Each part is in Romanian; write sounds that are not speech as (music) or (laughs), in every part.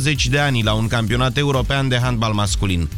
10 de ani la un campionat european de handbal masculin.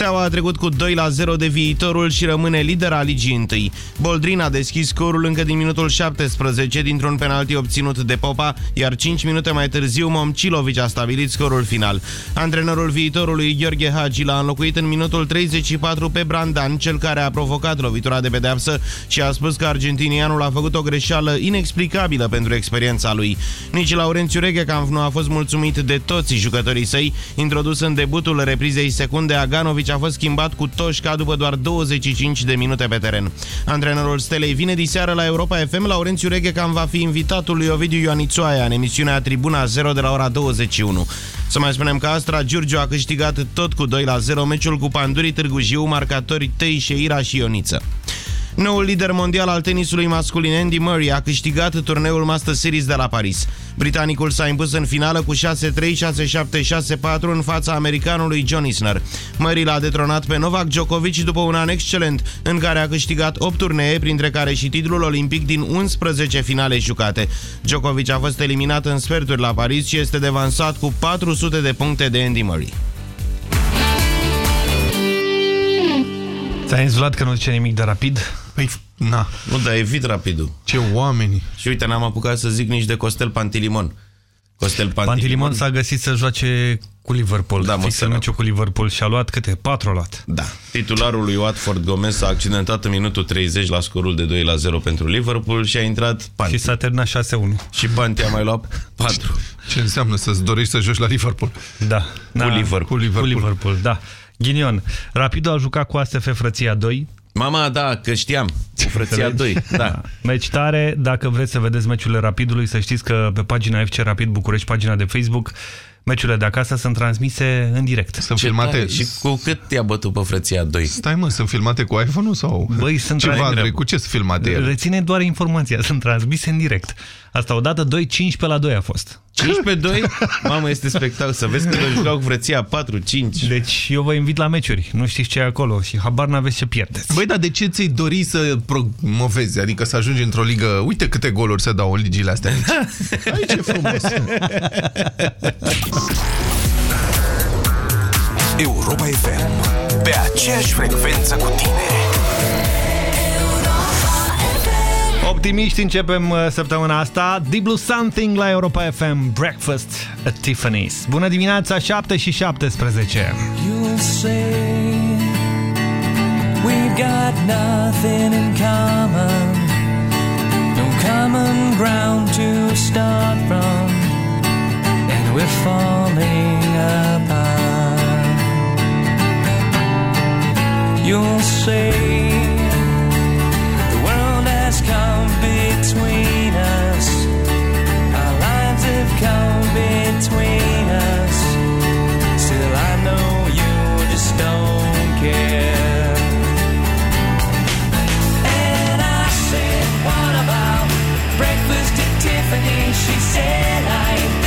Steaua a trecut cu 2 la 0 de viitorul și rămâne lider al ligii întâi. Boldrin a deschis scorul încă din minutul 17 dintr-un penalti obținut de Popa, iar 5 minute mai târziu Momcilovic a stabilit scorul final. Antrenorul viitorului Gheorghe Hagi l-a înlocuit în minutul 34 pe Brandan, cel care a provocat lovitura de pedeapsă și a spus că argentinianul a făcut o greșeală inexplicabilă pentru experiența lui. Nici Laurențiu Reghecamp nu a fost mulțumit de toți jucătorii săi, introdus în debutul reprizei secunde Aganovic a fost schimbat cu Toșca după doar 25 de minute pe teren. Antrenorul Stelei vine diseară la Europa FM. Laurențiu Reghecam va fi invitatul lui Ovidiu Ioanițoaia în emisiunea Tribuna 0 de la ora 21. Să mai spunem că Astra Giurgiu a câștigat tot cu 2 la 0 meciul cu Pandurii Târgu Jiu, marcatori Teixeira și Ioniță. Noul lider mondial al tenisului masculin Andy Murray a câștigat turneul Master Series de la Paris. Britanicul s-a impus în finală cu 6-3, 6-7, 6-4 în fața americanului John Isner. Murray l-a detronat pe Novak Djokovic după un an excelent în care a câștigat 8 turnee, printre care și titlul olimpic din 11 finale jucate. Djokovic a fost eliminat în sferturi la Paris și este devansat cu 400 de puncte de Andy Murray. Ți-ai Vlad că nu zice nimic de rapid? Păi, na. Nu, dar evit rapidul. Ce oameni. Și uite, n-am apucat să zic nici de Costel Pantilimon. Costel Pantilimon, Pantilimon s-a găsit să joace cu Liverpool. Da, Fix în cu Liverpool și a luat câte? Patru a luat. Da. Titularul lui Watford Gomez s-a accidentat în minutul 30 la scorul de 2 la 0 pentru Liverpool și a intrat Panti. Și s-a terminat 6-1. Și Panti a mai luat 4. Ce înseamnă să-ți dorești să joci la Liverpool? Da. Cu da. Liverpool. Cu Liverpool. Cu Liverpool, da. Ghinion, Rapidul a jucat cu ASF Frăția 2. Mama, da, că știam. Cu Frăția 2. Da. (laughs) Meci tare. Dacă vreți să vedeți meciurile Rapidului, să știți că pe pagina FC Rapid București, pagina de Facebook, meciurile de acasă sunt transmise în direct. Sunt Ce filmate. Tare. Și cu cât te-a bătut pe frăția 2? Stai mă, sunt filmate cu iPhone-ul sau Băi, sunt ceva, Andrei, cu ce sunt filmate ele? Reține doar informația, sunt transmise în direct. Asta odată 2, 15 la 2 a fost. 15-2? Mamă, este spectacol. Să vezi că jucau cu frăția 4-5. Deci eu vă invit la meciuri. Nu știți ce e acolo și habar n-aveți ce pierdeți. Băi, dar de ce ți-ai dori să promovezi? Adică să ajungi într-o ligă... Uite câte goluri se dau în ligile astea aici. Aici e frumos. Europa FM. Pe aceeași frecvență cu tine. Optimiști începem uh, săptămâna asta. Deep Blue Something la Europa FM. Breakfast at Tiffany's. Bună dimineața, 7 și 17. You'll say We've got nothing in common No common ground to start from And we're falling apart You'll say between us. Still, I know you just don't care. And I said, What about breakfast at Tiffany? She said, I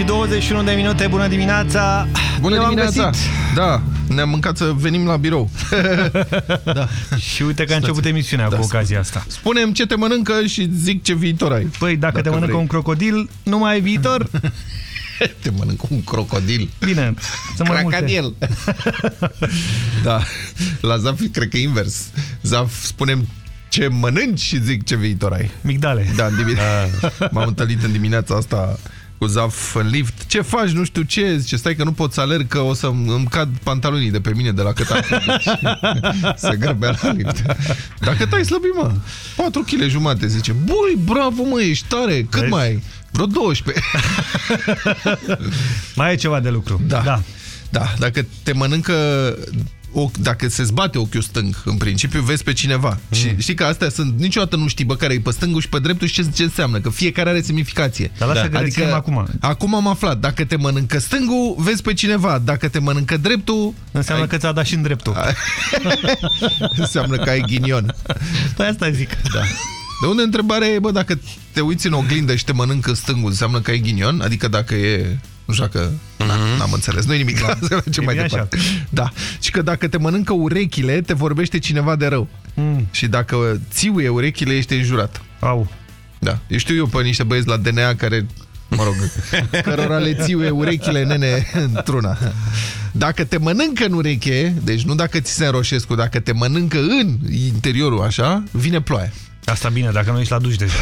și 21 de minute, bună dimineața! Bună Eu dimineața! Găsit. Da, ne-am mâncat să venim la birou. (laughs) da. Și uite că a început emisiunea Da, cu ocazia asta. Spunem ce te mănâncă și zic ce viitor ai. Păi, dacă, Dacă te mănâncă vrei. un crocodil, nu mai ai viitor? (laughs) Te mănâncă un crocodil. Bine, să mai multe. Crocodil. da, la Zaf cred că invers. Zaf spunem ce mănânci și zic ce viitor ai. Migdale. Da, în dimineața. (laughs) M-am întâlnit în dimineața asta cu Zaf în lift. Ce faci? Nu știu ce. Zice, stai că nu pot să alerg că o să îmi cad pantalonii de pe mine de la cât am (laughs) deci, Se grăbea la lift. Dacă tai slăbit, mă. 4 kg jumate. Zice, băi, bravo, mă, ești tare. Cât Vezi? mai ai? Vreo 12. (laughs) Mai e ceva de lucru. Da. da. Da, dacă te mănâncă o, dacă se zbate ochiul stâng, în principiu vezi pe cineva. Mm. Și știi că astea sunt, niciodată nu știi, bă, care e pe stângul și pe dreptul și ce, ce înseamnă, că fiecare are semnificație. Dar lasă că reținem acum. acum am aflat, dacă te mănâncă stângul, vezi pe cineva, dacă te mănâncă dreptul, Înseamnă ai, că ți-a dat și în dreptul. (laughs) înseamnă că ai ghinion. Păi asta zic. Da. De unde întrebarea e, bă, dacă te uiți în oglindă și te mănâncă stângul, înseamnă că ai ghinion? Adică dacă e... Nu știu dacă... Mhm. N-am înțeles. Nu-i nimic. Da. (laughs) Să mergem mai bine departe. Da. Și că dacă te mănâncă urechile, te vorbește cineva de rău. Mm. Și dacă țiuie urechile, ești înjurat. Au. Da. Eu știu eu pe niște băieți la DNA care, mă rog, (laughs) cărora le țiuie urechile, nene, într-una. Dacă te mănâncă în ureche, deci nu dacă ți se înroșesc, dacă te mănâncă în interiorul așa, vine ploaia. Asta bine, dacă nu ești la duș deja.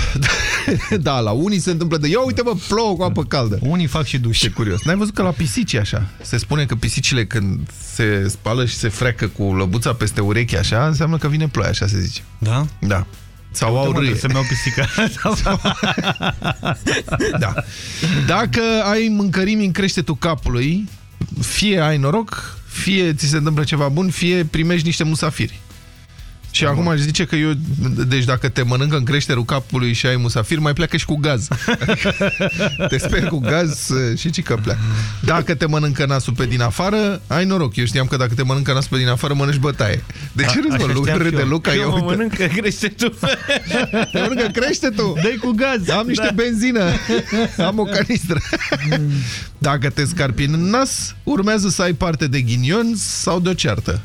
(laughs) da, la unii se întâmplă de... Ia uite mă, plouă cu apă caldă. Unii fac și duș. Ce curios. N-ai văzut că la pisici e așa? Se spune că pisicile când se spală și se freacă cu lăbuța peste ureche așa, înseamnă că vine ploaia, așa se zice. Da? Da. Sau au râie. Să-mi iau pisica. (laughs) da. Dacă ai mâncărimi în creștetul capului, fie ai noroc, fie ți se întâmplă ceva bun, fie primești niște musafiri. Și Da, acum aș zice că eu, deci dacă te mănâncă în creșterul capului și ai musafir, mai pleacă și cu gaz. te sper cu gaz uh, și ci că pleacă. Dacă te mănâncă nasul pe din afară, ai noroc. Eu știam că dacă te mănâncă nasul pe din afară, mănânci bătaie. De ce râzi, mă? Lu- Râde Luca, eu eu mă uite. mănâncă, crește tu. (laughs) Te mănâncă crește tu. Dă-i cu gaz. Am niște Da. benzină. Am o canistră. Dacă te scarpi în nas, urmează să ai parte de ghinion sau de o ceartă.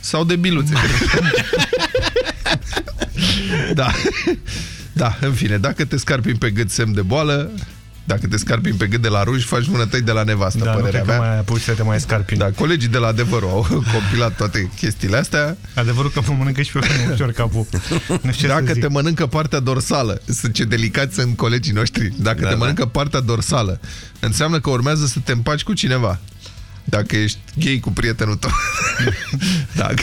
Sau de biluțe. (laughs) da. Da, în fine, dacă te scarpi pe gât semn de boală, dacă te scarpi pe gât de la ruși, faci mânătăi de la nevastă, Da, nu părerea cred că mea. mai apuci să te mai scarpi. Da, colegii de la Adevărul au (laughs) compilat toate chestiile astea. Adevărul că mă mănâncă și pe mine (laughs) ușor capul. Nu știu Dacă ce să te zic. mănâncă partea dorsală, sunt ce delicați sunt colegii noștri, dacă Da, te da. mănâncă partea dorsală, înseamnă că urmează să te împaci cu cineva. Dacă ești gay cu prietenul tău. (laughs) Dacă...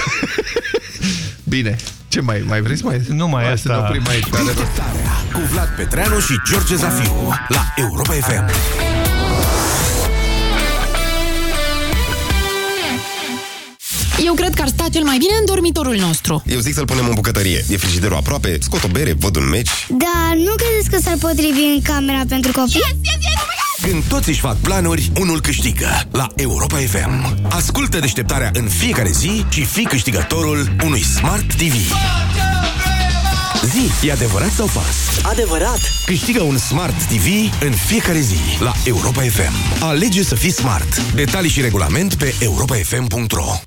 Bine, ce mai, mai vrei să mai... Nu mai Hai asta. Să ne oprim aici, care rost. Deșteptarea cu Vlad Petreanu și George Zafiu la Europa FM. Eu cred că ar sta cel mai bine în dormitorul nostru. Eu zic să-l punem în bucătărie. E frigiderul aproape, scot o bere, văd un meci. Da, nu credeți că s-ar potrivi în camera pentru copii? Când toți își fac planuri, unul câștigă la Europa FM. Ascultă deșteptarea în fiecare zi și fii câștigătorul unui Smart TV. Zi, e adevărat sau fals? Adevărat! Câștigă un Smart TV în fiecare zi la Europa FM. Alege să fii smart. Detalii și regulament pe europafm.ro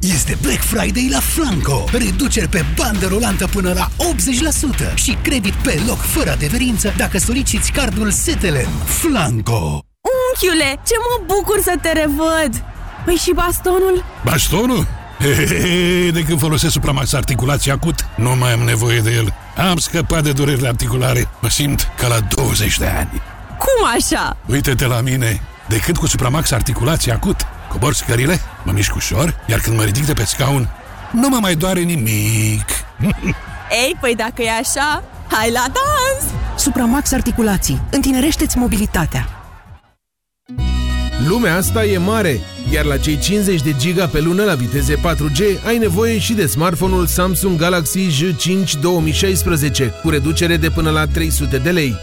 Este Black Friday la Flanco. Reduceri pe bandă rulantă până la 80% și credit pe loc fără adeverință dacă soliciți cardul Setelen. Flanco. Unchiule, ce mă bucur să te revăd! Păi și bastonul? Bastonul? Hehehe, de când folosesc Supramax Articulație Acut, nu mai am nevoie de el. Am scăpat de durerile articulare. Mă simt ca la 20 de ani. Cum așa? Uite-te la mine. De când cu Supramax Articulație Acut, cobor scările, mă mișc ușor, iar când mă ridic de pe scaun, nu mă mai doare nimic. (laughs) Ei, păi dacă e așa, hai la dans! Supramax Articulații. Întinerește-ți mobilitatea. Lumea asta e mare, iar la cei 50 de giga pe lună la viteze 4G ai nevoie și de smartphone-ul Samsung Galaxy J5 2016 cu reducere de până la 300 de lei.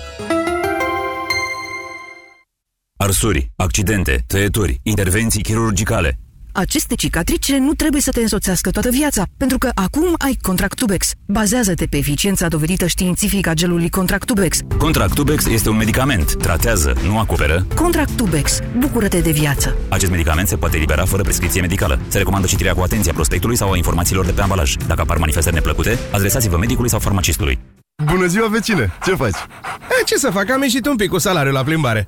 Arsuri, accidente, tăieturi, intervenții chirurgicale. Aceste cicatrice nu trebuie să te însoțească toată viața, pentru că acum ai Contractubex. Bazează-te pe eficiența dovedită științifică a gelului Contractubex. Contractubex este un medicament. Tratează, nu acoperă. Contractubex. Bucură-te de viață. Acest medicament se poate elibera fără prescripție medicală. Se recomandă citirea cu atenție a prospectului sau a informațiilor de pe ambalaj. Dacă apar manifestări neplăcute, adresați-vă medicului sau farmacistului. Bună ziua, vecine! Ce faci? E, ce să fac? Am ieșit un pic cu salariul la plimbare.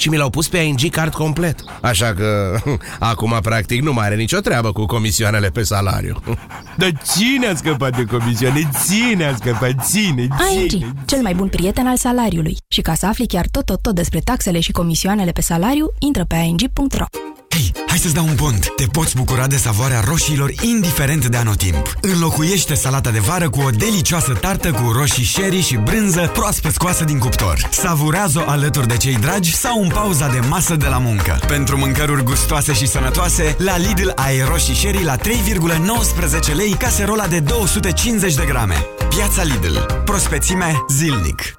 Și mi l-au pus pe ING card complet. Așa că (laughs) acum practic nu mai are nicio treabă cu comisioanele pe salariu. (laughs) Dar cine a scăpat de comisioane? Ține a scăpat, ține, ține. ING, cel mai bun prieten al salariului. Și ca să afli chiar tot, tot, tot despre taxele și comisioanele pe salariu, intră pe ing.ro. Hei, hai să-ți dau un pont! Te poți bucura de savoarea roșiilor indiferent de anotimp. Înlocuiește salata de vară cu o delicioasă tartă cu roșii sherry și brânză proaspăt scoasă din cuptor. Savurează-o alături de cei dragi sau în pauza de masă de la muncă. Pentru mâncăruri gustoase și sănătoase, la Lidl ai roșii sherry la 3,19 lei caserola de 250 de grame. Piața Lidl. Prospețime zilnic.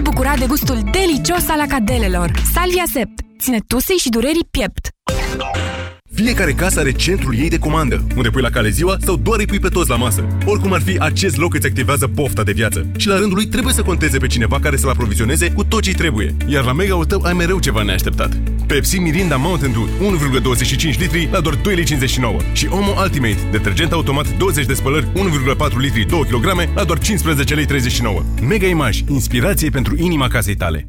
bucura de gustul delicios al acadelelor. Salvia Sept ține tusei și durerii piept. Fiecare casă are centrul ei de comandă, unde pui la cale ziua sau doar îi pui pe toți la masă. Oricum ar fi, acest loc îți activează pofta de viață. Și la rândul lui trebuie să conteze pe cineva care să-l aprovizioneze cu tot ce trebuie. Iar la mega-ul tău ai mereu ceva neașteptat. Pepsi Mirinda Mountain Dew 1,25 litri la doar 2,59 și Omo Ultimate, detergent automat 20 de spălări 1,4 litri 2 kg la doar 15,39 Mega Image, inspirație pentru inima casei tale.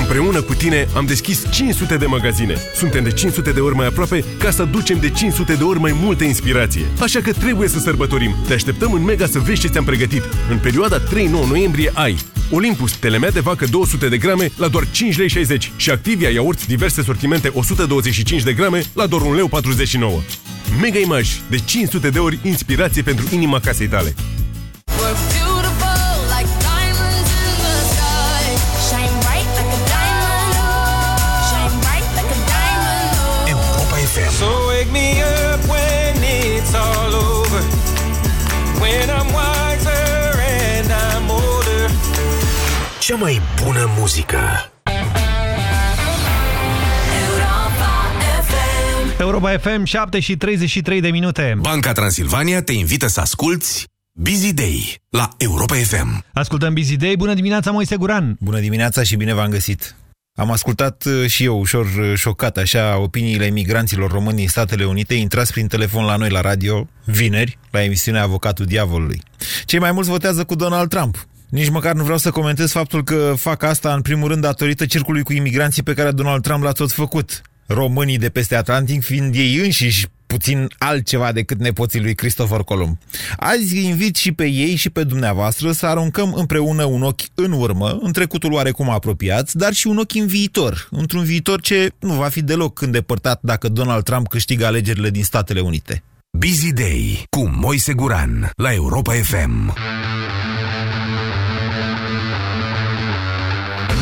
Împreună cu tine am deschis 500 de magazine. Suntem de 500 de ori mai aproape ca să aducem de 500 de ori mai multă inspirație. Așa că trebuie să sărbătorim. Te așteptăm în Mega să vezi ce ți-am pregătit. În perioada 3-9 noiembrie ai Olympus, telemea de vacă 200 de grame la doar 5 lei 60 și Activia iaurt diverse sortimente 125 de grame la doar 1 lei 49. Mega Image, de 500 de ori inspirație pentru inima casei tale. When I'm wiser and I'm older. Cea mai bună muzică. Europa FM, 7 și 33 de minute. Banca Transilvania te invită să asculti Busy Day la Europa FM. Ascultăm Busy Day. Bună dimineața, Moise Guran! Bună dimineața și bine v-am găsit! Am ascultat uh, și eu ușor uh, șocat așa opiniile emigranților români din Statele Unite intrați prin telefon la noi la radio vineri la emisiunea Avocatul Diavolului. Cei mai mulți votează cu Donald Trump. Nici măcar nu vreau să comentez faptul că fac asta în primul rând datorită circului cu imigranții pe care Donald Trump l-a tot făcut. Românii de peste Atlantic fiind ei înșiși puțin altceva decât nepoții lui Christopher Columb. Azi invit și pe ei și pe dumneavoastră să aruncăm împreună un ochi în urmă, în trecutul oarecum apropiat, dar și un ochi în viitor, într-un viitor ce nu va fi deloc îndepărtat dacă Donald Trump câștigă alegerile din Statele Unite. Busy Day cu Moise Guran la Europa FM.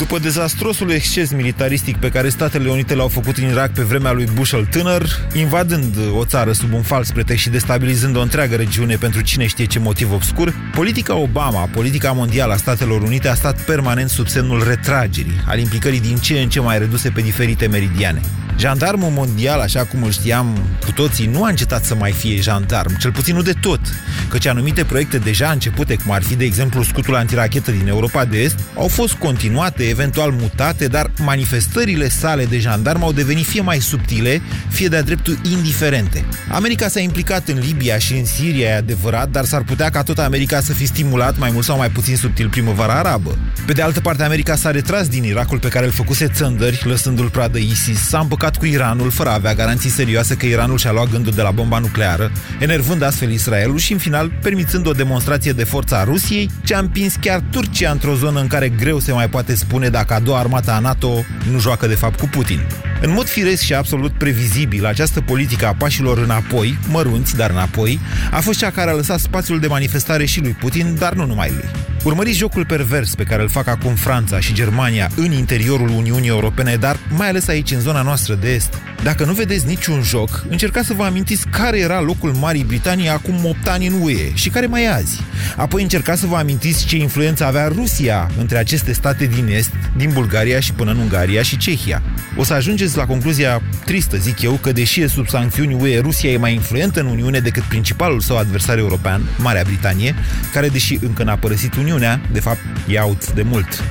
După dezastrosul exces militaristic pe care Statele Unite l-au făcut în Irak pe vremea lui Bush al tânăr, invadând o țară sub un fals pretext și destabilizând o întreagă regiune pentru cine știe ce motiv obscur, politica Obama, politica mondială a Statelor Unite a stat permanent sub semnul retragerii, al implicării din ce în ce mai reduse pe diferite meridiane. Jandarmul mondial, așa cum îl știam cu toții, nu a încetat să mai fie jandarm, cel puțin nu de tot, căci anumite proiecte deja începute, cum ar fi, de exemplu, scutul antirachetă din Europa de Est, au fost continuate, eventual mutate, dar manifestările sale de jandarm au devenit fie mai subtile, fie de-a dreptul indiferente. America s-a implicat în Libia și în Siria, e adevărat, dar s-ar putea ca tot America să fi stimulat mai mult sau mai puțin subtil primăvara arabă. Pe de altă parte, America s-a retras din Irakul pe care îl făcuse țăndări, lăsându-l pradă ISIS, s-a împăcat cu Iranul fără a avea garanții serioase că Iranul și-a luat gândul de la bomba nucleară, enervând astfel Israelul și, în final, permițând o demonstrație de forță a Rusiei, ce a împins chiar Turcia într-o zonă în care greu se mai poate spune dacă a doua armată a NATO nu joacă de fapt cu Putin. În mod firesc și absolut previzibil, această politică a pașilor înapoi, mărunți, dar înapoi, a fost cea care a lăsat spațiul de manifestare și lui Putin, dar nu numai lui. Urmăriți jocul pervers pe care îl fac acum Franța și Germania în interiorul Uniunii Europene, dar mai ales aici, în zona noastră de est. Dacă nu vedeți niciun joc, încercați să vă amintiți care era locul Marii Britanii acum 8 ani în UE și care mai e azi. Apoi încercați să vă amintiți ce influență avea Rusia între aceste state din est, din Bulgaria și până în Ungaria și Cehia. O să ajungeți la concluzia tristă, zic eu, că deși e sub sancțiuni UE, Rusia e mai influentă în Uniune decât principalul său adversar european, Marea Britanie, care, deși încă n-a părăsit Uniunea, de fapt e out de mult.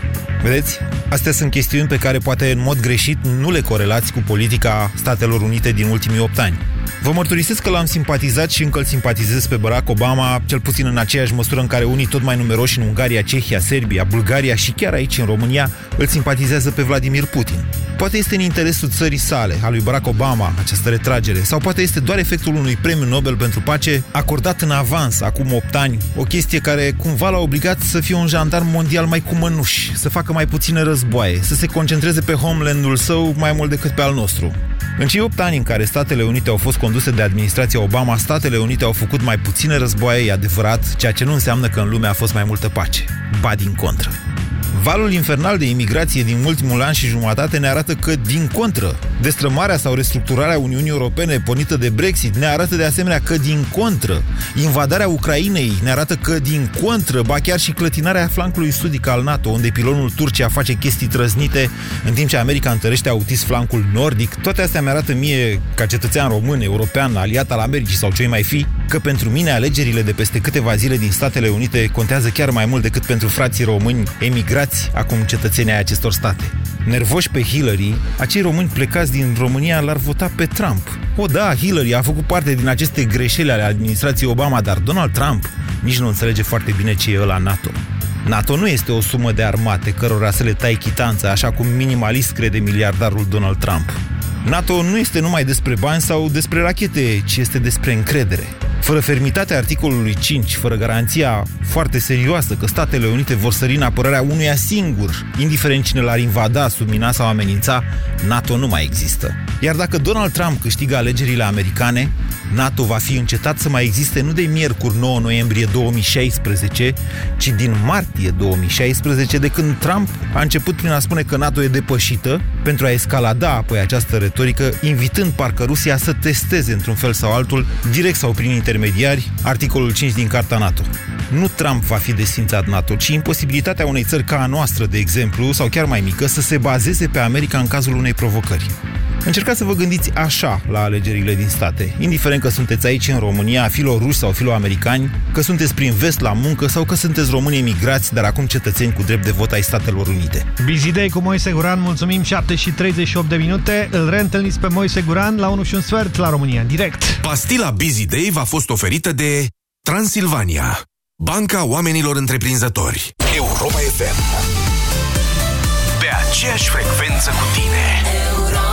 Vedeți? Astea sunt chestiuni pe care poate în mod greșit nu le corelați cu politica Statelor Unite din ultimii 8 ani. Vă mărturisesc că l-am simpatizat și încă îl simpatizez pe Barack Obama, cel puțin în aceeași măsură în care unii tot mai numeroși în Ungaria, Cehia, Serbia, Bulgaria și chiar aici în România îl simpatizează pe Vladimir Putin. Poate este în interesul țării sale, a lui Barack Obama, această retragere, sau poate este doar efectul unui premiu Nobel pentru pace acordat în avans, acum 8 ani, o chestie care cumva l-a obligat să fie un jandarm mondial mai cu mănuși, să facă mai puține războaie, să se concentreze pe homelandul său mai mult decât pe al nostru. În cei 8 ani în care Statele Unite au fost conduse de administrația Obama, Statele Unite au făcut mai puține războaie, e adevărat, ceea ce nu înseamnă că în lume a fost mai multă pace. Ba din contră. Valul infernal de imigrație din ultimul an și jumătate ne arată că, din contră, destrămarea sau restructurarea Uniunii Europene pornită de Brexit ne arată de asemenea că, din contră, invadarea Ucrainei ne arată că, din contră, ba chiar și clătinarea flancului sudic al NATO, unde pilonul Turcia face chestii trăznite, în timp ce America întărește autis flancul nordic, toate astea mi arată mie, ca cetățean român, european, aliat al Americii sau ce mai fi, că pentru mine alegerile de peste câteva zile din Statele Unite contează chiar mai mult decât pentru frații români emigrați acum cetățenii ai acestor state. Nervoși pe Hillary, acei români plecați din România l-ar vota pe Trump. O, da, Hillary a făcut parte din aceste greșeli ale administrației Obama, dar Donald Trump nici nu înțelege foarte bine ce e la NATO. NATO nu este o sumă de armate cărora să le tai chitanța, așa cum minimalist crede miliardarul Donald Trump. NATO nu este numai despre bani sau despre rachete, ci este despre încredere. Fără fermitatea articolului 5, fără garanția foarte serioasă că Statele Unite vor sări în apărarea unuia singur, indiferent cine l-ar invada, submina sau amenința, NATO nu mai există. Iar dacă Donald Trump câștigă alegerile americane, NATO va fi încetat să mai existe nu de miercuri 9 noiembrie 2016, ci din martie 2016, de când Trump a început prin a spune că NATO e depășită, pentru a escalada apoi această retorică, invitând parcă Rusia să testeze într-un fel sau altul, direct sau prin intermediari, articolul 5 din Carta NATO. Nu Trump va fi desfințat NATO, ci imposibilitatea unei țări ca a noastră, de exemplu, sau chiar mai mică, să se bazeze pe America în cazul unei provocări. Încercați să vă gândiți așa la alegerile din state, indiferent că sunteți aici în România, filo-ruși sau filo-americani, că sunteți prin vest la muncă sau că sunteți români emigrați, dar acum cetățeni cu drept de vot ai Statelor Unite. Busy Day cu Moise Guran, mulțumim, 7 și 38 de minute. Îl reîntâlniți pe Moise Guran la 1 și un sfert la România, direct. Pastila Busy Day v-a fost oferită de Transilvania, Banca Oamenilor Întreprinzători. Europa FM. Pe aceeași frecvență cu tine. Suntem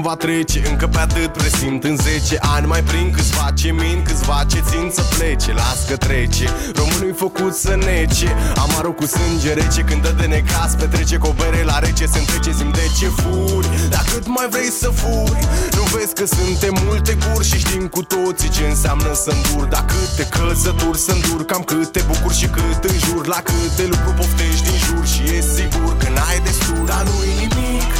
timp va trece Încă pe atât presimt în 10 ani. Mai prin câțiva ce min, câțiva ce țin să plece Las că trece, românul făcut să nece Amarul cu sânge rece. Când dă de necas Petrece cu o bere la rece, se întrece Simt de ce furi, dar cât mai vrei să furi? Nu vezi că suntem multe guri Și știm cu toții ce înseamnă să îndur. Dar câte călțături să îndur Cam câte bucuri și cât înjur. La câte lucruri poftești din jur Și e sigur că n-ai destul. Dar nu-i nimic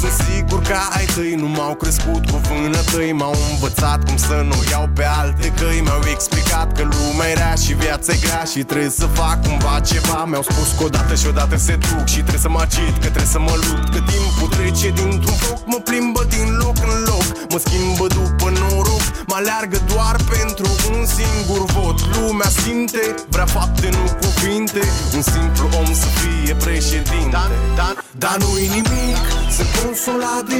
Și ai mei sunt sigur că ai tăi Nu m-au crescut cu vânătăi M-au învățat cum să nu iau pe alte căi. Mi-au explicat că lumea e rea și viața e grea Și trebuie să fac cumva ceva. Mi-au spus că odată și odată se duc Și trebuie să mă agit, că trebuie să mă lupt Că timpul trece dintr-un foc Mă plimbă din loc în loc Mă schimbă după noroc Mă aleargă doar pentru un singur vot. Lumea simte, vrea fapte, nu cuvinte Un simplu om să fie președinte. Dar, dar, dar nu-i nimic Sunt consolat de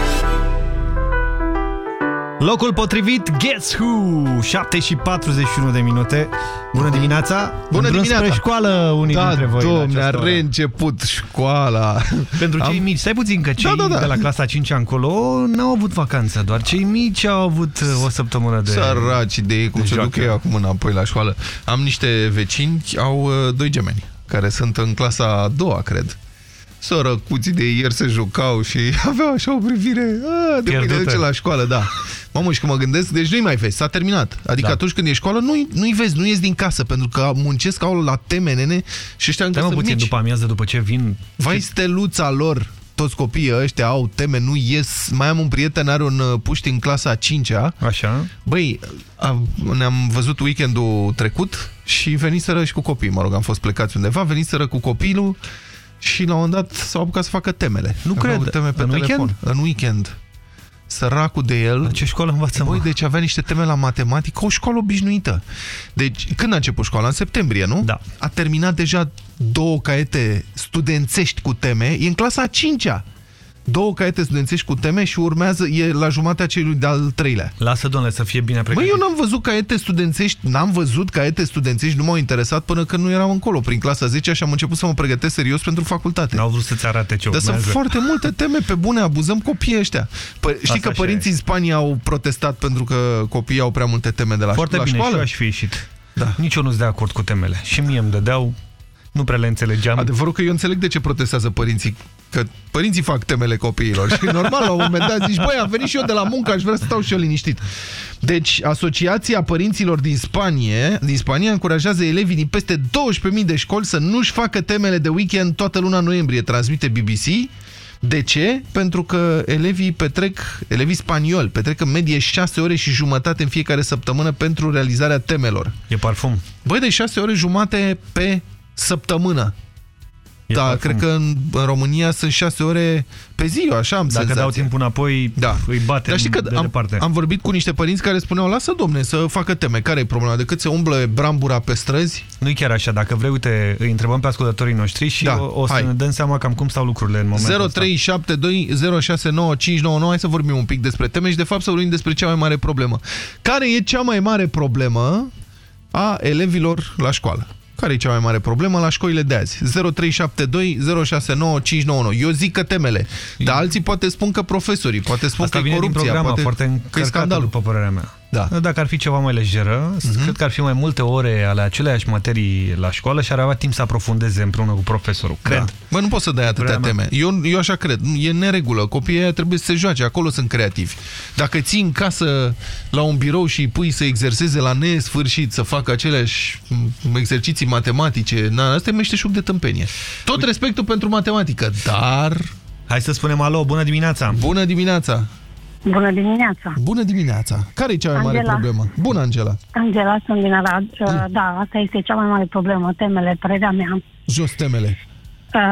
Locul potrivit, Guess Who! 7 și 41 de minute. Bună dimineața! Bună În drum dimineața! spre școală unii da, dintre voi. la domne, a această oră. reînceput școala. Pentru cei Am- mici, stai puțin că cei Da, da, da. de la clasa 5 încolo n-au avut vacanță, doar cei mici au avut uh, o săptămână de... Săraci de ei, cum de se duc joacă. ei acum înapoi la școală. Am niște vecini, au uh, doi gemeni, care sunt în clasa a doua, cred. Sărăcuții de ieri se jucau și (laughs) aveau așa o privire a, de mâine Pierdută. duce la școală, da. Mamă, și când mă gândesc, deci nu-i mai vezi, s-a terminat. Adică Da. atunci când e școală, nu-i nu vezi, nu ies din casă, pentru că muncesc au la teme, nene, și ăștia încă Stai mă sunt puțin mici. după amiază, după ce vin... Vai steluța lor, toți copiii ăștia au teme, nu ies. Mai am un prieten, are un uh, puști în clasa a 5-a. Așa. Băi, a- ne-am văzut weekendul trecut și veniseră și cu copii, mă rog, am fost plecați undeva, veniseră cu copilul și la un moment dat s-au apucat să facă temele. Nu Aveau cred. Teme pe În telefon. weekend? În weekend. Săracul de el. La ce școală învață, Băi, mă? deci avea niște teme la matematică, o școală obișnuită. Deci, când a început școala? În septembrie, nu? Da. A terminat deja două caiete studențești cu teme. E în clasa a cincea. Două caiete studențești cu teme și urmează, e la jumatea celui de-al treilea. Lasă, domnule, să fie bine Măi, pregătit. eu n-am văzut caiete studențești, n-am văzut caiete studențești, nu m-au interesat până când nu eram încolo, prin clasa 10 și am început să mă pregătesc serios pentru facultate. N-au vrut să-ți arate ce Dar sunt urmează. foarte multe (laughs) teme pe bune, abuzăm copiii ăștia. Pă știi Asta că așa părinții în Spania au protestat pentru că copiii au prea multe teme de la, Foarte la bine, școală? și eu aș fi ieșit. Da. Nici eu nu sunt de acord cu temele. Și mie îmi dădeau, nu prea le înțelegeam. Adevărul că eu înțeleg de ce protestează părinții, că părinții fac temele copiilor și normal la un moment dat zici, băi, am venit și eu de la muncă, aș vrea să stau și eu liniștit. Deci, Asociația Părinților din Spanie, din Spania încurajează elevii din peste 12.000 de școli să nu-și facă temele de weekend toată luna noiembrie, transmite BBC. De ce? Pentru că elevii petrec, elevii spanioli, petrec în medie 6 ore și jumătate în fiecare săptămână pentru realizarea temelor. E parfum. Băi, de 6 ore jumate pe săptămână. E da, parfum. cred că în, în România sunt 6 ore pe zi, eu așa am Dacă senzația. dau timp înapoi, Da. îi batem Dar știi că de am, departe. am vorbit cu niște părinți care spuneau, lasă domne să facă teme, care e problema? Decât să umblă brambura pe străzi? nu e chiar așa. Dacă vrei, uite, îi întrebăm pe ascultătorii noștri și Da, o, o să hai. ne dăm seama cam cum stau lucrurile în momentul ăsta. 0372069599 Hai să vorbim un pic despre teme și de fapt să vorbim despre cea mai mare problemă. Care e cea mai mare problemă a elevilor la școală? Care e cea mai mare problemă la școlile de azi? 0372069599 Eu zic că temele, dar alții poate spun că profesorii, poate spun Asta că e vine din corupția, programa, poate foarte că e încărcată, scandalul. după părerea mea. Da. Dacă ar fi ceva mai lejeră, Mhm. cred că ar fi mai multe ore ale aceleași materii la școală și ar avea timp să aprofundeze împreună cu profesorul. Cred. Da. Bă, nu poți să dai atâtea Părerea mea. teme. Eu, eu așa cred. E neregulă. Copiii ăia trebuie să se joace. Acolo sunt creativi. Dacă ții în casă la un birou și îi pui să exerseze la nesfârșit, să facă aceleași m, exerciții matematice, na, asta e meșteșug de tâmpenie. Tot respectul pentru matematică, dar... Hai să spunem alo, bună dimineața! Bună dimineața! Bună dimineața! Bună dimineața! Care e cea mai mare Angela. problemă? Bună, Angela! Angela, sunt din Arad. Uh, Da, asta este cea mai mare problemă, temele, părerea mea. Jos temele. Uh,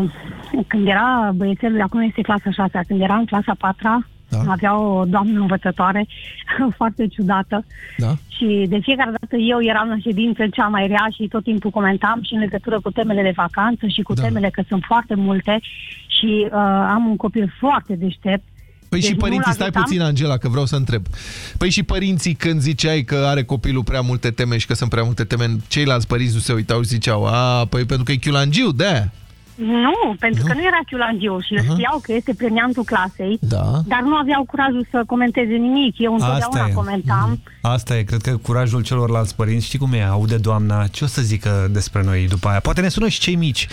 uh, Când era băiețelul, acum este clasa 6 când era în clasa 4 Da. avea o doamnă învățătoare (laughs) foarte ciudată Da. și de fiecare dată eu eram în ședință cea mai rea și tot timpul comentam și în legătură cu temele de vacanță și cu Da. temele că sunt foarte multe și uh, am un copil foarte deștept Păi Deci și nu părinții, stai l-ajutam. puțin, Angela, că vreau să întreb. Păi și părinții, când ziceai că are copilul prea multe teme și că sunt prea multe teme, ceilalți părinți nu se uitau și ziceau, a, păi pentru că e chiulangiu, de Nu, pentru că nu era chiulangiu și uh-huh. știau că este premiantul clasei, Da. dar nu aveau curajul să comenteze nimic. Eu întotdeauna Asta e. comentam. Asta e, cred că curajul celorlalți părinți, știi cum e, aude doamna, ce o să zică despre noi după aia? Poate ne sună și cei mici. 0372069599.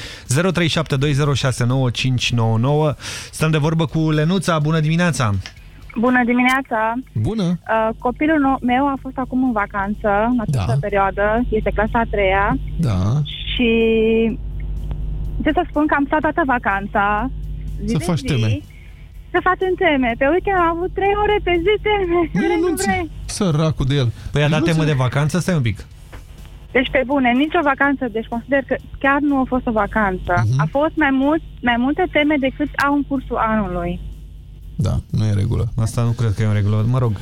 Stăm de vorbă cu Lenuța, bună dimineața! Bună dimineața! Bună! Uh, copilul no- meu a fost acum în vacanță, în această Da. perioadă, este clasa a treia Da. și ce să spun că am stat toată vacanța, zi Să de faci zi, teme. Să facem teme. Pe weekend am avut trei ore pe zi teme. Vrei, nu (laughs) vrei. Săracul de el. Păi a dat Nu temă de înțeleg. vacanță? Stai un pic. Deci pe bune, nicio vacanță, deci consider că chiar nu a fost o vacanță. Mhm. A fost mai, mult, mai multe teme decât au în cursul anului. Da, nu e în regulă. Asta nu cred că e în regulă, mă rog.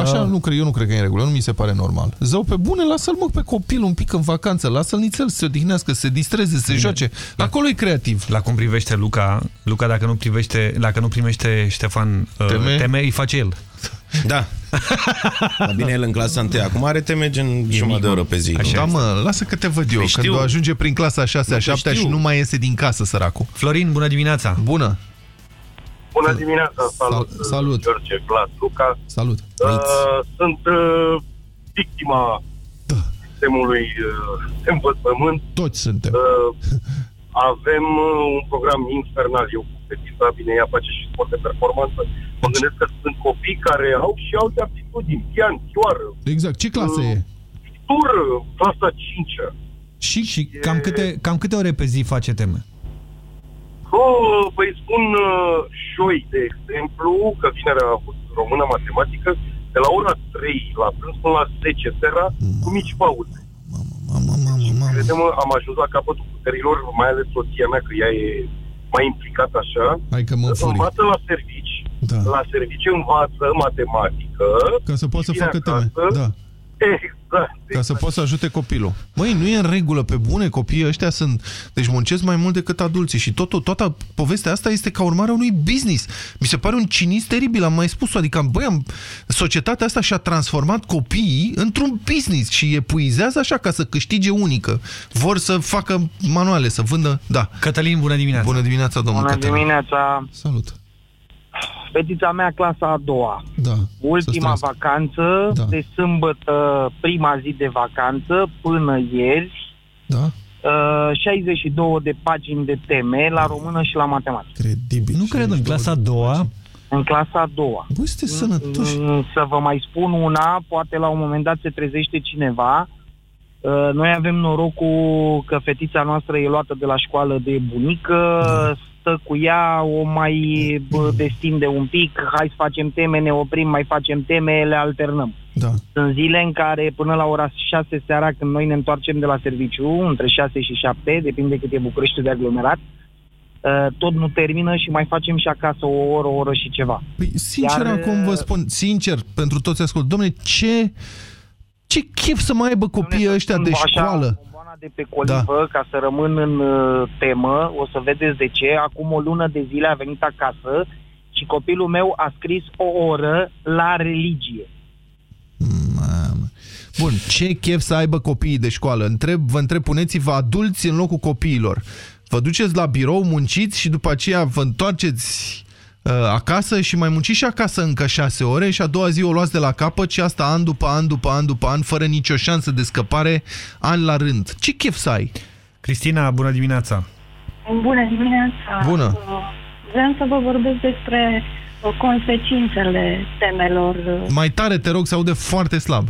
Așa, Uh, nu cred, eu nu cred că e în regulă, nu mi se pare normal. Zău, pe bune, lasă-l mă pe copil un pic în vacanță, lasă-l nițel să se odihnească, să se distreze, să se joace. Acolo e creativ. La cum privește Luca, Luca dacă nu privește, dacă nu primește Ștefan uh, Teme? teme, îi face el. Da. Dar bine, el în clasa 1 acum are teme gen jumătate de oră pe zi. Așa da, mă, lasă că te văd eu. Păi Când știu. ajunge prin clasa 6 a 7 și nu mai iese din casă, săracul. Florin, bună dimineața! Bună! Bună dimineața, salut, salut. George, Vlad, Luca. Salut. Uh, sunt uh, victima Da. sistemului uh, de învățământ. Toți suntem. Uh, avem uh, un program infernal. Eu cu fetița, bine, ea face și sport de performanță. Mă gândesc că sunt copii care au și alte aptitudini. Pian, chioară, Exact. Ce clasă e? tur, clasa 5 Și, și cam, câte, cam câte ore pe zi face teme? Oh, păi spun uh, șoi, de exemplu, că vinerea a avut română matematică, de la ora 3 la prânz până la 10 seara, cu mici pauze. Crede-mă, am ajuns la capătul puterilor, mai ales soția mea, că ea e mai implicată așa. Hai că mă înfuri. Învață la servici, Da. la servici învață matematică. Ca să poată să și vine facă teme. acasă. Da. Exact. Ca să poată să ajute copilul. Măi, nu e în regulă, pe bune, copiii ăștia sunt... Deci muncesc mai mult decât adulții și totul, toată povestea asta este ca urmare a unui business. Mi se pare un cinism teribil, am mai spus-o. Adică, băi, am... societatea asta și-a transformat copiii într-un business și epuizează așa ca să câștige unică. Vor să facă manuale, să vândă... Da. Cătălin, bună dimineața! Bună dimineața, domnul Bună Cătălin. dimineața! Salut! Fetița mea, clasa a doua. Da. Ultima să vacanță, Da. de sâmbătă, prima zi de vacanță, până ieri, Da. uh, 62 de pagini de teme la română și la matematică. Credibil. Nu cred, în clasa a doua. În clasa a doua. Băi, sunteți sănătoși. Mm, Să vă mai spun una, poate la un moment dat se trezește cineva. Uh, Noi avem norocul că fetița noastră e luată de la școală de bunică, stă cu ea, o mai bă, destinde un pic, hai să facem teme, ne oprim, mai facem teme, le alternăm. Da. Sunt zile în care până la ora 6 seara, când noi ne întoarcem de la serviciu, între 6 și 7, depinde cât e București de aglomerat, uh, tot nu termină și mai facem și acasă o oră, o oră și ceva. Păi, sincer, Iar, acum vă spun, sincer, pentru toți ascult, domnule, ce, ce chef să mai aibă copiii ăștia de Așa, școală? bomboana de pe colivă, da. ca să rămân în uh, temă, o să vedeți de ce. Acum o lună de zile a venit acasă și copilul meu a scris o oră la religie. Bun, ce chef să aibă copiii de școală? Întreb, vă întreb, puneți-vă adulți în locul copiilor. Vă duceți la birou, munciți și după aceea vă întoarceți uh, acasă și mai munciți și acasă încă șase ore și a doua zi o luați de la capăt și asta an după an, după an, după an, fără nicio șansă de scăpare, an la rând. Ce chef să ai? Cristina, bună dimineața! Bună dimineața! Bună. Uh, Vreau să vă vorbesc despre uh, consecințele temelor. uh, Mai tare, te rog, să aude foarte slab.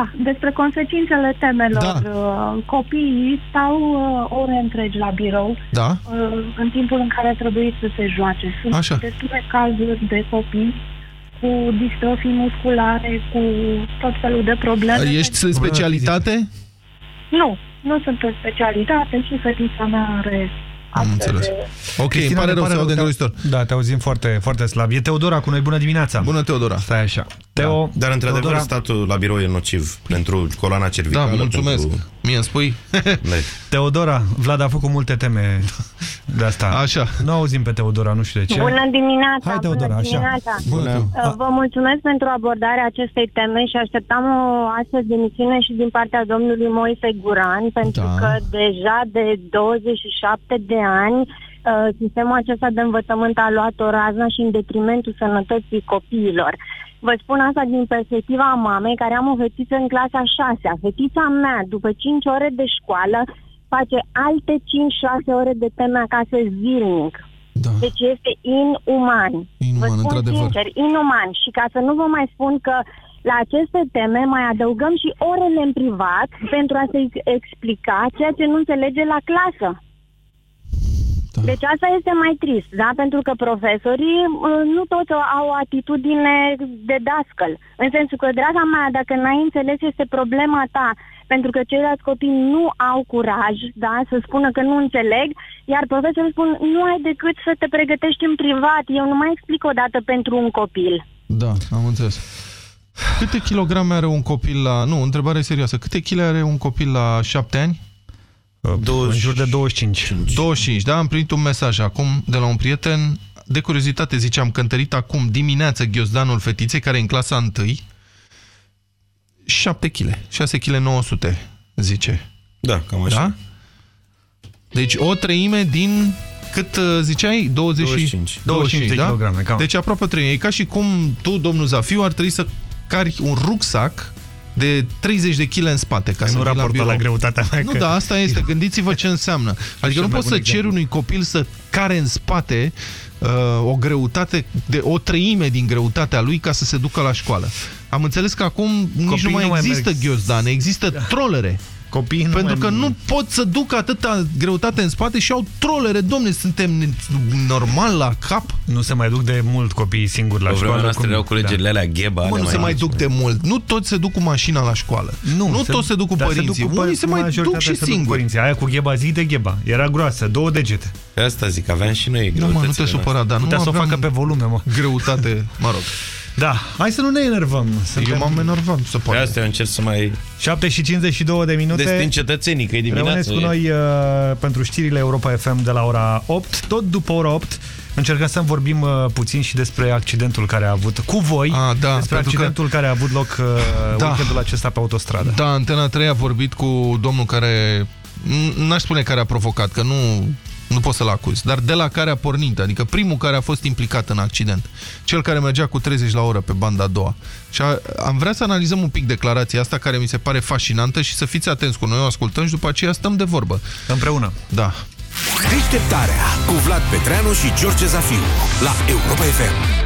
Ah, despre consecințele temelor. Da. Uh, Copiii stau uh, ore întregi la birou Da? uh, în timpul în care trebuie să se joace. Sunt Așa. destule cazuri de copii cu distrofii musculare, cu tot felul de probleme. Ești în specialitate? Nu, nu sunt în specialitate și fetița mea are Am înțeles. Ok, îmi pare rău să aud îngrozitor. Da, te auzim foarte, foarte slab. E Teodora cu noi, bună dimineața! Bună, Teodora! Stai așa. Teo, Dar, într-adevăr, Teodora- statul la birou e nociv pentru coloana cervicală. Da, mulțumesc. Pentru... Mie îmi spui? (laughs) Teodora, Vlad a făcut multe teme de asta. Așa. Nu auzim pe Teodora, nu știu de ce. Bună dimineața! Hai, Teodora, bună așa. dimineața! Bună. Uh, Vă mulțumesc pentru abordarea acestei teme și așteptam o astfel de misiune și din partea domnului Moise Guran, pentru Da. că deja de 27 de ani uh, sistemul acesta de învățământ a luat o razna și în detrimentul sănătății copiilor. Vă spun asta din perspectiva mamei, care am o fetiță în clasa 6 Fetița mea, după 5 ore de școală, face alte 5-6 ore de teme acasă zilnic. Da. Deci este inuman. Inuman, Vă spun într-adevăr. sincer, inuman. Și ca să nu vă mai spun că la aceste teme mai adăugăm și orele în privat pentru a se explica ceea ce nu înțelege la clasă. Da. Deci asta este mai trist, da? Pentru că profesorii uh, nu toți au o atitudine de dascăl. În sensul că, draga mea, dacă n-ai înțeles, este problema ta. Pentru că ceilalți copii nu au curaj, da, să spună că nu înțeleg, iar profesorii spun, nu ai decât să te pregătești în privat. Eu nu mai explic o dată pentru un copil. Da, am înțeles. Câte kilograme are un copil la... Nu, întrebare serioasă. Câte kg are un copil la șapte ani? 20. În jur de 25. 25, da? Am primit un mesaj acum de la un prieten. de curiozitate ziceam, cântărit acum dimineață ghiozdanul fetiței, care e în clasa 1, 7 kg, 6 kg 900, zice. Da, cam așa. Da? Deci o treime din cât uh, ziceai? 20, 25. 25 de da? kilograme, cam. Deci aproape o treime. E ca și cum tu, domnul Zafiu, ar trebui să cari un rucsac de 30 de kg în spate. Ca Păi să nu vii la raportat birou. la greutatea mea, Nu, că- da, asta este. (laughs) Gândiți-vă ce înseamnă. Adică cel nu mai poți bun să ceri exemplu. unui copil să care în spate uh, o greutate de o treime din greutatea lui ca să se ducă la școală. Am înțeles că acum nici Copiii nu mai nu mai există merg. ghiozdane, există trolere. Copiii nu Pentru mai- că nu pot să ducă atâta greutate în spate și au trolere. Domne, suntem normal la cap? Nu se mai duc de mult copiii singuri la Pe vremea școală. noastră cum- erau colegiile alea gheba. Mă, alea nu se mai duc de mult. Nu toți se duc cu mașina la școală. Nu, se- toți se duc cu dar părinții. duc cu Unii se mai duc majoritatea și se duc cu singuri. Părinții. Aia cu gheba zi de gheba. Era groasă, două degete. Pe asta zic, aveam și noi Nu, mă, nu te greutățile supăra, dar nu Putea să o aveam facă pe volume, mă. greutate, mă rog. Da, hai să nu ne enervăm. Eu m-am enervat, să Pe poate. asta eu încerc să mai 7 și 52 de minute. destin cetățenii, că e dimineață. Rămâneți cu e. noi uh, pentru știrile Europa FM de la ora 8. Tot după ora 8 încercăm să vorbim uh, puțin și despre accidentul care a avut cu voi, A, da, despre pentru că- accidentul care a avut loc uh, Da. weekendul acesta pe autostradă. Da, Antena 3 a vorbit cu domnul care, n- n-aș spune care a provocat, că nu, nu pot să-l acuz, dar de la care a pornit, adică primul care a fost implicat în accident, cel care mergea cu 30 la oră pe banda a doua. Și a, am vrea să analizăm un pic declarația asta, care mi se pare fascinantă și să fiți atenți cu noi, o ascultăm și după aceea stăm de vorbă. Împreună. Da. Deșteptarea cu Vlad Petreanu și George Zafiu la Europa FM.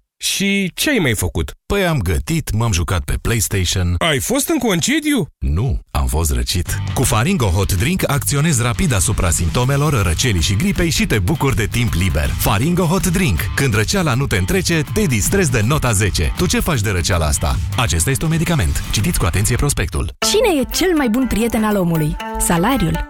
Și ce ai mai făcut? Păi am gătit, m-am jucat pe PlayStation. Ai fost în concediu? Nu, am fost răcit. Cu Faringo Hot Drink acționezi rapid asupra simptomelor răcelii și gripei și te bucuri de timp liber. Faringo Hot Drink. Când răceala nu te întrece, te distrezi de nota 10. Tu ce faci de răceala asta? Acesta este un medicament. Citiți cu atenție prospectul. Cine e cel mai bun prieten al omului? Salariul.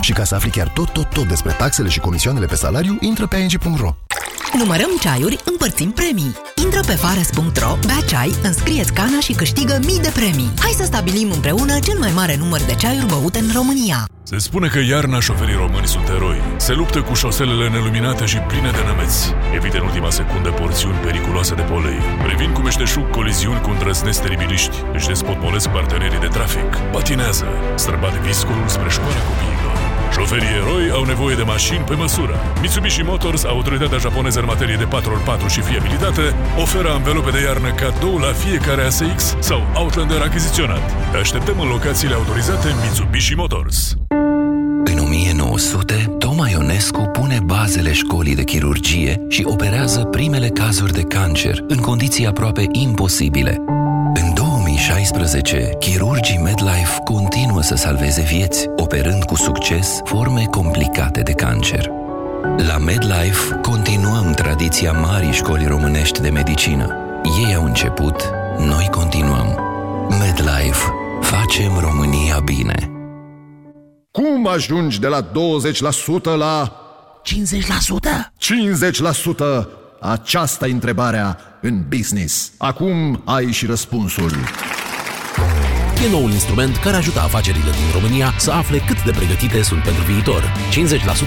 Și ca să afli chiar tot, tot, tot despre taxele și comisioanele pe salariu, intră pe ing.ro. Numărăm ceaiuri, împărțim premii. Intră pe fares.ro, bea ceai, înscrieți cana și câștigă mii de premii. Hai să stabilim împreună cel mai mare număr de ceaiuri băute în România. Se spune că iarna șoferii români sunt eroi. Se luptă cu șoselele neluminate și pline de nămeți. Evită în ultima secundă porțiuni periculoase de polei. Revin cu meșteșug coliziuni cu îndrăzneți teribiliști. Își despotmolesc partenerii de trafic. Patinează. Străbate viscolul spre școala copiilor. Șoferii eroi au nevoie de mașini pe măsură. Mitsubishi Motors, autoritatea japoneză în materie de 4x4 și fiabilitate, oferă anvelope de iarnă cadou la fiecare ASX sau Outlander achiziționat. Te așteptăm în locațiile autorizate Mitsubishi Motors. În 1900, Toma Ionescu pune bazele școlii de chirurgie și operează primele cazuri de cancer în condiții aproape imposibile. În 2016, chirurgii MedLife continuă să salveze vieți, operând cu succes forme complicate de cancer. La MedLife continuăm tradiția marii școli românești de medicină. Ei au început, noi continuăm. MedLife. Facem România bine. Cum ajungi de la 20% la 50%? 50%! Aceasta e întrebarea în business. Acum ai și răspunsul. e noul instrument care ajută afacerile din România să afle cât de pregătite sunt pentru viitor.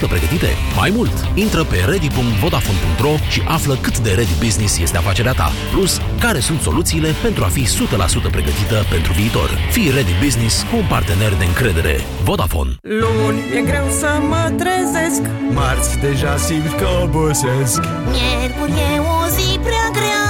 50% pregătite? Mai mult! Intră pe ready.vodafone.ro și află cât de ready business este afacerea ta. Plus, care sunt soluțiile pentru a fi 100% pregătită pentru viitor. Fii ready business cu un partener de încredere. Vodafone. Luni e greu să mă trezesc Marți deja simt că obosesc Miercuri e o zi prea grea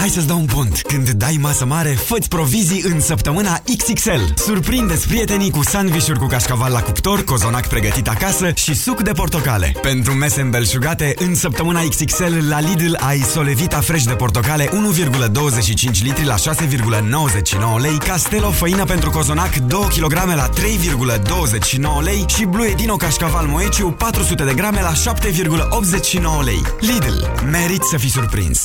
Hei, hai să-ți dau un pont. Când dai masă mare, fă provizii în săptămâna XXL. Surprindeți prietenii cu sandvișuri cu cașcaval la cuptor, cozonac pregătit acasă și suc de portocale. Pentru mese îmbelșugate, în săptămâna XXL la Lidl ai Solevita Fresh de portocale 1,25 litri la 6,99 lei, Castelo făină pentru cozonac 2 kg la 3,29 lei și Blue Edino cașcaval moeciu 400 de grame la 7,89 lei. Lidl. Merit să fii surprins!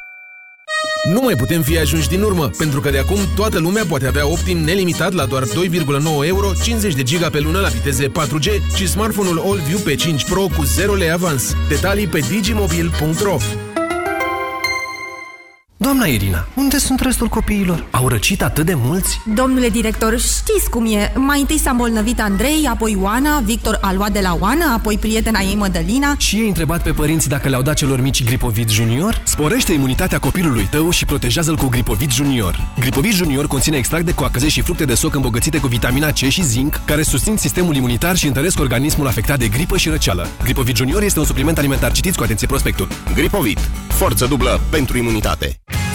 Nu mai putem fi ajunși din urmă, pentru că de acum toată lumea poate avea Optim nelimitat la doar 2,9 euro, 50 de giga pe lună la viteze 4G și smartphone-ul AllView pe 5 Pro cu 0 lei avans. Detalii pe digimobil.ro Doamna Irina, unde sunt restul copiilor? Au răcit atât de mulți? Domnule director, știți cum e. Mai întâi s-a îmbolnăvit Andrei, apoi Oana, Victor a luat de la Oana, apoi prietena ei Mădălina. Și ei întrebat pe părinți dacă le-au dat celor mici Gripovit Junior? Sporește imunitatea copilului tău și protejează-l cu Gripovit Junior. Gripovit Junior conține extract de coacăze și fructe de soc îmbogățite cu vitamina C și zinc, care susțin sistemul imunitar și întăresc organismul afectat de gripă și răceală. Gripovit Junior este un supliment alimentar. Citiți cu atenție prospectul. Gripovit. Forță dublă pentru imunitate.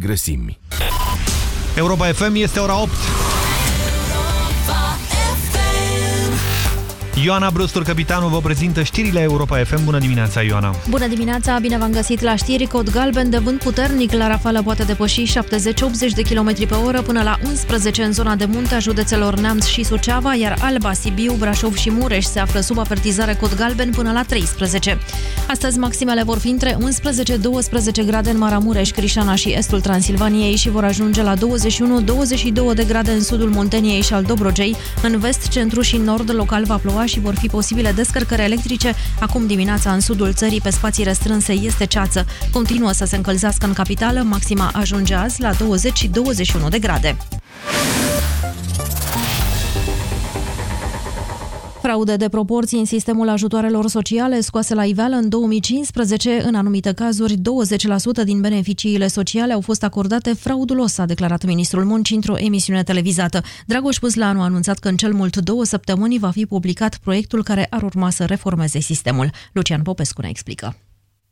grăsimi. Europa FM este ora 8. Ioana Brustur, capitanul, vă prezintă știrile Europa FM. Bună dimineața, Ioana! Bună dimineața, bine v-am găsit la știri. Cod galben de vânt puternic la rafală poate depăși 70-80 de km pe oră până la 11 în zona de munte a județelor Neamț și Suceava, iar Alba, Sibiu, Brașov și Mureș se află sub avertizare cod galben până la 13. Astăzi maximele vor fi între 11-12 grade în Maramureș, Crișana și estul Transilvaniei și vor ajunge la 21-22 de grade în sudul Munteniei și al Dobrogei. În vest, centru și nord local va ploua și vor fi posibile descărcări electrice. Acum dimineața în sudul țării, pe spații restrânse, este ceață. Continuă să se încălzească în capitală, maxima ajunge azi la 20 și 21 de grade. Fraude de proporții în sistemul ajutoarelor sociale scoase la iveală în 2015. În anumite cazuri, 20% din beneficiile sociale au fost acordate fraudulos, a declarat ministrul Muncii într-o emisiune televizată. Dragoș Puzlanu a anunțat că în cel mult două săptămâni va fi publicat proiectul care ar urma să reformeze sistemul. Lucian Popescu ne explică.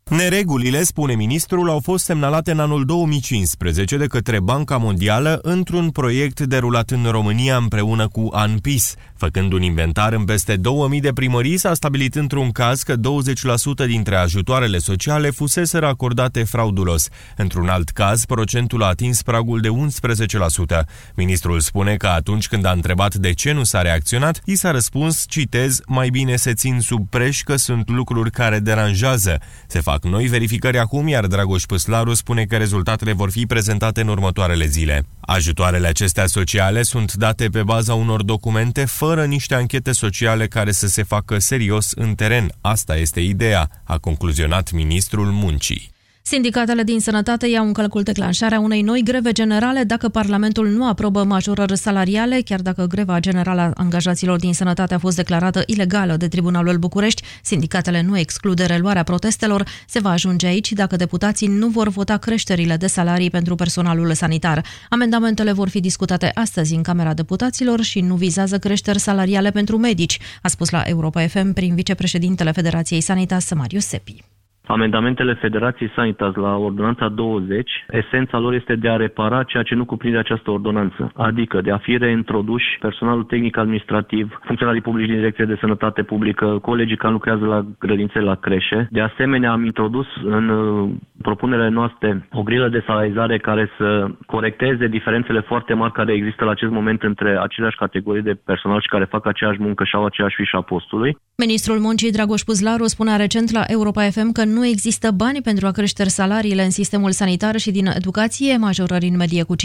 Neregulile, spune ministrul, au fost semnalate în anul 2015 de către Banca Mondială într-un proiect derulat în România împreună cu ANPIS. Făcând un inventar în peste 2000 de primării, s-a stabilit într-un caz că 20% dintre ajutoarele sociale fuseseră acordate fraudulos. Într-un alt caz, procentul a atins pragul de 11%. Ministrul spune că atunci când a întrebat de ce nu s-a reacționat, i s-a răspuns, citez, mai bine se țin sub preș că sunt lucruri care deranjează. Se fac noi verificări acum, iar Dragoș Păslaru spune că rezultatele vor fi prezentate în următoarele zile. Ajutoarele acestea sociale sunt date pe baza unor documente fără niște anchete sociale care să se facă serios în teren. Asta este ideea, a concluzionat ministrul muncii. Sindicatele din sănătate iau în calcul declanșarea unei noi greve generale dacă Parlamentul nu aprobă majorări salariale, chiar dacă greva generală a angajaților din sănătate a fost declarată ilegală de Tribunalul București. Sindicatele nu exclude reluarea protestelor. Se va ajunge aici dacă deputații nu vor vota creșterile de salarii pentru personalul sanitar. Amendamentele vor fi discutate astăzi în Camera Deputaților și nu vizează creșteri salariale pentru medici, a spus la Europa FM prin vicepreședintele Federației Sanitas, Marius Sepi. Amendamentele Federației Sanitas la Ordonanța 20, esența lor este de a repara ceea ce nu cuprinde această ordonanță, adică de a fi reintroduși personalul tehnic-administrativ, funcționarii publici din Direcție de Sănătate Publică, colegii care lucrează la grădințe, la creșe. De asemenea, am introdus în uh, propunerile noastre o grilă de salarizare care să corecteze diferențele foarte mari care există la acest moment între aceleași categorii de personal și care fac aceeași muncă și au aceeași fișă a postului. Ministrul Muncii Dragoș Puzlaru spunea recent la Europa FM că nu există bani pentru a crește salariile în sistemul sanitar și din educație. Majorări în medie cu 15%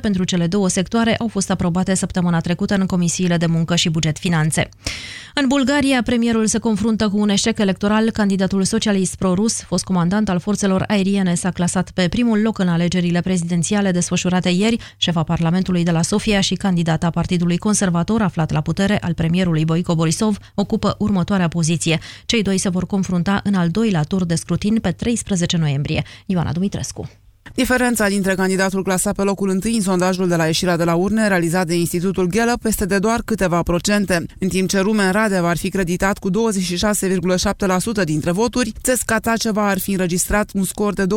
pentru cele două sectoare au fost aprobate săptămâna trecută în comisiile de muncă și buget finanțe. În Bulgaria, premierul se confruntă cu un eșec electoral. Candidatul socialist pro-rus, fost comandant al forțelor aeriene, s-a clasat pe primul loc în alegerile prezidențiale desfășurate ieri. Șefa Parlamentului de la Sofia și candidata Partidului Conservator aflat la putere al premierului Boico Borisov ocupă următoarea poziție. Cei doi se vor confrunta în al doilea tur de scrutin pe 13 noiembrie. Ioana Dumitrescu. Diferența dintre candidatul clasat pe locul întâi în sondajul de la ieșirea de la urne, realizat de Institutul Gallup, este de doar câteva procente, în timp ce Rumen Radev ar fi creditat cu 26,7% dintre voturi, Țesca Taceva ar fi înregistrat un scor de 22,5%.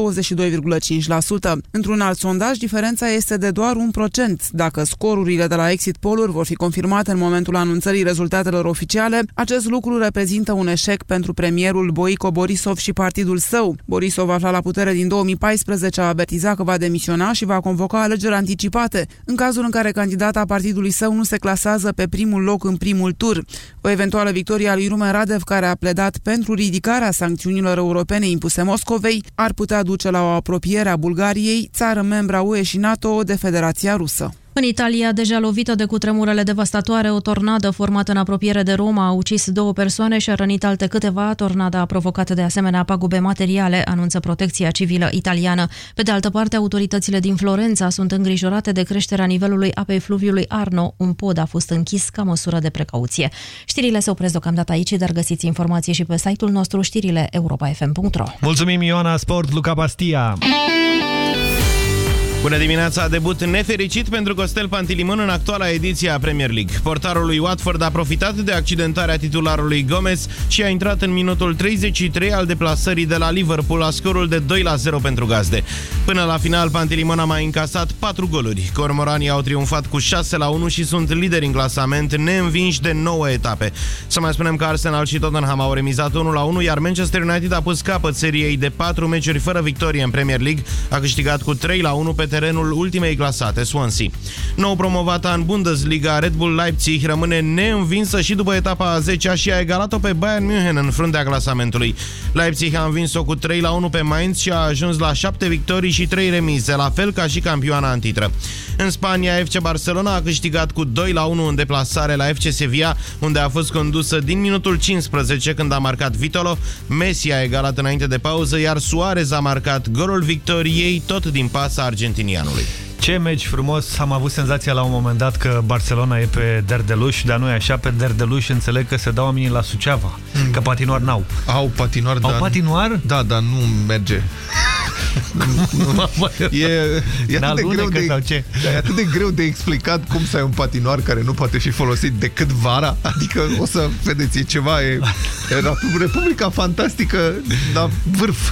Într-un alt sondaj, diferența este de doar un procent. Dacă scorurile de la exit poll vor fi confirmate în momentul anunțării rezultatelor oficiale, acest lucru reprezintă un eșec pentru premierul Boico Borisov și partidul său. Borisov afla la putere din 2014 a avertiza că va demisiona și va convoca alegeri anticipate, în cazul în care candidata partidului său nu se clasează pe primul loc în primul tur. O eventuală victorie a lui Rumen Radev, care a pledat pentru ridicarea sancțiunilor europene impuse Moscovei, ar putea duce la o apropiere a Bulgariei, țară membra UE și NATO, de Federația Rusă. În Italia, deja lovită de cutremurele devastatoare, o tornadă formată în apropiere de Roma a ucis două persoane și a rănit alte câteva. Tornada a provocat de asemenea pagube materiale, anunță protecția civilă italiană. Pe de altă parte, autoritățile din Florența sunt îngrijorate de creșterea nivelului apei fluviului Arno. Un pod a fost închis ca măsură de precauție. Știrile se opresc deocamdată aici, dar găsiți informații și pe site-ul nostru știrile europa.fm.ro Mulțumim Ioana Sport, Luca Bastia! Bună dimineața! Debut nefericit pentru Costel Pantilimon în actuala ediție a Premier League. Portarul lui Watford a profitat de accidentarea titularului Gomez și a intrat în minutul 33 al deplasării de la Liverpool la scorul de 2 la 0 pentru gazde. Până la final, Pantilimon a mai încasat 4 goluri. Cormoranii au triumfat cu 6 la 1 și sunt lideri în clasament, neînvinși de 9 etape. Să mai spunem că Arsenal și Tottenham au remizat 1 la 1, iar Manchester United a pus capăt seriei de 4 meciuri fără victorie în Premier League, a câștigat cu 3 la 1 pe terenul ultimei clasate, Swansea. Nou promovata în Bundesliga, Red Bull Leipzig rămâne neînvinsă și după etapa a 10 -a și a egalat-o pe Bayern München în fruntea clasamentului. Leipzig a învins-o cu 3 la 1 pe Mainz și a ajuns la 7 victorii și 3 remize, la fel ca și campioana în titră. În Spania, FC Barcelona a câștigat cu 2 la 1 în deplasare la FC Sevilla, unde a fost condusă din minutul 15 când a marcat Vitolo, Messi a egalat înainte de pauză, iar Suarez a marcat golul victoriei tot din pasa argentinianului. Ce meci frumos! Am avut senzația la un moment dat că Barcelona e pe Derdeluș, dar nu e așa, pe Derdeluș înțeleg că se dau oamenii la Suceava, mm. că patinoar n-au. Au patinoar, Au dar... patinoar? Da, dar nu merge. (laughs) e, e, atât de greu de, sau ce? e atât de greu de explicat cum să ai un patinoar care nu poate fi folosit decât vara. Adică o să vedeți, e ceva, e, e Republica Fantastică, dar vârf.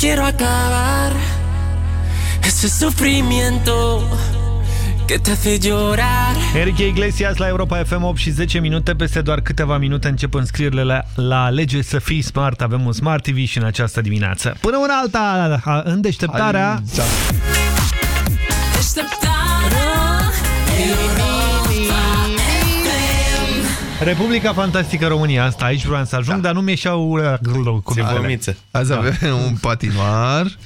quiero acabar ese sufrimiento que te hace llorar. Enrique Iglesias la Europa FM 8 și 10 minute, peste doar câteva minute încep înscrierile la, la Alege să fii smart. Avem un Smart TV și în această dimineață. Până una alta, a- în deșteptarea... Republica Fantastică România, asta aici vreau să ajung, da. dar nu mi-eșeau uh, cuvintele. Azi Da. avem un patinoar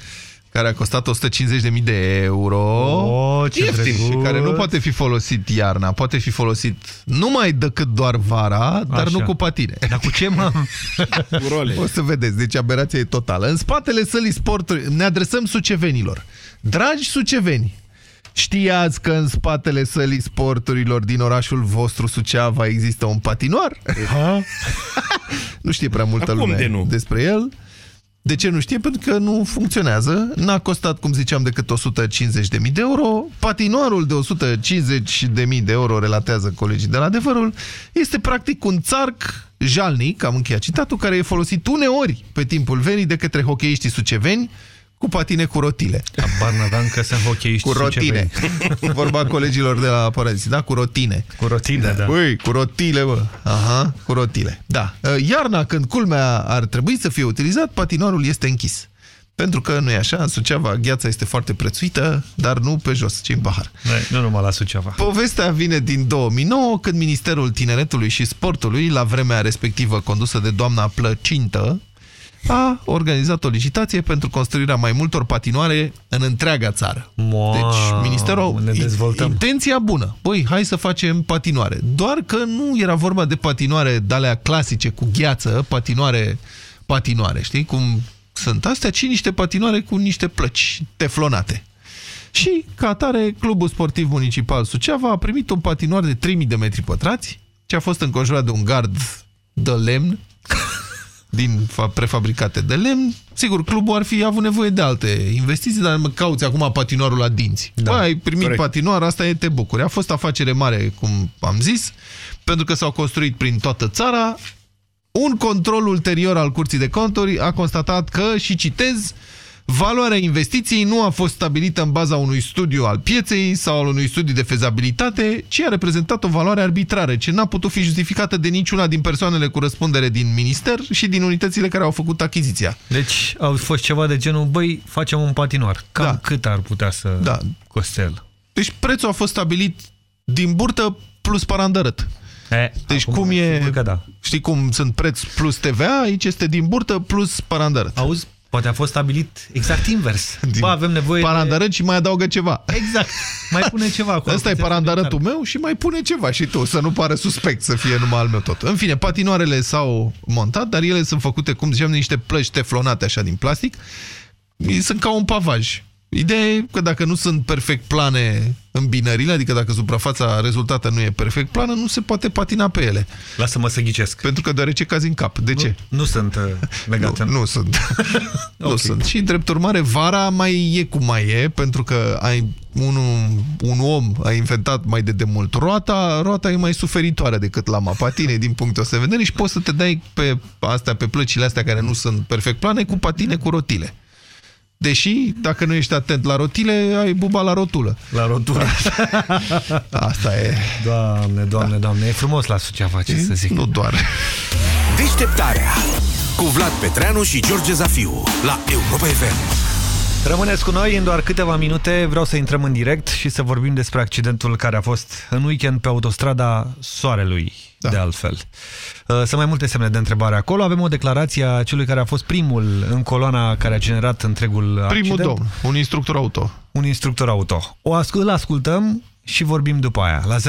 care a costat 150.000 de euro. Oh, ce Ieftin și drăguț. care nu poate fi folosit iarna, poate fi folosit numai decât doar vara, dar Așa. nu cu patine. Dar cu ce, mă? (laughs) cu role. O să vedeți, deci aberația e totală. În spatele sălii sporturi ne adresăm sucevenilor. Dragi suceveni, Știați că în spatele sălii sporturilor din orașul vostru Suceava există un patinoar? nu știe prea multă Acum lume de nu. despre el. De ce nu știe? Pentru că nu funcționează. N-a costat, cum ziceam, decât 150.000 de euro. Patinoarul de 150.000 de euro, relatează colegii de la adevărul, este practic un țarc jalnic, am încheiat citatul, care e folosit uneori pe timpul verii de către hocheiștii suceveni cu patine cu rotile. Abar n-aveam că sunt hocheiști Cu rotine. suceveni. (laughs) Vorba colegilor de la părinți, da? Cu rotine. Cu rotile, da. Ui, cu rotile, bă. Aha, cu rotile. Da. Iarna, când culmea ar trebui să fie utilizat, patinoarul este închis. Pentru că nu e așa, în Suceava gheața este foarte prețuită, dar nu pe jos, ci în pahar. Nu numai la Suceava. Povestea vine din 2009, când Ministerul Tineretului și Sportului, la vremea respectivă condusă de doamna Plăcintă, a organizat o licitație pentru construirea mai multor patinoare în întreaga țară. Wow, deci, Ministerul... ne dezvoltăm. Intenția bună. Băi, hai să facem patinoare. Doar că nu era vorba de patinoare de-alea clasice cu gheață, patinoare, patinoare, știi? Cum sunt astea, ci niște patinoare cu niște plăci teflonate. Și, ca atare, Clubul Sportiv Municipal Suceava a primit un patinoar de 3000 de metri pătrați, ce a fost înconjurat de un gard de lemn, (laughs) din fa- prefabricate de lemn. Sigur, clubul ar fi avut nevoie de alte investiții, dar mă cauți acum patinoarul la dinți. Da. Bă, ai primit Corect. patinoar, asta e te bucuri. A fost afacere mare, cum am zis, pentru că s-au construit prin toată țara. Un control ulterior al Curții de Conturi a constatat că, și citez, valoarea investiției nu a fost stabilită în baza unui studiu al pieței sau al unui studiu de fezabilitate, ci a reprezentat o valoare arbitrară, ce n-a putut fi justificată de niciuna din persoanele cu răspundere din minister și din unitățile care au făcut achiziția. Deci au fost ceva de genul, băi, facem un patinoar. Cam Da. cât ar putea să Da. coste el? Deci prețul a fost stabilit din burtă plus parandărăt. E, Deci acum, cum e... sigur Că da. Știi cum sunt preț plus TVA? Aici este din burtă plus parandărăt. Auzi, poate a fost stabilit exact invers. (laughs) Bă, avem nevoie Parandărăt și mai adaugă ceva. Exact. Mai pune ceva (laughs) acolo. Asta e parandarătul meu și mai pune ceva și tu, să nu pare suspect să fie numai al meu tot. În fine, patinoarele s-au montat, dar ele sunt făcute, cum ziceam, de niște plăci teflonate așa din plastic. Sunt ca un pavaj. Ideea e că dacă nu sunt perfect plane îmbinările, adică dacă suprafața rezultată nu e perfect plană, nu se poate patina pe ele. Lasă-mă să ghicesc. Pentru că deoarece cazi în cap. De ce? Nu sunt uh, legate. Nu, nu sunt. (laughs) nu Ok. sunt. Și drept urmare, vara mai e cum mai e, pentru că ai un, un om a inventat mai de demult roata, roata e mai suferitoare decât lama patine din punctul ăsta de vedere și poți să te dai pe astea, pe plăcile astea care nu sunt perfect plane, cu patine cu rotile. Deși, dacă nu ești atent la rotile, ai buba la rotulă. La rotulă. (laughs) Asta e. Doamne, doamne, doamne, e frumos la Suceava, ce să zic. Nu doar. Deșteptarea cu Vlad Petreanu și George Zafiu la Europa FM. Rămâneți cu noi în doar câteva minute. Vreau să intrăm în direct și să vorbim despre accidentul care a fost în weekend pe autostrada Soarelui, da. de altfel. Uh, Sunt mai multe semne de întrebare acolo. Avem o declarație a celui care a fost primul în coloana care a generat întregul accident. Primul domn, un instructor auto. Un instructor auto. O ascult, îl ascultăm și vorbim după aia. La 0372069599.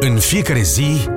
În fiecare zi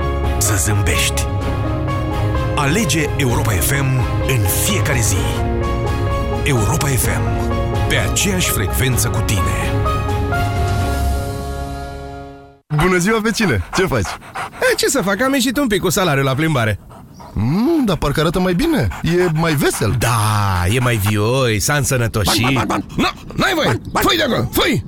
să zâmbești. Alege Europa FM în fiecare zi. Europa FM. Pe aceeași frecvență cu tine. Bună ziua, vecine! Ce faci? E, ce să fac? Am ieșit un pic cu salariul la plimbare. Mm, dar parcă arată mai bine. E mai vesel. Da, e mai vioi, s-a însănătoșit. Ban, ban, ban, Nu, n-ai voie! Fui de acolo, fui!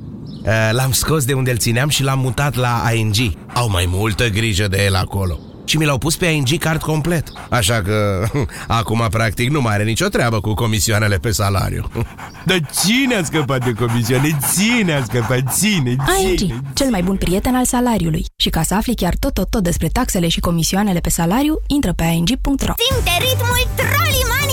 L-am scos de unde îl țineam și l-am mutat la ING. Au mai multă grijă de el acolo. Și mi l-au pus pe ING card complet. Așa că (laughs) acum practic nu mai are nicio treabă cu comisioanele pe salariu. (laughs) Dar cine a scăpat de comisioane? Ține a scăpat, ține, ține. ING, cel mai bun prieten al salariului. Și ca să afli chiar tot, tot, tot despre taxele și comisioanele pe salariu, intră pe ing.ro. Simte ritmul Trollimania!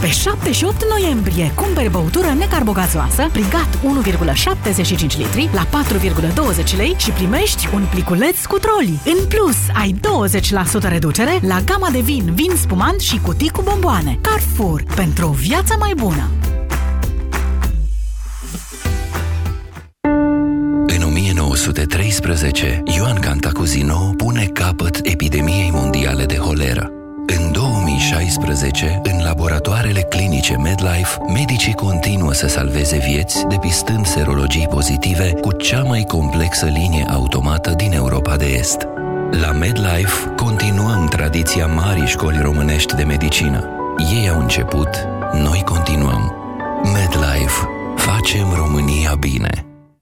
Pe 7 și 8 noiembrie, cumperi băutură necarbogazoasă, Brigat 1,75 litri la 4,20 lei și primești un pliculeț cu troli. În plus, ai 20% reducere la gama de vin, vin spumant și cutii cu bomboane. Carrefour, pentru o viață mai bună! În 1913, Ioan Cantacuzino pune capăt epidemiei mondiale de holeră. În 2016, în laboratoarele clinice MedLife, medicii continuă să salveze vieți, depistând serologii pozitive cu cea mai complexă linie automată din Europa de Est. La MedLife continuăm tradiția marii școli românești de medicină. Ei au început, noi continuăm. MedLife. Facem România bine.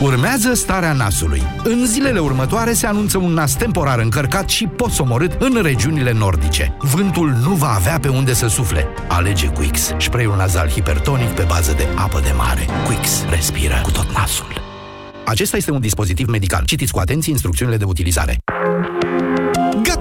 Urmează starea nasului. În zilele următoare se anunță un nas temporar încărcat și posomorât în regiunile nordice. Vântul nu va avea pe unde să sufle. Alege Quix, spray-ul nazal hipertonic pe bază de apă de mare. Quix respiră cu tot nasul. Acesta este un dispozitiv medical. Citiți cu atenție instrucțiunile de utilizare.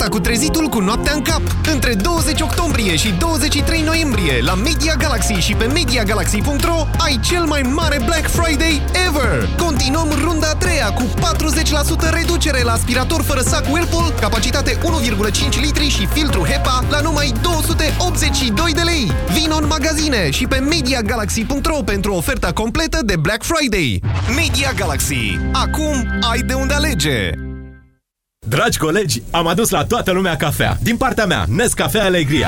Gata cu trezitul cu noaptea în cap! Între 20 octombrie și 23 noiembrie la Media Galaxy și pe MediaGalaxy.ro ai cel mai mare Black Friday ever! Continuăm runda a treia cu 40% reducere la aspirator fără sac Whirlpool, capacitate 1,5 litri și filtru HEPA la numai 282 de lei! Vino în magazine și pe MediaGalaxy.ro pentru oferta completă de Black Friday! Media Galaxy. Acum ai de unde alege! Dragi colegi, am adus la toată lumea cafea. Din partea mea, Nescafe Alegria.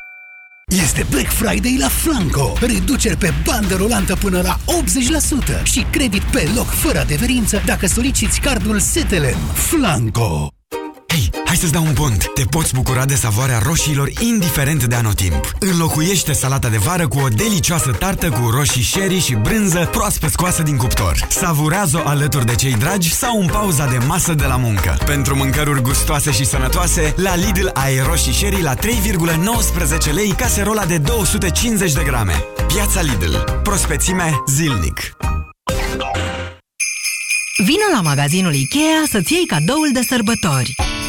Este Black Friday la Flanco. Reduceri pe bandă rulantă până la 80% și credit pe loc fără adeverință dacă soliciți cardul Setelem. Flanco. Hei, Hai să-ți dau un pont. Te poți bucura de savoarea roșiilor indiferent de anotimp. Înlocuiește salata de vară cu o delicioasă tartă cu roșii sherry și brânză proaspăt scoasă din cuptor. Savurează-o alături de cei dragi sau în pauza de masă de la muncă. Pentru mâncăruri gustoase și sănătoase, la Lidl ai roșii sherry la 3,19 lei caserola de 250 de grame. Piața Lidl. Prospețime zilnic. Vino la magazinul IKEA să-ți iei cadoul de sărbători.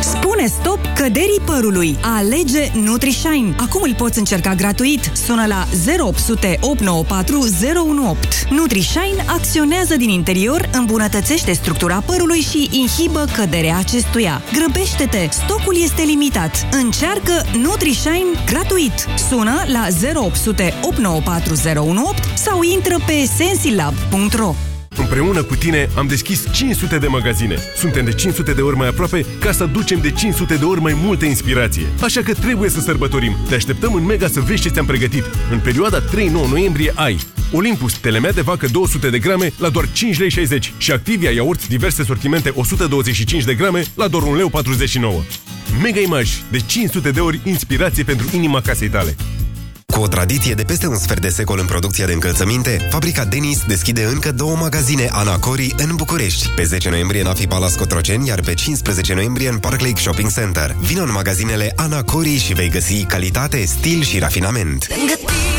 Spune stop căderii părului. Alege NutriShine. Acum îl poți încerca gratuit. Sună la 0800 894 018. NutriShine acționează din interior, îmbunătățește structura părului și inhibă căderea acestuia. Grăbește-te! Stocul este limitat. Încearcă NutriShine gratuit. Sună la 0800 894 018 sau intră pe sensilab.ro. Împreună cu tine am deschis 500 de magazine. Suntem de 500 de ori mai aproape ca să ducem de 500 de ori mai multă inspirație. Așa că trebuie să sărbătorim. Te așteptăm în Mega să vezi ce ți-am pregătit. În perioada 3-9 noiembrie ai Olympus, telemea de vacă 200 de grame la doar 5 lei 60 și Activia iaurt diverse sortimente 125 de grame la doar 1 lei 49. Mega Image, de 500 de ori inspirație pentru inima casei tale. Cu o tradiție de peste un sfert de secol în producția de încălțăminte, fabrica Denis deschide încă două magazine Anacori în București. Pe 10 noiembrie în Afi Palace Cotroceni, iar pe 15 noiembrie în Park Lake Shopping Center. Vino în magazinele Anacori și vei găsi calitate, stil și rafinament. Lângă tine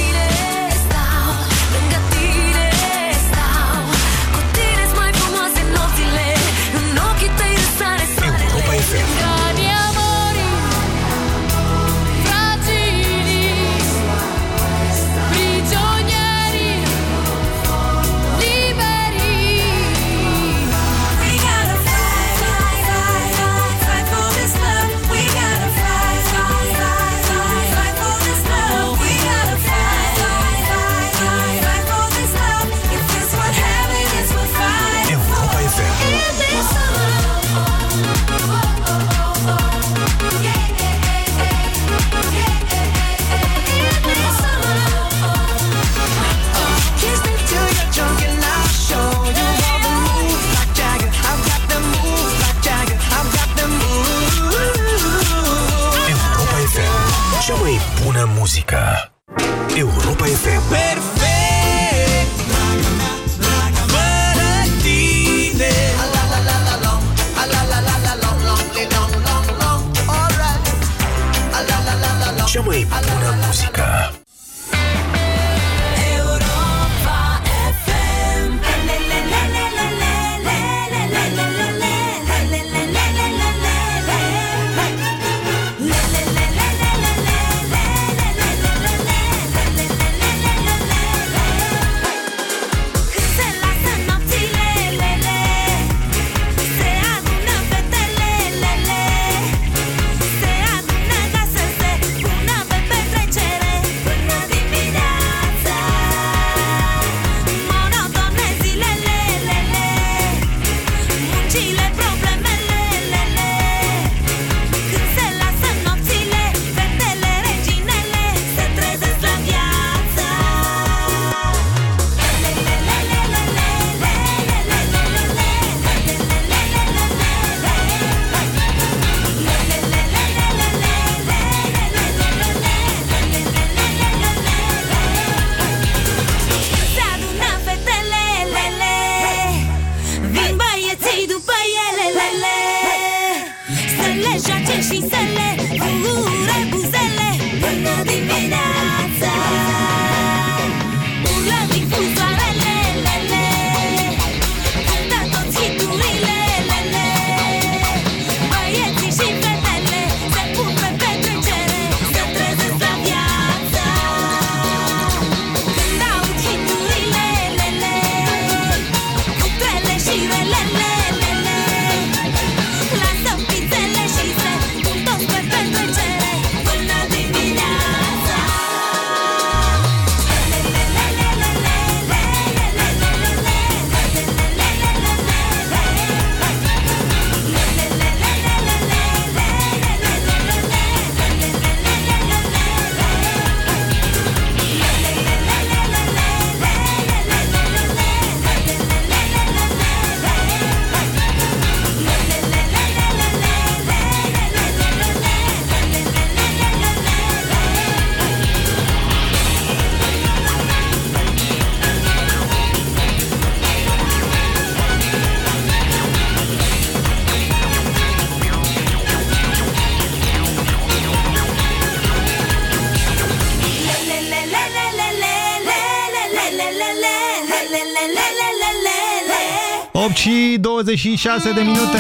76 de minute.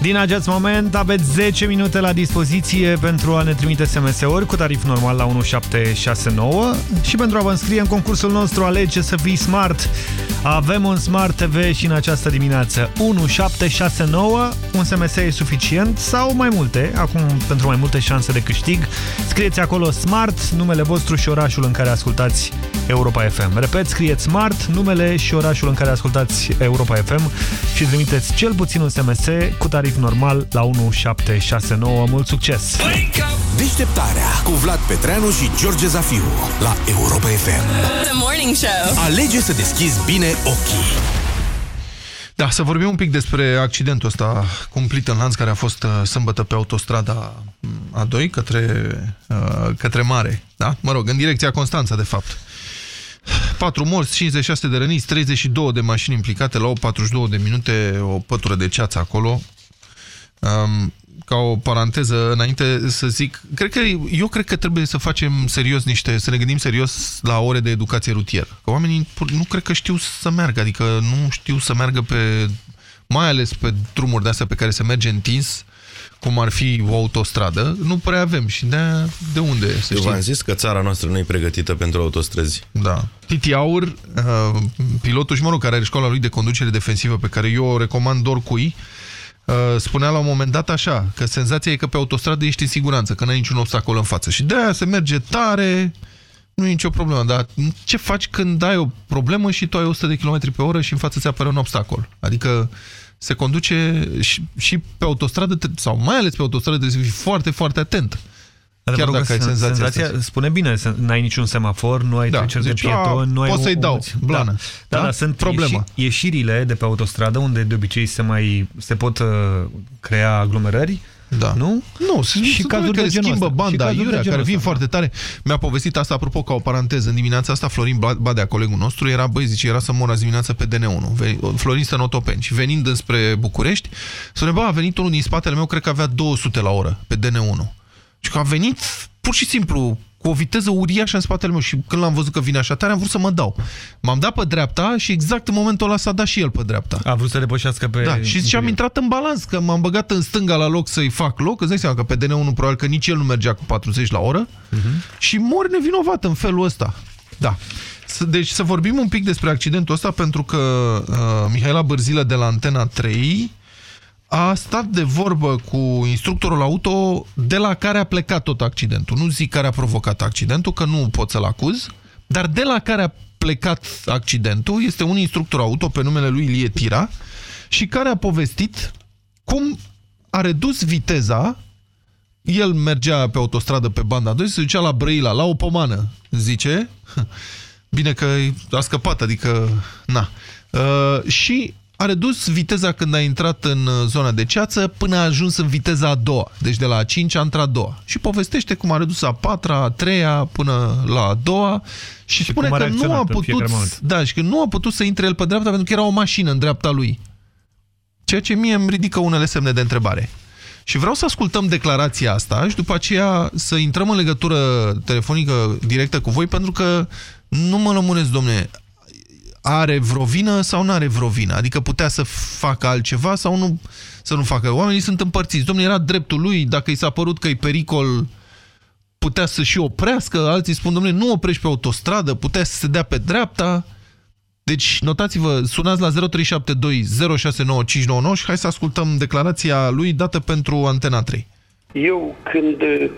Din acest moment aveți 10 minute la dispoziție pentru a ne trimite SMS-uri cu tarif normal la 1769 și pentru a vă înscrie în concursul nostru Alege să fii smart. Avem un Smart TV și în această dimineață 1769, un SMS e suficient sau mai multe, acum pentru mai multe șanse de câștig. Scrieți acolo Smart, numele vostru și orașul în care ascultați Europa FM. Repet, scrieți Smart, numele și orașul în care ascultați Europa FM și trimiteți cel puțin un SMS cu tarif normal la 1769. Mult succes! Deșteptarea cu Vlad Petreanu și George Zafiu la Europa FM. The Morning Show. Alege să deschizi bine ochii. Da, să vorbim un pic despre accidentul ăsta cumplit în lanț care a fost uh, sâmbătă pe autostrada mm, A2 către, uh, către mare. Da? Mă rog, în direcția Constanța, de fapt. 4 morți, 56 de răniți, 32 de mașini implicate la 8.42 de minute, o pătură de ceață acolo. Um, ca o paranteză înainte să zic, cred că, eu cred că trebuie să facem serios niște, să ne gândim serios la ore de educație rutieră. Că oamenii nu cred că știu să meargă, adică nu știu să meargă pe, mai ales pe drumuri de astea pe care se merge întins, cum ar fi o autostradă, nu prea avem și de, de unde să Eu știi? v-am zis că țara noastră nu e pregătită pentru autostrăzi. Da. Titi Aur, uh, pilotul și mă rog, care are școala lui de conducere defensivă pe care eu o recomand oricui, uh, spunea la un moment dat așa, că senzația e că pe autostradă ești în siguranță, că n-ai niciun obstacol în față. Și de aia se merge tare, nu e nicio problemă. Dar ce faci când ai o problemă și tu ai 100 de km pe oră și în față ți apare un obstacol? Adică se conduce și, și pe autostradă, te- sau mai ales pe autostradă, trebuie să fii foarte, foarte atent. Chiar Adevărul dacă că ai sen- senzația, senzația asta. spune bine, să- n-ai niciun semafor, nu ai Da, treceri de deci, a, pietoni, nu ai... poți să-i o- dau, o- blană. Da, da, Da? da sunt Problemă. ieși- ieșirile de pe autostradă, unde de obicei se mai se pot uh, crea aglomerări, Da. nu? Nu, sunt și sunt cazuri oameni de care genul schimbă ăsta. Și banda, cazuri de iurea, genul care vin ăsta, da. foarte tare. Mi-a povestit asta, apropo, ca o paranteză. În dimineața asta, Florin Badea, colegul nostru, era, băi, zice, era să mor azi dimineața pe DN1. Ve- Florin stă în Otopeni și venind înspre București, spune, bă, a venit unul din spatele meu, cred că avea 200 la oră pe DN1. Și că a venit pur și simplu cu o viteză uriașă în spatele meu și când l-am văzut că vine așa tare, am vrut să mă dau. M-am dat pe dreapta și exact în momentul ăla s-a dat și el pe dreapta. A vrut să depășească pe... Da, și zice, am intrat în balans, că m-am băgat în stânga la loc să-i fac loc, îți dai seama că pe DN1 probabil că nici el nu mergea cu 40 la oră și mor nevinovat în felul ăsta. Da. S- Deci să vorbim un pic despre accidentul ăsta pentru că uh, Mihaela Bărzilă de la Antena 3 a stat de vorbă cu instructorul auto de la care a plecat tot accidentul. Nu zic care a provocat accidentul, că nu pot să-l acuz, dar de la care a plecat accidentul este un instructor auto pe numele lui Ilie Tira și care a povestit cum a redus viteza el mergea pe autostradă pe banda 2, se ducea la Brăila, la o pomană, zice. (laughs) Bine că a scăpat, adică, na. Uh, și a redus viteza când a intrat în uh, zona de ceață până a ajuns în viteza a doua. Deci de la a 5 a intrat a doua. Și povestește cum a redus a patra, a treia până la a doua și, și spune cum a că nu reacționat a în putut, fiecare moment. da, și că nu a putut să intre el pe dreapta pentru că era o mașină în dreapta lui. Ceea ce mie îmi ridică unele semne de întrebare. Și vreau să ascultăm declarația asta și după aceea să intrăm în legătură telefonică directă cu voi, pentru că nu mă lămuresc, domne, are vreo vină sau nu are vreo vină? Adică putea să facă altceva sau nu să nu facă? Oamenii sunt împărțiți. Domne, era dreptul lui, dacă i s-a părut că e pericol, putea să și oprească, alții spun, domne, nu oprești pe autostradă, putea să se dea pe dreapta. Deci, notați-vă, sunați la 0372 069599 și hai să ascultăm declarația lui dată pentru Antena 3. Eu când uh,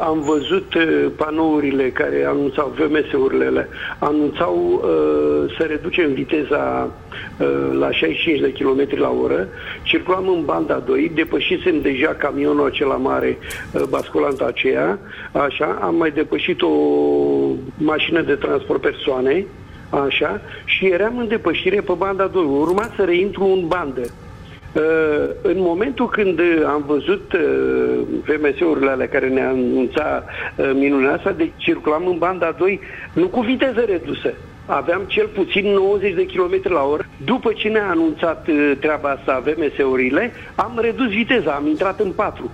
am văzut uh, panourile care anunțau, VMS-urile alea, anunțau uh, să reducem viteza uh, la 65 de km la oră, circulam în banda 2, depășisem deja camionul acela mare, uh, basculanta aceea, așa, am mai depășit o mașină de transport persoane, așa, și eram în depășire pe banda 2. Urma să reintru în bandă. Uh, în momentul când uh, am văzut uh, VMS-urile alea care ne anunța uh, minunea asta, deci circulam în banda 2, nu cu viteză redusă. Aveam cel puțin 90 de km la oră. După ce ne-a anunțat uh, treaba asta VMS-urile, am redus viteza, am intrat în 4.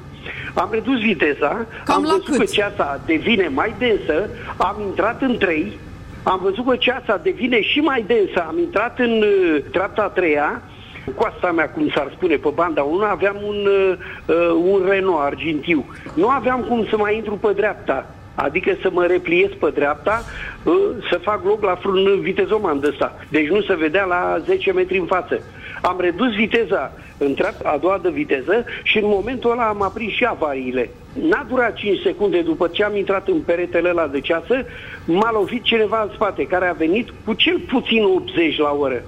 Am redus viteza, Cam am la văzut cât? că ceața devine mai densă, am intrat în 3, Am văzut că ceața devine și mai densă. Am intrat în uh, treapta a treia, coasta mea, cum s-ar spune, pe banda 1, aveam un, uh, uh, un Renault argintiu. Nu aveam cum să mai intru pe dreapta. Adică să mă repliez pe dreapta, uh, să fac loc la un vitezoman de ăsta. Deci nu se vedea la 10 metri în față. Am redus viteza în treapta a doua de viteză și în momentul ăla am aprins și avariile. N-a durat 5 secunde după ce am intrat în peretele ăla de ceasă, m-a lovit cineva în spate, care a venit cu cel puțin 80 la oră.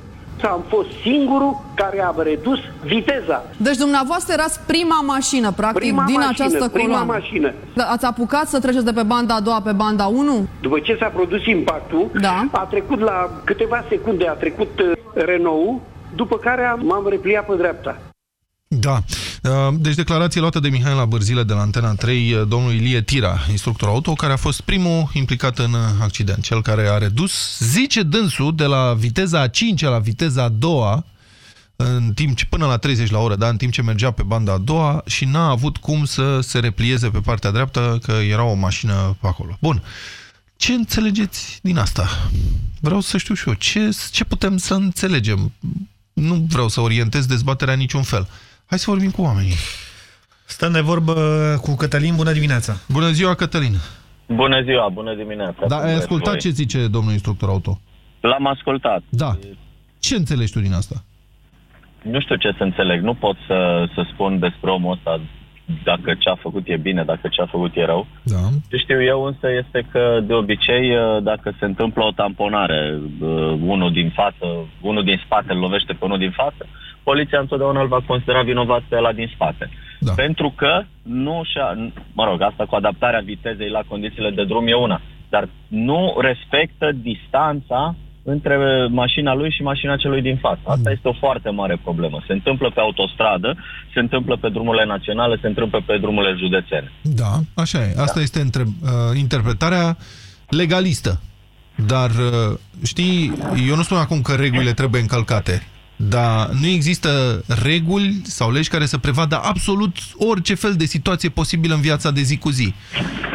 Am fost singurul care a redus viteza. Deci dumneavoastră erați prima mașină, practic, Prima din mașină, această prima coloană. mașină. Da, Ați apucat să treceți de pe banda a doua pe banda 1? După ce s-a produs impactul, Da. a trecut la câteva secunde, a trecut uh, Renault, după care am- m-am repliat pe dreapta. Da. Uh, Deci declarație luată de Mihai la Bărzile de la Antena 3, uh, domnul Ilie Tira, instructor auto, care a fost primul implicat în uh, accident. Cel care a redus, zice dânsul, de la viteza a 5 la viteza a doua, în timp ce, până la 30 la oră, da, în timp ce mergea pe banda a doua și n-a avut cum să se replieze pe partea dreaptă, că era o mașină pe acolo. Bun. Ce înțelegeți din asta? Vreau să știu și eu. Ce, ce putem să înțelegem? Nu vreau să orientez dezbaterea în niciun fel. Hai să vorbim cu oamenii. Stăm de vorbă cu Cătălin. Bună dimineața! Bună ziua, Cătălin! Bună ziua, bună dimineața. Da, ai ascultat ce zice domnul instructor auto? L-am ascultat. Da. Ce înțelegi tu din asta? Nu știu ce să înțeleg. Nu pot să, să spun despre omul ăsta dacă ce a făcut e bine, dacă ce a făcut e rău. Da. Ce știu eu însă este că de obicei dacă se întâmplă o tamponare, uh, unul din față, unul din spate îl lovește pe unul din față, poliția întotdeauna îl va considera vinovat pe ăla din spate. Da. Pentru că nu și-a, mă rog, asta cu adaptarea vitezei la condițiile de drum e una, dar nu respectă distanța între mașina lui și mașina celui din față. Asta este o foarte mare problemă. Se întâmplă pe autostradă, se întâmplă pe drumurile naționale, se întâmplă pe drumurile județene. Da, așa e. Asta da. este între, uh, interpretarea legalistă. Dar, uh, știi, eu nu spun acum că regulile trebuie încălcate, dar nu există reguli sau legi care să prevadă absolut orice fel de situație posibilă în viața de zi cu zi.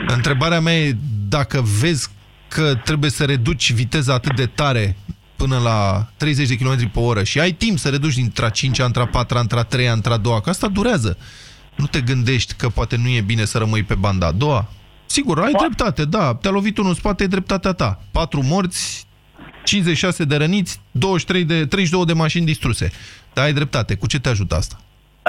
Întrebarea mea e dacă vezi că trebuie să reduci viteza atât de tare până la 30 de km pe oră și ai timp să reduci dintre a 5 între a 4 între a 3 între a 2 că asta durează. Nu te gândești că poate nu e bine să rămâi pe banda a doua? Sigur, ai dreptate, da. Te-a lovit unul în spate, e dreptatea ta. 4 morți, 56 de răniți, 23 de, 32 de mașini distruse. Dar ai dreptate. Cu ce te ajută asta?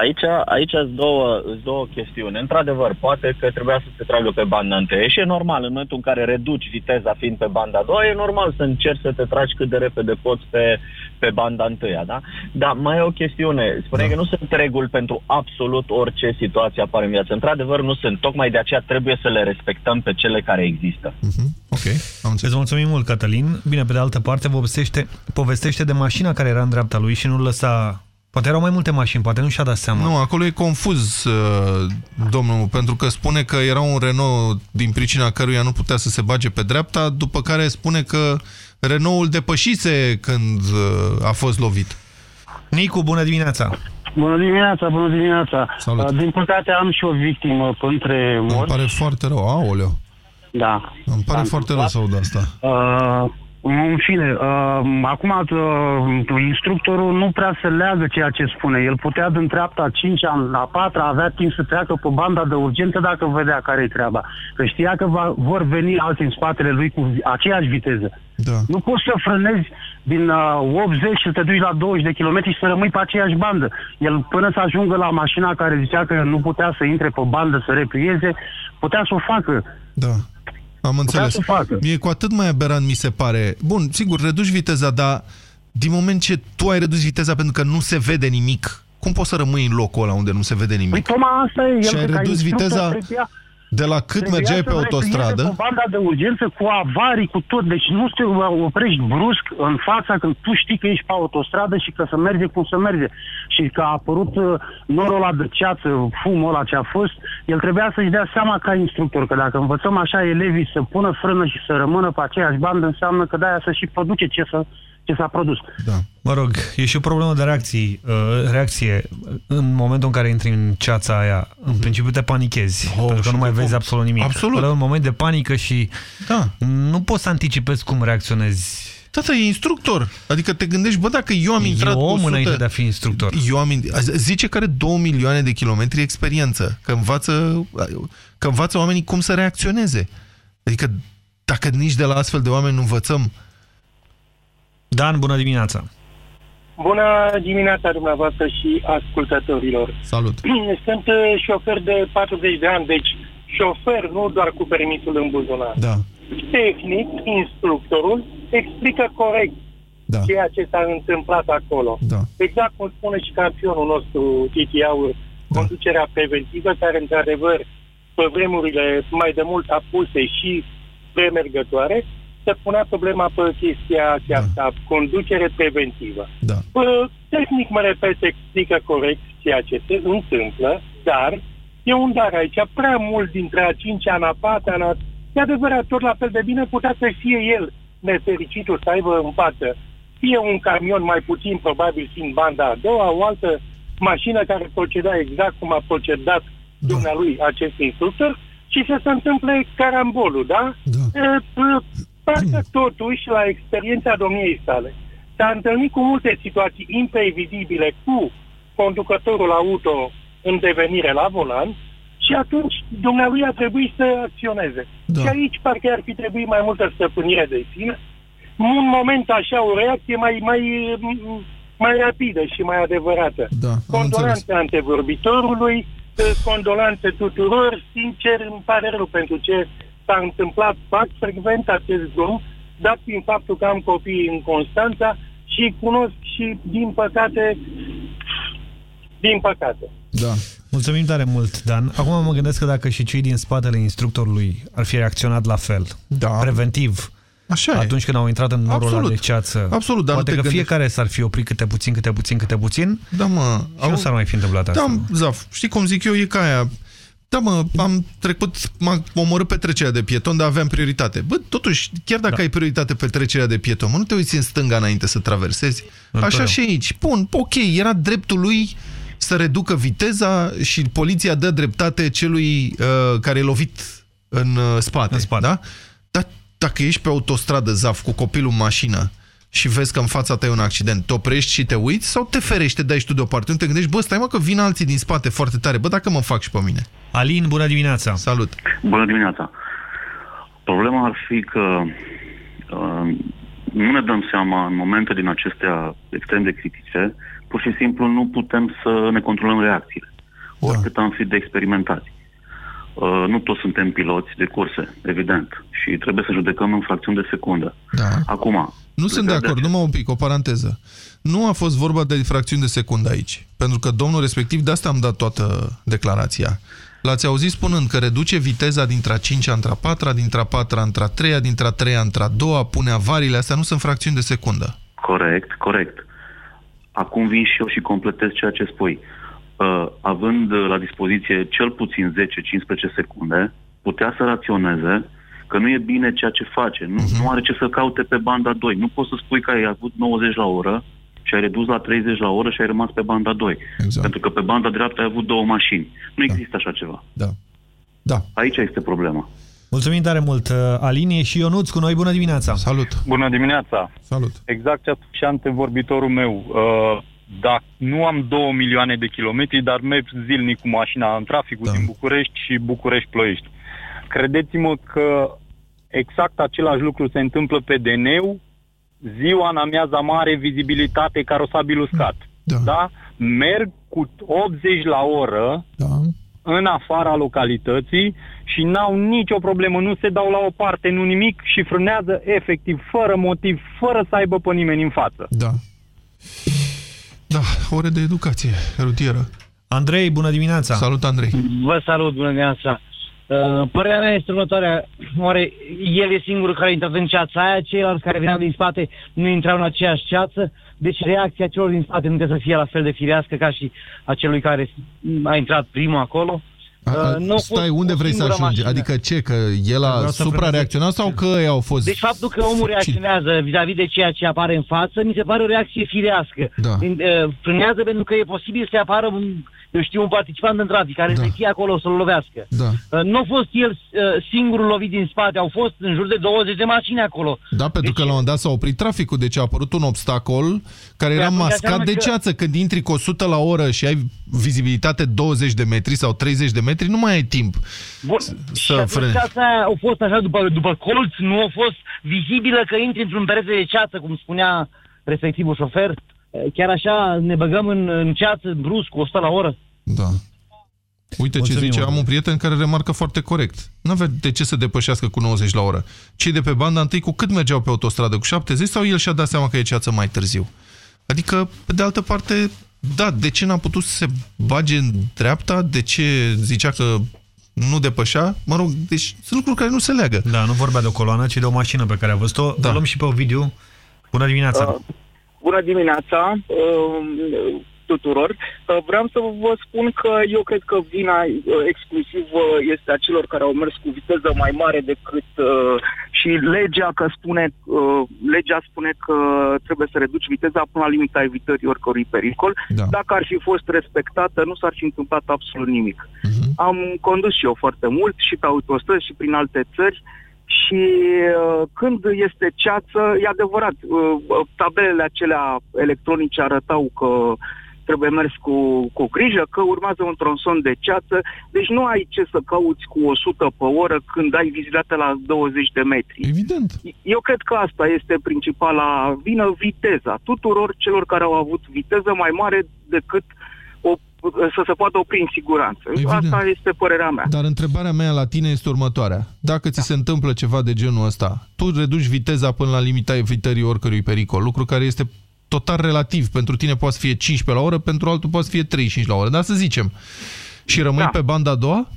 Aici, aici sunt două, sunt două chestiuni. Într-adevăr, poate că trebuia să se tragă pe banda întâi și e normal, în momentul în care reduci viteza fiind pe banda a doua, e normal să încerci să te tragi cât de repede poți pe, pe banda întâia, da? Dar mai e o chestiune. Spune da. că nu sunt reguli pentru absolut orice situație apare în viață. Într-adevăr, nu sunt. Tocmai de aceea trebuie să le respectăm pe cele care există. Ok, am Îți mulțumim mult, Cătălin. Bine, pe de altă parte, povestește, povestește de mașina care era în dreapta lui și nu lăsa... Poate erau mai multe mașini, poate nu și-a dat seama. Nu, acolo e confuz, uh, domnul, pentru că spune că era un Renault din pricina căruia nu putea să se bage pe dreapta, după care spune că Renault-ul depășise când uh, a fost lovit. Nicu, bună dimineața! Bună dimineața, bună dimineața. Salut. Uh, Din păcate am și o victimă între Îmi morți. pare foarte rău, aoleo. Da. Îmi pare Am foarte rău să aud asta. Uh, în fine, uh, acum uh, instructorul nu prea se leagă ceea ce spune. El putea din treapta a 5 la 4 avea timp să treacă pe banda de urgență dacă vedea care e treaba. Că știa că va, vor veni alții în spatele lui cu aceeași viteză. Da. Nu poți să frânezi din uh, 80 și să te duci la 20 de kilometri și să rămâi pe aceeași bandă. El până să ajungă la mașina care zicea că nu putea să intre pe bandă să replieze, putea să o facă. Da. Am înțeles. să facă. E cu atât mai aberant, mi se pare. Bun, sigur, reduci viteza, dar din moment ce tu ai redus viteza pentru că nu se vede nimic, cum poți să rămâi în locul ăla unde nu se vede nimic? Păi tocmai asta e. El Și ai ca redus instructor viteza trebuia- de la cât trebuia mergeai să pe replieze autostradă? Pe banda de urgență cu avarii, cu tot. Deci nu te oprești brusc în fața când tu știi că ești pe autostradă și că să merge cum să merge. Și că a apărut uh, norul ăla de ceață, fumul ăla ce a fost, el trebuia să-și dea seama ca instructor că dacă învățăm așa elevii să pună frână și să rămână pe aceeași bandă, înseamnă că de-aia să și produce ce să, ce s-a produs. Da. Mă rog, e și o problemă de reacții, uh, reacție. În momentul în care intri în ceața aia, în principiu te panichezi, oh, pentru că nu mai vezi absolut nimic. Absolut. Ăla e un moment de panică și da. nu poți să anticipezi cum reacționezi. Tata, e instructor. Adică te gândești, bă, dacă eu am intrat E cu om 100... înainte de a fi instructor. Eu am, zice că are 2 milioane de kilometri experiență, că învață, că învață oamenii cum să reacționeze. Adică dacă nici de la astfel de oameni nu învățăm... Dan, bună dimineața! Bună dimineața dumneavoastră și ascultătorilor. Salut! (clears throat) Sunt uh, șofer de 40 de ani, deci șofer, nu doar cu permisul în buzunar. Da. Tehnic, instructorul explică corect da. ceea ce s-a întâmplat acolo. Da. Exact cum spune și campionul nostru, Titi Aur, da. conducerea preventivă, care într-adevăr pe vremurile mai de mult apuse și premergătoare, se punea problema pe chestia aceasta, da. conducere preventivă. Da. Bă, tehnic, mă repet, explică corect ceea ce se întâmplă, dar e un dar aici. Prea mult dintre a cincea, a patra, a... E adevărat, tot la fel de bine putea să fie el nefericitul să aibă în față fie un camion mai puțin, probabil fiind banda a doua, o altă mașină care proceda exact cum a procedat da. dumnealui acest instructor și să se întâmple carambolul, da? da. E, p- parcă totuși, la experiența domniei sale, s-a întâlnit cu multe situații imprevizibile cu conducătorul auto în devenire la volan și atunci dumnealui a trebuit să acționeze. Da. Și aici parcă ar fi trebuit mai multă stăpânire de sine, un moment așa, o reacție mai, mai, mai rapidă și mai adevărată. Da, Condolanțe antevorbitorului, eh, condolanțe tuturor, sincer îmi pare rău pentru ce s-a întâmplat, fac frecvent acest drum, dat fiind faptul că am copii în Constanța și cunosc și, din păcate, din păcate. Da. Mulțumim tare mult, Dan. Acum mă gândesc că dacă și cei din spatele instructorului ar fi reacționat la fel, da. preventiv, Așa e. atunci când au intrat în norul ăla Absolut. de ceață, Absolut, dar poate nu că te gândești- fiecare s-ar fi oprit câte puțin, câte puțin, câte puțin, Da, mă. și nu s-ar mai fi întâmplat asta. Da, Zaf, știi cum zic eu, e ca aia. Da, mă, am trecut, m-am omorât pe trecerea de pieton, dar aveam prioritate. Bă, totuși, chiar dacă da. ai prioritate pe trecerea de pieton, mă, nu te uiți în stânga înainte să traversezi. Așa Întotdeauna. și aici. Bun, ok, era dreptul lui să reducă viteza și poliția dă dreptate celui uh, care e lovit în uh, spate. În spate. Da? Dar dacă ești pe autostradă, Zaf, cu copilul în mașină și vezi că în fața ta e un accident, te oprești și te uiți sau te ferești, te dai și tu deoparte? Nu te gândești, bă, stai mă că vin alții din spate foarte tare, bă, dacă mă fac și pe mine. Alin, bună dimineața! Salut! Bună dimineața! Problema ar fi că uh, nu ne dăm seama în momente din acestea extrem de critice, pur și simplu nu putem să ne controlăm reacțiile, oricât am fi de experimentați. Uh, nu toți suntem piloți de curse, evident, și trebuie să judecăm în fracțiuni de secundă. Da. Acum, Nu sunt de acord, numai un pic, o paranteză. Nu a fost vorba de fracțiuni de secundă aici, pentru că domnul respectiv, de asta am dat toată declarația. L-ați auzit spunând că reduce viteza dintre a 5 între a 4 dintre a 4 între a 3 dintre a 3 între a 2 pune avariile, astea nu sunt fracțiuni de secundă. Corect, corect. Acum vin și eu și completez ceea ce spui. Uh, având uh, la dispoziție cel puțin 10-15 secunde, putea să raționeze că nu e bine ceea ce face. Nu, uh-huh. nu are ce să caute pe banda 2. Nu poți să spui că ai avut 90 la oră și ai redus la 30 la oră și ai rămas pe banda 2. Exact. Pentru că pe banda dreaptă ai avut două mașini. Nu există așa ceva. Da. Da. Aici este problema. Mulțumim tare mult, uh, Alin, e și Ionuț cu noi, bună dimineața! Salut! Bună dimineața! Salut! Exact ce a spus și antevorbitorul meu. Uh, dacă nu am 2 milioane de kilometri, dar merg zilnic cu mașina în traficul da. din București și București-Ploiești. Credeți-mă că exact același lucru se întâmplă pe DN-ul, ziua în amiaza mare, vizibilitate, carosabil uscat. Da. da? Merg cu 80 la oră da. în afara localității și n-au nicio problemă, nu se dau la o parte, nu nimic și frânează efectiv, fără motiv, fără să aibă pe nimeni în față. Da. Da, ore de educație rutieră. Andrei, bună dimineața! Salut, Andrei! Vă salut, bună dimineața! Uh, părerea mea este următoarea. Oare el e singurul care a intrat în ceața aia, ceilalți care veneau din spate nu intrau în aceeași ceață, deci reacția celor din spate nu trebuie să fie la fel de firească ca și a celui care a intrat primul acolo? A, Uh, nu a Stai, fost unde o vrei să singură ajungi? mașină. Adică ce? Că el a Vreau să suprareacționat sau că ei au fost... Deci faptul că omul reacționează vis-a-vis de ceea ce apare în față, mi se pare o reacție firească. Da. În- uh, Frânează pentru că e posibil să apară un, eu știu, un participant în trafic care da. să fie acolo să-l lovească. Da. Uh, Nu a fost el uh, singurul lovit din spate, au fost în jur de 20 de mașini acolo. Da, pentru că la un moment dat s-a oprit traficul, deci a apărut un obstacol care Păi era atunci mascat înseamnă de că- ceață. Când intri cu 100 la oră și ai vizibilitate 20 de metri sau 30 de metri, nu mai ai timp Bun. să și atunci frânezi. ceața aia a fost așa după, după colț, nu a fost vizibilă că intri într-un perete de ceață, cum spunea respectivul șofer. Uh, Chiar așa ne băgăm în, în ceață brusc, cu 100 la oră. Da. Uite ce Mulțumim, zice, am Ovidiu. un prieten care remarcă foarte corect. Nu avea de ce să depășească cu 90 la oră. Cei de pe banda întâi cu cât mergeau pe autostradă? Cu 70 sau el și-a dat seama că e ceață mai târziu? Adică, pe de altă parte, da, de ce n-a putut să se bage în dreapta? De ce zicea că nu depășea? Mă rog, deci sunt lucruri care nu se leagă. Da, nu vorbea de o coloană, ci de o mașină pe care a văzut-o. Da. O luăm și pe Ovidiu. Bună dimineața! Uh, bună dimineața uh, tuturor. Uh, vreau să vă spun că eu cred că vina uh, exclusiv uh, este a celor care au mers cu viteză mai mare decât uh, și legea că spune uh, legea spune că trebuie să reduci viteza până la limita evitării oricărui pericol. Da. Dacă ar fi fost respectată, nu s-ar fi întâmplat absolut nimic. Am condus și eu foarte mult și pe autostrăzi și prin alte țări și uh, când este ceață, e adevărat, uh, uh, tabelele acelea electronice arătau că trebuie mers cu, cu grijă, că urmează un tronson de ceață, deci nu ai ce să cauți cu 100 pe oră când ai vizitate la 20 de metri. Evident. Eu cred că asta este principala vină, viteza. Tuturor celor care au avut viteză mai mare decât o, să se poată opri în siguranță. Evident. Asta este părerea mea. Dar întrebarea mea la tine este următoarea. Dacă ți se întâmplă ceva de genul ăsta, tu reduci viteza până la limita evitării oricărui pericol, lucru care este total relativ. Pentru tine poate să fie 15 la oră, pentru altul poate să fie 35 la oră. Dar să zicem. Și rămâi Da. pe banda a doua?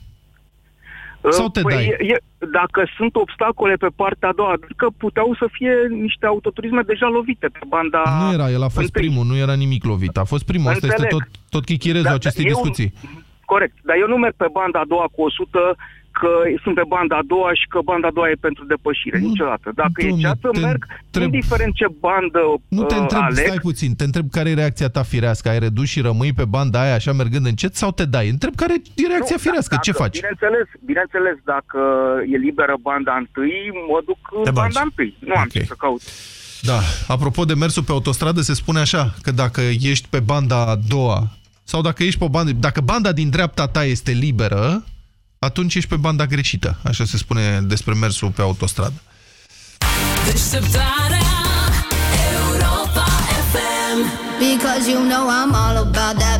Sau te păi, dai? E, e, dacă sunt obstacole pe partea a doua, că puteau să fie niște autoturisme deja lovite pe banda... Nu era, el a fost întâi. primul, nu era nimic lovit. A fost primul. Asta este Înțeleg. tot, tot chichirezul Da, acestei eu- discuții. Corect, dar eu nu merg pe banda a doua cu 100 că sunt pe banda a doua și că banda a doua e pentru depășire, niciodată. Dacă e domne, ceață, te merg, întreb- indiferent ce bandă Nu te uh, întreb, aleg. stai puțin, te întreb care e reacția ta firească. Ai redus și rămâi pe banda aia așa mergând încet sau te dai? Întreb care e reacția Nu, firească, dacă, ce faci? Bineînțeles, bineînțeles, dacă e liberă banda întâi, mă duc în Te bagi. banda întâi. Nu am ce să caut. Da, apropo de mersul pe autostradă, se spune așa, că dacă ești pe banda a doua, sau dacă ești pe o bandă, dacă banda din dreapta ta este liberă, atunci ești pe banda greșită. Așa se spune despre mersul pe autostradă. Deșteptarea Europa FM Because you know I'm all about that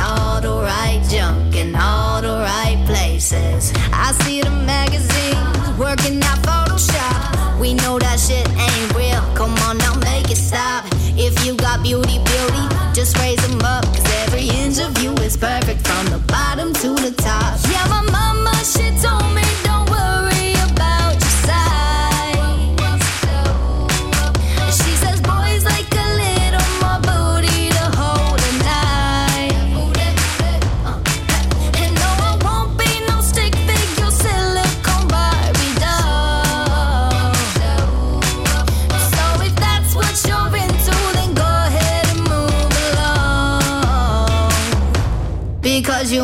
all the right junk in all the right places. I see the magazines working out Photoshop. We know that shit ain't real. Come on now, make it stop. If you got beauty, beauty, just raise them up. Cause every inch of you is perfect from the bottom to the top.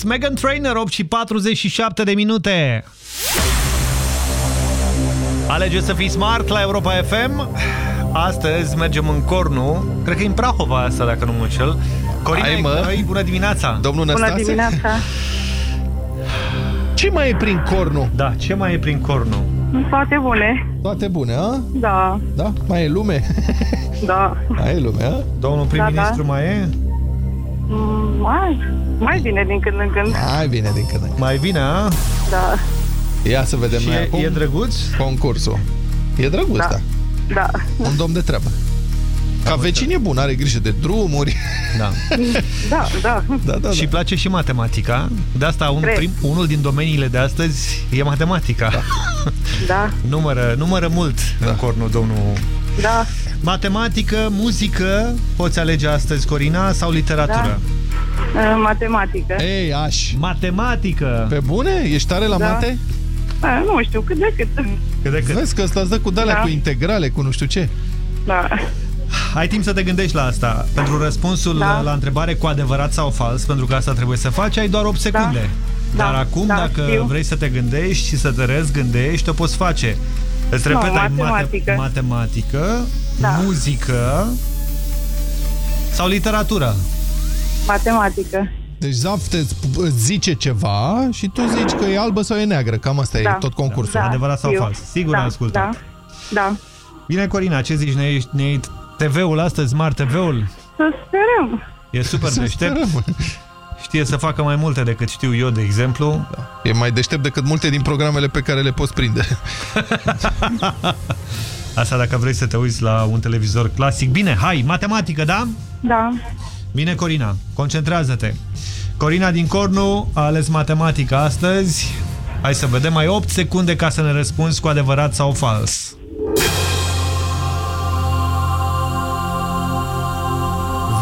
That Bass, Megan Trainor, 8 și 47 de minute. Alege să fiți smart la Europa FM. Astăzi mergem în Cornu. Cred că e în Prahova asta, dacă nu mă înșel. Corina, Hai, Hai, mă. noi, bună dimineața! Domnul Bună Năstase? dimineața! Ce mai e prin Cornu? Da, ce mai e prin Cornu? Toate bune. Toate bune, a? Da, Da? Mai e lume? da. Mai e lume, a? Domnul prim-ministru mai e? Mm, Mai, mai bine din când în când. Mai bine din când în când. Mai bine, a? Da, Ia să vedem Și noi e, acum e drăguț? concursul. E drăguț, da. da. Un domn de treabă. Ca vecin e bun, are grijă de drumuri. Da. Da, da. Da, da, Și place și matematica. De asta un, Cred. prim, unul din domeniile de astăzi e matematica. Da. Da, (laughs) numără, numără mult da. în Cornu, domnul da. Matematică, muzică, poți alege astăzi, Corina, sau literatură? Uh, Matematică. Ei, aș. Matematică. Pe bune? Ești tare la Da. mate? Uh, Nu știu, cât de cât. Cât de cât. Vezi că ăsta îți dă cu dalea, Da. cu integrale, cu nu știu ce. Da. Ai timp să te gândești la asta. Pentru răspunsul Da. la întrebare cu adevărat sau fals, pentru că asta trebuie să faci, ai doar 8 secunde. Da. Dar acum, Da, dacă știu. vrei să te gândești și să te răzgândești, o poți face. Îți Nu, repet, ai mate- matematică. matematică, Da. muzică sau literatură. Matematică. Deci Zaft îți îți zice ceva și tu zici că e albă sau e neagră. Cam asta Da. e tot concursul. Da, Adevărat sau știu. fals? Sigur da, am ascultat. Da, da. Bine, Corina, ce zici? Ne, ne TV-ul astăzi, Smart TV-ul? Să sperăm. E super (laughs) Să deștept. sperăm. Știe să facă mai multe decât știu eu, de exemplu. E mai deștept decât multe din programele pe care le poți prinde. (laughs) Asta dacă vrei să te uiți la un televizor clasic. Bine, hai, matematică, da? Da. Bine, Corina, concentrează-te. Corina din Cornu a ales matematica astăzi. Hai să vedem, ai 8 secunde ca să ne răspunzi cu adevărat sau fals.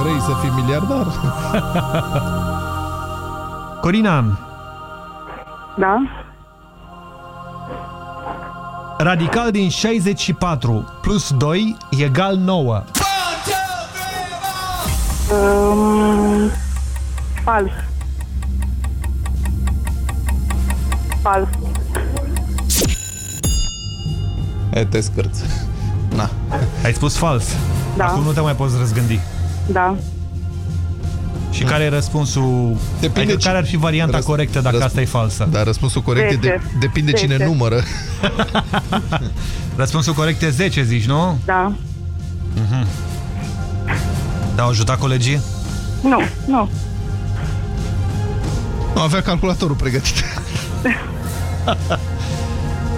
Vrei să fii miliardar? (laughs) Corina, Da. Radical din 64 plus 2 egal 9. Um, fals. Fals. E, te scârți. (laughs) Na. Ai spus fals. Da. Acum nu te mai poți răzgândi. Da. Și care e răspunsul? Depinde adică ce- care ar fi varianta Răs- corectă dacă răsp- asta e falsă? Dar răspunsul corect e de, Zece. depinde cine Zece. numără. (laughs) Răspunsul corect e 10, zici, nu? Da. Mhm. Te-au ajutat colegii? Nu, nu. Nu avea calculatorul pregătit. (laughs)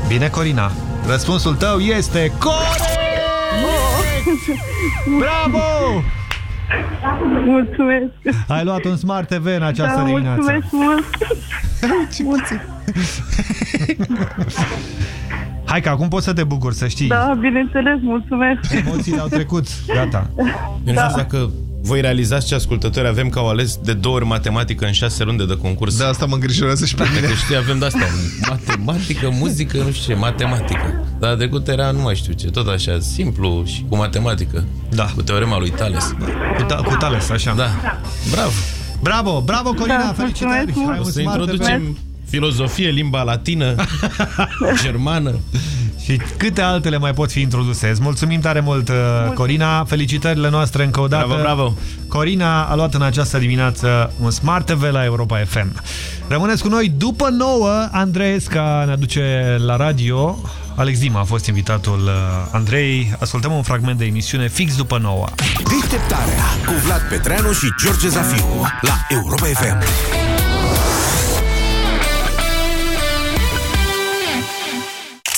Bine, Corina. Răspunsul tău este corect! (laughs) Bravo! Mulțumesc. Ai luat un Smart TV în această da, dimineață. mulțumesc mult. (laughs) (laughs) Hai că acum poți să te bucuri, să știi. Da, bineînțeles, mulțumesc. Emoțiile au trecut. Gata. Eu nu Da. știu dacă voi realizați ce ascultători avem că au ales de două ori matematică în șase runde de concurs. Da, asta mă îngrijorează și pe mine. Deci știi, avem de-astea. Matematică, muzică, nu știu ce, matematică. Dar trecut era, nu mai știu ce, tot așa, simplu și cu matematică. Da. Cu teorema lui Tales. Cu, ta cu Tales, așa. Da. Bravo. Bravo, bravo, Corina, Da, felicitări. mulțumesc Ai O un să Smart TV. Introducem filozofie, limba latină, (laughs) germană. Și câte altele mai pot fi introduse. Îți mulțumim tare mult, uh, Corina. Felicitările noastre încă o dată. Bravo, bravo. Corina a luat în această dimineață un Smart TV la Europa FM. Rămâneți cu noi după 9. Andreesca ne aduce la radio. Alex Dima a fost invitatul uh, Andrei. Ascultăm un fragment de emisiune fix după 9. Deșteptarea cu Vlad Petreanu și George Zafiu la Europa FM.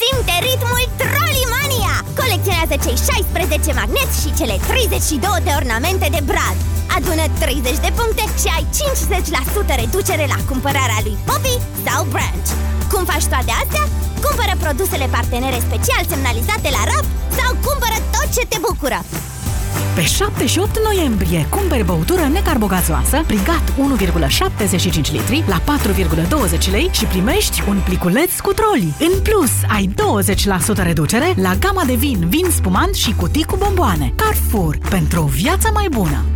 Simte ritmul Trollimania! Colecționează cei 16 magneți și cele 32 de ornamente de brad. Adună 30 de puncte și ai 50% reducere la cumpărarea lui Poppy sau Branch. Cum faci toate astea? Cumpără produsele partenere special semnalizate la RAP sau cumpără tot ce te bucură! Pe 7 și 8 noiembrie, cumperi băutură necarbogazoasă, Brigat 1,75 litri la 4,20 lei și primești un pliculeț cu troli. În plus, ai 20% reducere la gama de vin, vin spumant și cutii cu bomboane. Carrefour, pentru o viață mai bună!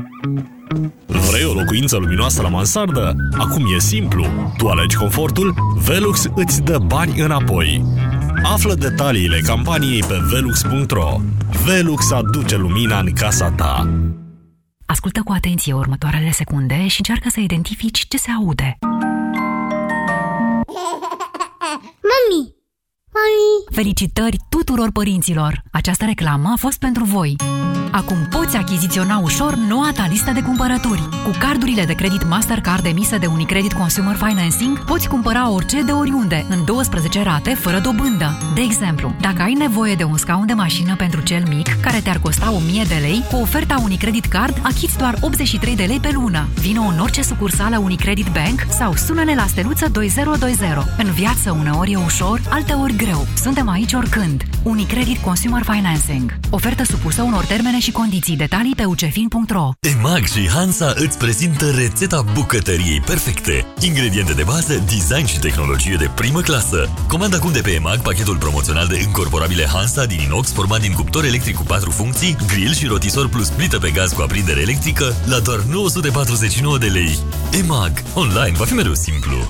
Vrei o locuință luminoasă la mansardă? Acum e simplu. Tu alegi confortul, Velux îți dă bani înapoi. Află detaliile campaniei pe velux.ro. Velux aduce lumina în casa ta. Ascultă cu atenție următoarele secunde și încearcă să identifici ce se aude. Mami! Mami! Felicitări tuturor părinților! Această reclamă a fost pentru voi. Acum poți achiziționa ușor noua ta listă de cumpărături. Cu cardurile de credit Mastercard emise de Unicredit Consumer Financing, poți cumpăra orice de oriunde, în 12 rate, fără dobândă. De exemplu, dacă ai nevoie de un scaun de mașină pentru cel mic, care te-ar costa 1000 de lei, cu oferta Unicredit Card achiți doar 83 de lei pe lună. Vino în orice sucursală Unicredit Bank sau sună-ne la steluță 2020. În viață uneori e ușor, alteori greu. Suntem aici oricând. Unicredit Consumer Financing. Ofertă supusă unor termene și condiții. Detalii pe ucefin.ro EMAG și Hansa îți prezintă rețeta bucătăriei perfecte. Ingrediente de bază, design și tehnologie de primă clasă. Comanda acum de pe EMAG pachetul promoțional de incorporabile Hansa din inox format din cuptor electric cu 4 funcții, grill și rotisor plus plită pe gaz cu aprindere electrică la doar 949 de lei. EMAG. Online va fi mereu simplu.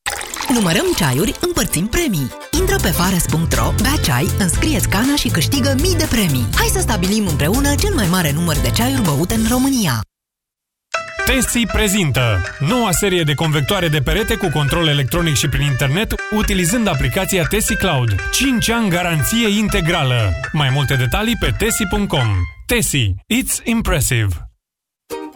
Numărăm ceaiuri, împărțim premii. Intră pe fares.ro, bea ceai, înscrie-ți cana și câștigă mii de premii. Hai să stabilim împreună cel mai mare număr de ceaiuri băute în România. Tesi prezintă noua serie de convectoare de perete cu control electronic și prin internet utilizând aplicația Tesi Cloud. 5 ani garanție integrală. Mai multe detalii pe tesi.com. Tesi. It's impressive.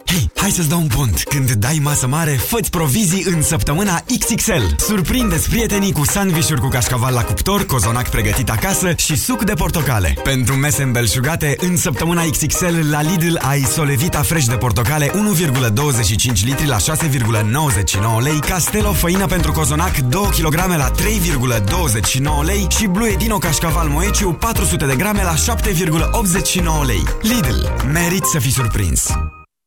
Hei, hai să-ți dau un pont. Când dai masă mare, fă provizii în săptămâna XXL. Surprindeți prietenii cu sandvișuri cu cașcaval la cuptor, cozonac pregătit acasă și suc de portocale. Pentru mese îmbelșugate, în săptămâna XXL la Lidl ai Solevita Fresh de portocale 1,25 litri la 6,99 lei, Castelo făină pentru cozonac 2 kg la 3,29 lei și Blue Edino cașcaval moeciu 400 de grame la 7,89 lei. Lidl. Merit să fii surprins.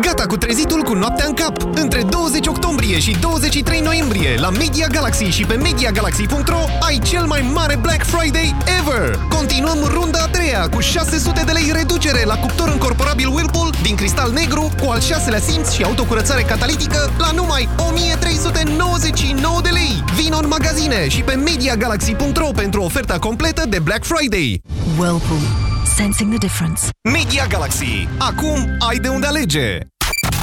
Gata cu trezitul cu noaptea în cap! Între 20 octombrie și 23 noiembrie la Media Galaxy și pe MediaGalaxy.ro ai cel mai mare Black Friday ever! Continuăm runda a treia cu 600 de lei reducere la cuptor încorporabil Whirlpool din cristal negru cu al șaselea simț și autocurățare catalitică la numai 1399 de lei! Vino în magazine și pe MediaGalaxy.ro pentru oferta completă de Black Friday! Whirlpool. Sensing the difference. Media Galaxy. Acum ai de unde alege!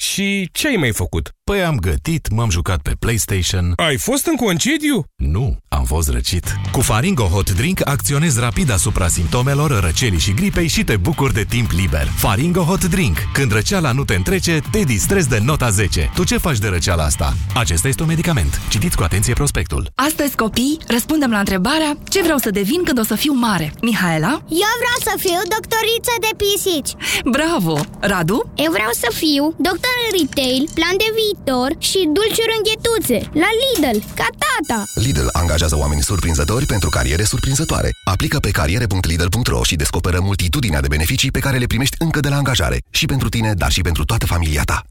Și ce ai mai făcut? Păi am gătit, m-am jucat pe PlayStation. Ai fost în concediu? Nu, am fost răcit. Cu Faringo Hot Drink acționezi rapid asupra simptomelor răcelii și gripei și te bucuri de timp liber. Faringo Hot Drink. Când răceala nu te întrece, te distrezi de nota 10. Tu ce faci de răceala asta? Acesta este un medicament. Citiți cu atenție prospectul. Astăzi, copii, răspundem la întrebarea ce vreau să devin când o să fiu mare. Mihaela? Eu vreau să fiu doctoriță de pisici Bravo! Radu? Eu vreau să fiu doctor în retail, plan de viitor și dulciuri înghetuțe La Lidl, ca tata Lidl angajează oameni surprinzători pentru cariere surprinzătoare. Aplică pe cariere.lidl.ro și descoperă multitudinea de beneficii pe care le primești încă de la angajare. Și pentru tine, dar și pentru toată familia ta.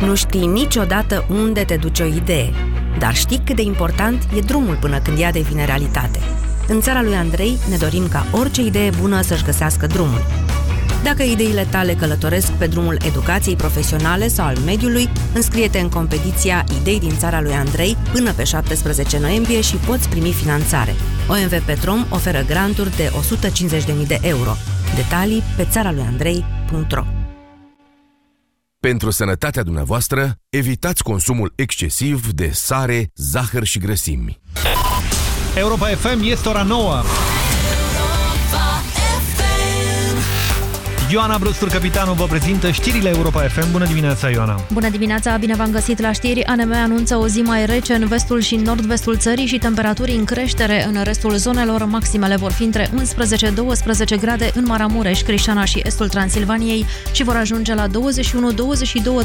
Nu știi niciodată unde te duce o idee, dar știi cât de important e drumul până când ea devine realitate. În țara lui Andrei ne dorim ca orice idee bună să-și găsească drumul. Dacă ideile tale călătoresc pe drumul educației profesionale sau al mediului, înscrie-te în competiția Idei din țara lui Andrei până pe 17 noiembrie și poți primi finanțare. OMV Petrom oferă granturi de 150.000 de euro. Detalii pe țara lui Andrei.ro Pentru sănătatea dumneavoastră, evitați consumul excesiv de sare, zahăr și grăsimi. Europa FM este ora 9. Ioana Brustur, capitanul, vă prezintă știrile Europa FM. Bună dimineața, Ioana! Bună dimineața, bine v-am găsit la știri. ANM anunță o zi mai rece în vestul și nord-vestul țării și temperaturi în creștere în restul zonelor. Maximele vor fi între 11-12 grade în Maramureș, Crișana și estul Transilvaniei și vor ajunge la 21-22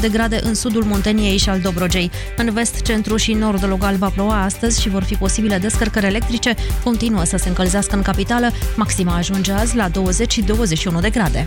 de grade în sudul Munteniei și al Dobrogei. În vest, centru și nord local va ploua astăzi și vor fi posibile descărcări electrice. Continuă să se încălzească în capitală. Maxima ajunge azi la 20 21 de grade.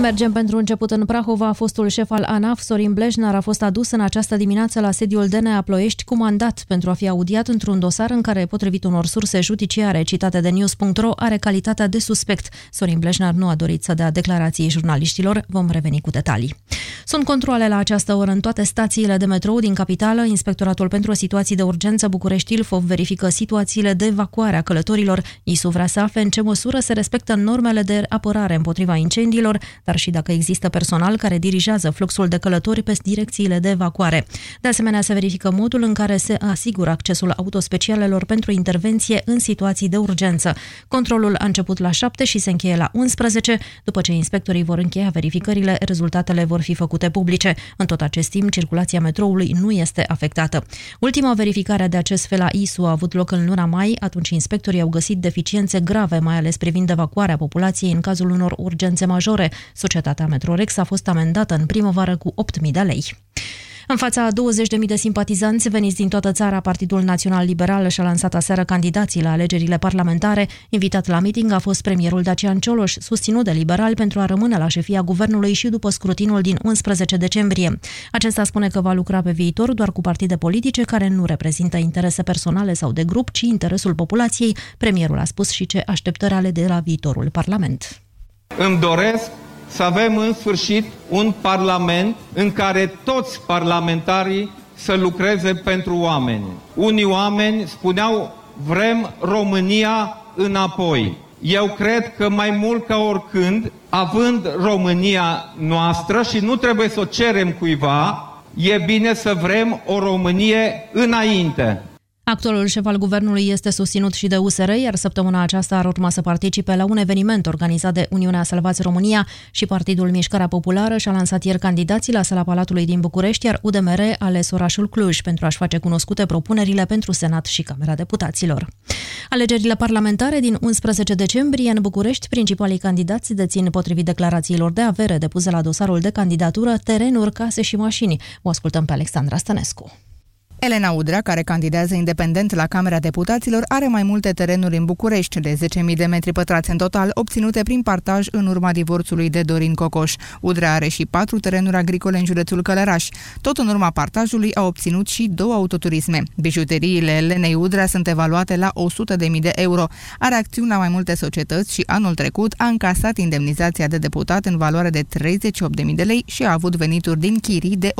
Mergem pentru început în Prahova. Fostul șef al ANAF, Sorin Blejnar, a fost adus în această dimineață la sediul DNA Ploiești cu mandat pentru a fi audiat într-un dosar în care, potrivit unor surse judiciare citate de News.ro, are calitatea de suspect. Sorin Blejnar nu a dorit să dea declarații jurnaliștilor. Vom reveni cu detalii. Sunt controle la această oră în toate stațiile de metrou din capitală. Inspectoratul pentru situații de urgență București Ilfov verifică situațiile de evacuare a călătorilor. ISU vrea să afle în ce măsură se respectă normele de apărare împotriva incendiilor, dar și dacă există personal care dirigează fluxul de călători pe direcțiile de evacuare. De asemenea, se verifică modul în care se asigură accesul autospecialelor pentru intervenție în situații de urgență. Controlul a început la 7 și se încheie la 11. După ce inspectorii vor încheia verificările, rezultatele vor fi făcute publice. În tot acest timp, circulația metroului nu este afectată. Ultima verificare de acest fel la ISU a avut loc în luna mai, atunci inspectorii au găsit deficiențe grave, mai ales privind evacuarea populației în cazul unor urgențe majore. Societatea Metrorex a fost amendată în primăvară cu 8.000 de lei. În fața a 20.000 de simpatizanți veniți din toată țara, Partidul Național Liberal și-a lansat aseară candidații la alegerile parlamentare. Invitat la meeting a fost premierul Dacian Cioloș, susținut de liberal pentru a rămâne la șefia guvernului și după scrutinul din 11 decembrie. Acesta spune că va lucra pe viitor doar cu partide politice care nu reprezintă interese personale sau de grup, ci interesul populației. Premierul a spus și ce așteptări ale de la viitorul Parlament. Îmi doresc să avem în sfârșit un parlament în care toți parlamentarii să lucreze pentru oameni. Unii oameni spuneau vrem România înapoi. Eu cred că mai mult ca oricând, având România noastră și nu trebuie să o cerem cuiva, e bine să vrem o Românie înainte. Actualul șef al guvernului este susținut și de USR, iar săptămâna aceasta ar urma să participe la un eveniment organizat de Uniunea Salvați România și Partidul Mișcarea Populară și-a lansat ieri candidații la sala Palatului din București, iar UDMR a ales orașul Cluj pentru a-și face cunoscute propunerile pentru Senat și Camera Deputaților. Alegerile parlamentare din 11 decembrie în București, principalii candidați dețin, potrivit declarațiilor de avere depuse la dosarul de candidatură, terenuri, case și mașini. O ascultăm pe Alexandra Stănescu. Elena Udrea, care candidează independent la Camera Deputaților, are mai multe terenuri în București, de 10.000 de metri pătrați în total, obținute prin partaj în urma divorțului de Dorin Cocoș. Udrea are și patru terenuri agricole în județul Călăraș. Tot în urma partajului a obținut și două autoturisme. Bijuteriile Elenei Udrea sunt evaluate la 100.000 de euro. Are acțiuni la mai multe societăți și anul trecut a încasat indemnizația de deputat în valoare de 38.000 de lei și a avut venituri din chirii de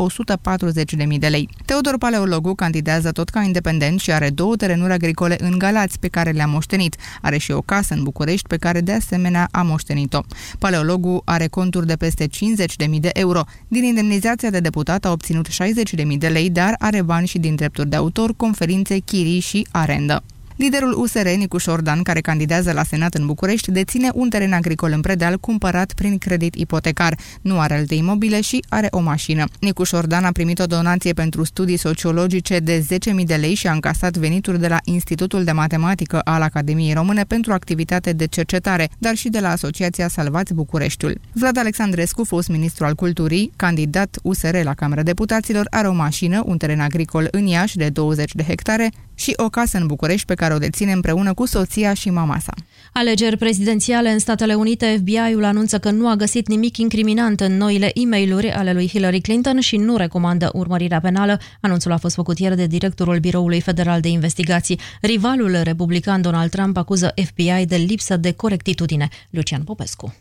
140.000 de lei. Teodor Paleologu Gheorghiu candidează tot ca independent și are două terenuri agricole în Galați pe care le-a moștenit. Are și o casă în București pe care de asemenea a moștenit-o. Paleologul are conturi de peste 50.000 de euro. Din indemnizația de deputat a obținut 60.000 de lei, dar are bani și din drepturi de autor, conferințe, chirii și arendă. Liderul USR, Nicu Șordan, care candidează la Senat în București, deține un teren agricol în Predeal cumpărat prin credit ipotecar. Nu are alte imobile și are o mașină. Nicu Șordan a primit o donație pentru studii sociologice de 10.000 de lei și a încasat venituri de la Institutul de Matematică al Academiei Române pentru activitate de cercetare, dar și de la Asociația Salvați Bucureștiul. Vlad Alexandrescu, fost ministru al culturii, candidat USR la Camera Deputaților, are o mașină, un teren agricol în Iași de 20 de hectare și o casă în București pe care o deține împreună cu soția și mama sa. Alegeri prezidențiale în Statele Unite, FBI-ul anunță că nu a găsit nimic incriminant în noile e mail ale lui Hillary Clinton și nu recomandă urmărirea penală. Anunțul a fost făcut ieri de directorul Biroului Federal de Investigații. Rivalul republican Donald Trump acuză FBI de lipsă de corectitudine. Lucian Popescu.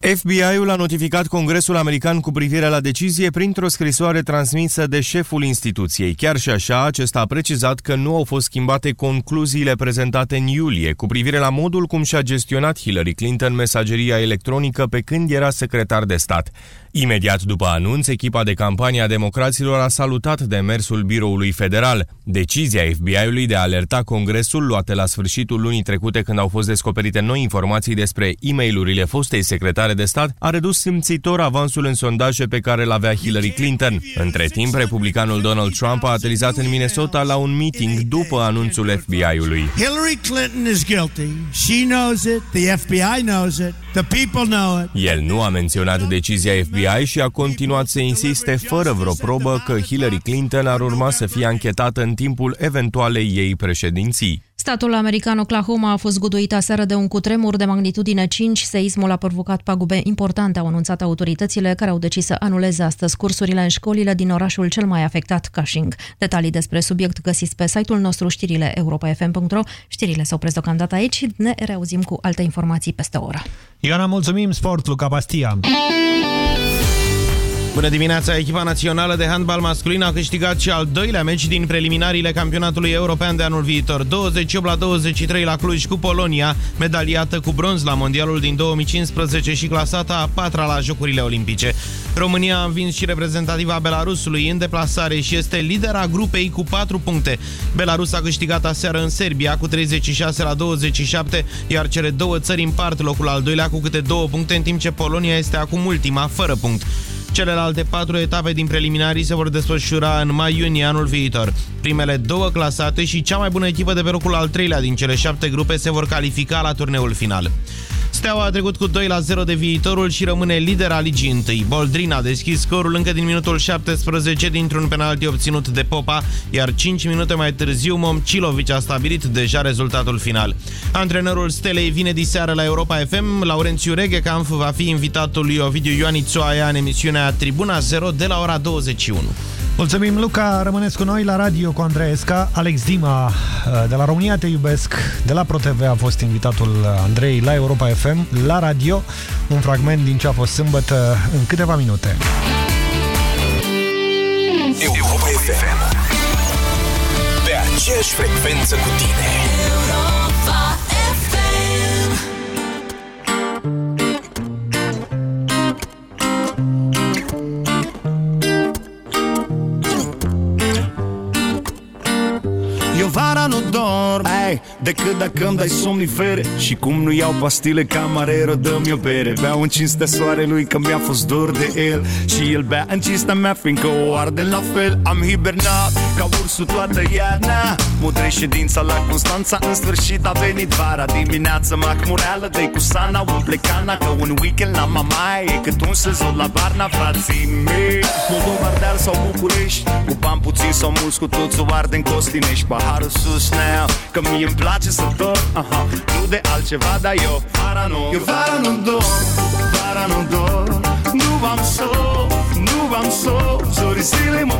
FBI-ul a notificat Congresul American cu privire la decizie printr-o scrisoare transmisă de șeful instituției. Chiar și așa, acesta a precizat că nu au fost schimbate concluziile prezentate în iulie cu privire la modul cum și-a gestionat Hillary Clinton mesageria electronică pe când era secretar de stat. Imediat după anunț, echipa de campanie a democraților a salutat demersul biroului federal. Decizia FBI-ului de a alerta Congresul, luată la sfârșitul lunii trecute când au fost descoperite noi informații despre e mail fostei secretare de stat, a redus simțitor avansul în sondaje pe care l avea Hillary Clinton. Între timp, republicanul Donald Trump a aterizat în Minnesota la un meeting după anunțul FBI-ului. Hillary Clinton is guilty. She knows it. The FBI knows it. The people know it. El nu a menționat decizia FBI și a continuat să insiste fără vreo probă că Hillary Clinton ar urma să fie anchetată în timpul eventualei ei președinții. Statul american Oklahoma a fost guduit aseară de un cutremur de magnitudine 5. Seismul a provocat pagube importante, au anunțat autoritățile, care au decis să anuleze astăzi cursurile în școlile din orașul cel mai afectat, Cushing. Detalii despre subiect găsiți pe site-ul nostru știrile europa.fm.ro. Știrile s-au opresc deocamdată aici. Ne reauzim cu alte informații peste o oră. Ioana, mulțumim! Sport, Luca Pastia! Bună dimineața! Echipa națională de handbal masculin a câștigat și al doilea meci din preliminariile campionatului european de anul viitor. 28 la 23 la Cluj cu Polonia, medaliată cu bronz la mondialul din 2015 și clasată a patra la Jocurile Olimpice. România a învins și reprezentativa Belarusului în deplasare și este lidera grupei cu 4 puncte. Belarus a câștigat aseară în Serbia cu 36 la 27, iar cele două țări împart locul al doilea cu câte două puncte, în timp ce Polonia este acum ultima, fără punct. Celelalte patru etape din preliminarii se vor desfășura în mai-iunie anul viitor. Primele două clasate și cea mai bună echipă de pe locul al treilea din cele șapte grupe se vor califica la turneul final. Steaua a trecut cu 2 la 0 de viitorul și rămâne lider al ligii întâi. Boldrin a deschis scorul încă din minutul 17 dintr-un penalti obținut de Popa, iar 5 minute mai târziu Momcilovic a stabilit deja rezultatul final. Antrenorul Stelei vine diseară la Europa FM. Laurențiu Reghecamp va fi invitatul lui Ovidiu Ioanițoaia în emisiunea Tribuna 0 de la ora 21. Mulțumim, Luca. Rămâneți cu noi la radio cu Andreesca. Alex Dima uh, de la România Te Iubesc, de la ProTV a fost invitatul Andrei la Europa FM, la radio. Un fragment din ce a fost sâmbătă în câteva minute. Europa FM Pe aceeași frecvență cu tine Eu vara nu dorm. Ei, decât dacă îmi dai somnifere Și cum nu iau pastile camarero Dă-mi o bere. Beau în cinstea soarelui că mi-a fost dor de el. Și el bea în cinstea mea Fiindcă o arde la fel. Am hibernat ca ursul toată iarna. Mudre ședința la Constanța. În sfârșit a venit vara Dimineața macmureală de cu sana Umple cana că un weekend la mamaie. E cât un sezon la Varna Frații mei. Moldova, Ardeal sau București Cu bani puțin sau mulți Cu toți o arde în Costinești. Paharul sus now Că mie îmi place să dorm. Aha. Nu de altceva, dar eu vara nu Eu vara nu dorm Vara nu dorm. Nu v-am sol Nu v-am sol Zorii zile mă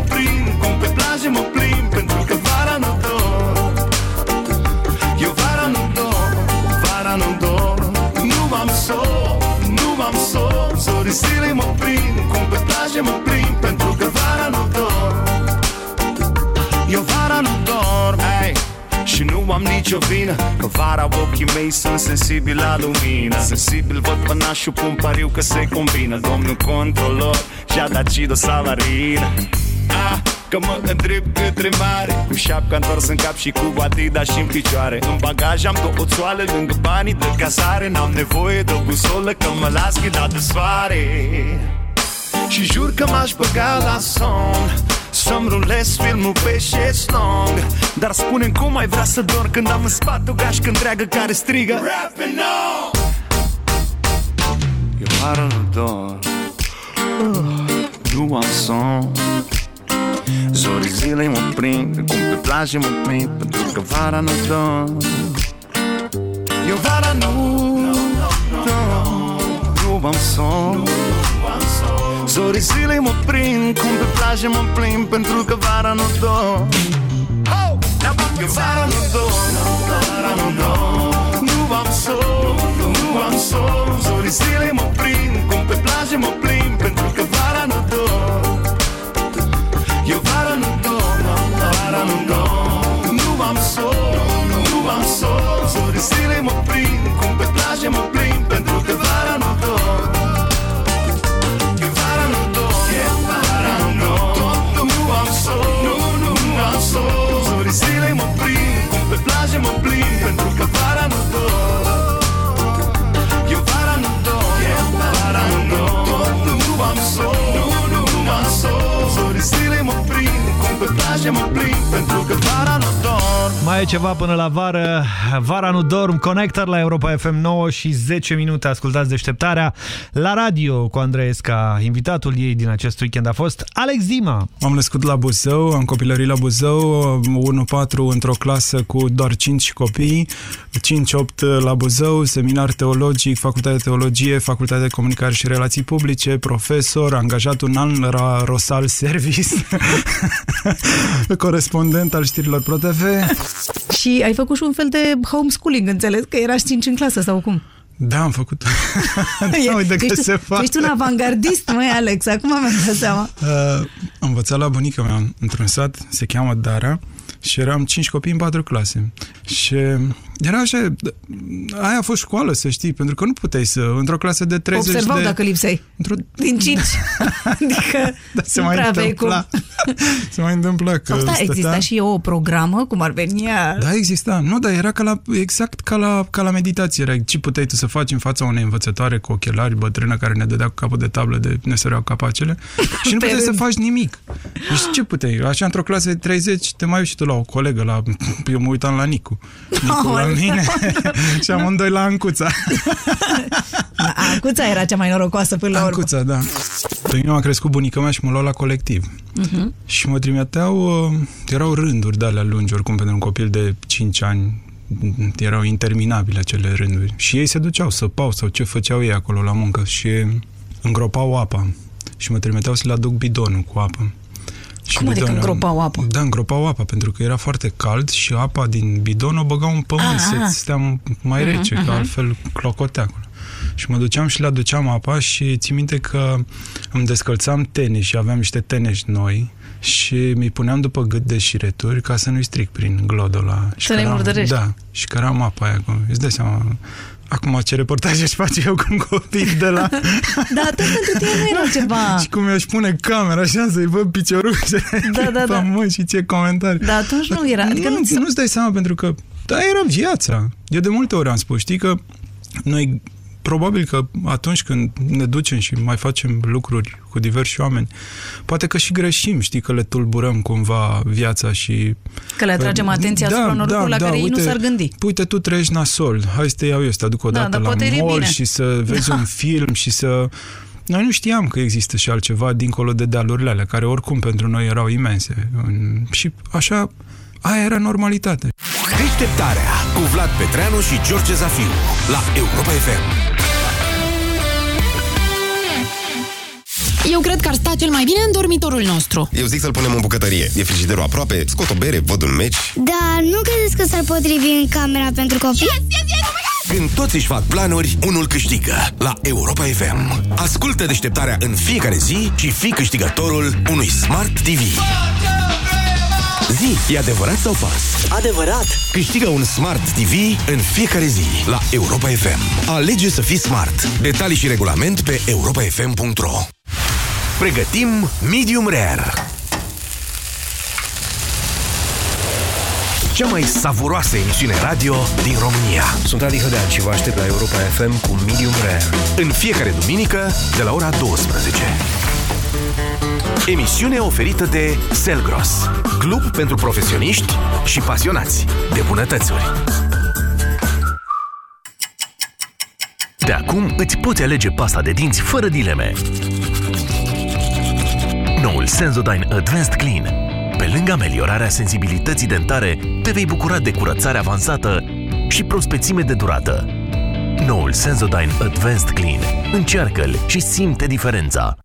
nicio vină. Că vara ochii mei sunt sensibili la lumină. Sensibil văd pănașul, pun pariu că se combină. Domnul controlor și-a dat Cido Salarină ah, Că mă îndrept către mare. Cu șapca întors în cap și cu Adidas și în picioare. În bagaj am două țoale lângă banii de casare. N-am nevoie de o busolă că mă las ghidat de soare. Și jur că m-aș băga la somn Să-mi rulez filmul pe șeslong Dar spune cum ai vrea să dorm Când am în spate o gașcă întreagă care strigă. Rapping on! Eu vară nu dorm Nu am somn. Zorii zilei mă prind Cum pe plajă mă prind Pentru că vara nu dorm Eu vara nu dorm Nu am somn Zorii zilei mă prind Cum pe plajă mă plimb Pentru că vara nu dorm Eu vara nu dorm Vara nu dorm Nu am sol Nu am sol Zorii Zorii zile mă prind Cum pe plajă mă plimb pe plajă mă plimb Pentru că vara nu dor Mai e ceva până la vară. Vara nu dorm. Connector la Europa FM 9 și 10 minute. Ascultați deșteptarea la radio cu Andreesca. Invitatul ei din acest weekend a fost Alex Dima. M-am născut la Buzău, am copilărit la Buzău, 1-4 într-o clasă cu doar 5 copii, 5-8 la Buzău, seminar teologic, facultate de teologie, facultate de comunicare și relații publice, profesor, angajat un an la Rosal Service, (laughs) corespondent al știrilor ProTV. Și ai făcut și un fel de homeschooling, înțeles? Că erași 5 în clasă sau cum? Da, am făcut. (laughs) da, uite că ești, se face. ești un avangardist, măi, Alex, acum mi-am dat seama. Uh, am învățat la bunica mea într-un sat, se cheamă Dara, și eram cinci copii în patru clase. Și era așa, aia a fost școală, să știi, pentru că nu puteai să, într-o clasă de 30 Observau de... dacă lipseai. Într-o... Din 5. (laughs) adică da, se nu mai prea aveai întâmpla. (laughs) se mai întâmpla că Sau da, stătea... exista și o programă, cum ar veni ea. Da, exista. Nu, dar era ca la, exact ca la, ca la meditație. Era ce puteai tu să faci în fața unei învățătoare cu ochelari bătrână care ne dădea cu capul de tablă de ne săreau capacele (laughs) și nu Pe puteai să rând. faci nimic. Deci ce puteai? Așa într-o clasă de 30 te mai uiți și tu la o colegă, la... eu mă uitam la Nicu. Nicu la Aoleu. mine (laughs) și amândoi la Ancuța. (laughs) Ancuța era cea mai norocoasă până la urmă. Ancuța, da. Pe mine m-a crescut bunica mea și mă lua la colectiv. Mhm. Și mă trimiteau, uh, erau rânduri de alea lungi, oricum pentru un copil de 5 ani, erau interminabile acele rânduri. Și ei se duceau, săpau sau ce făceau ei acolo la muncă și îngropau apa. Și mă trimiteau să le aduc bidonul cu apă. Și Cum adică bidonul- îngropau apă? Da, îngropau apa, pentru că era foarte cald și apa din bidon o băgau în pământ, Ah, se ah. stea mai Mhm, rece, că mhm. altfel clocotea acolo. Și mă duceam și le aduceam apa și țin minte că îmi descălțam tenis și aveam niște tenis noi și mi puneam după gât de șireturi ca să nu-i stric prin glodul ăla. Și Să nu-i căram- murdărești. Da, și căram apa aia. acolo. Îți dai seama, acum ce reportaje își face eu cu un copil de la... (laughs) Da, tot pentru tine nu era ceva. (laughs) și cum mi-aș pune camera așa să-i văd piciorușele Da, (laughs) da, pe da. pământ și ce comentarii. Da, atunci nu era. Adică nu, nu, nu-ți dai seama pentru că da, era viața. Eu de multe ori am spus, știi că noi probabil că atunci când ne ducem și mai facem lucruri cu diversi oameni, poate că și greșim, știi, că le tulburăm cumva viața și... Că le atragem atenția asupra unor lucruri la care ei nu s-ar gândi. Uite, tu treci nasol, hai să te iau eu, să te aduc o Da, dată dar la poate e mall bine. și să vezi Da. un (laughs) film și să... Noi nu știam că există și altceva dincolo de dealurile alea, care oricum pentru noi erau imense. Și așa, aia era normalitate. Deșteptarea cu Vlad Petreanu și George Zafiu la Europa FM. Eu cred că ar sta cel mai bine în dormitorul nostru. Eu zic să-l punem în bucătărie. E frigiderul aproape, scot o bere, văd un meci. Da, nu credeți că s-ar potrivi în camera pentru copii? Când toți își fac planuri, unul câștigă la Europa FM. Ascultă deșteptarea în fiecare zi și fii câștigătorul unui Smart TV. Zi, e adevărat sau fals? Adevărat! Câștigă un Smart TV în fiecare zi la Europa FM. Alege să fii smart. Detalii și regulament pe europafm.ro Pregătim Medium Rare. Cea mai savuroasă emisiune radio din România. Sunt Adi Hădean și vă aștept la Europa FM cu Medium Rare. În fiecare duminică, de la ora 12. Emisiune oferită de Selgros, club pentru profesioniști și pasionați de bunătățuri. De acum îți poți alege pasta de dinți fără dileme. Noul Sensodyne Advanced Clean. Pe lângă ameliorarea sensibilității dentare, te vei bucura de curățare avansată și prospețime de durată. Noul Sensodyne Advanced Clean. Încearcă-l și simte diferența.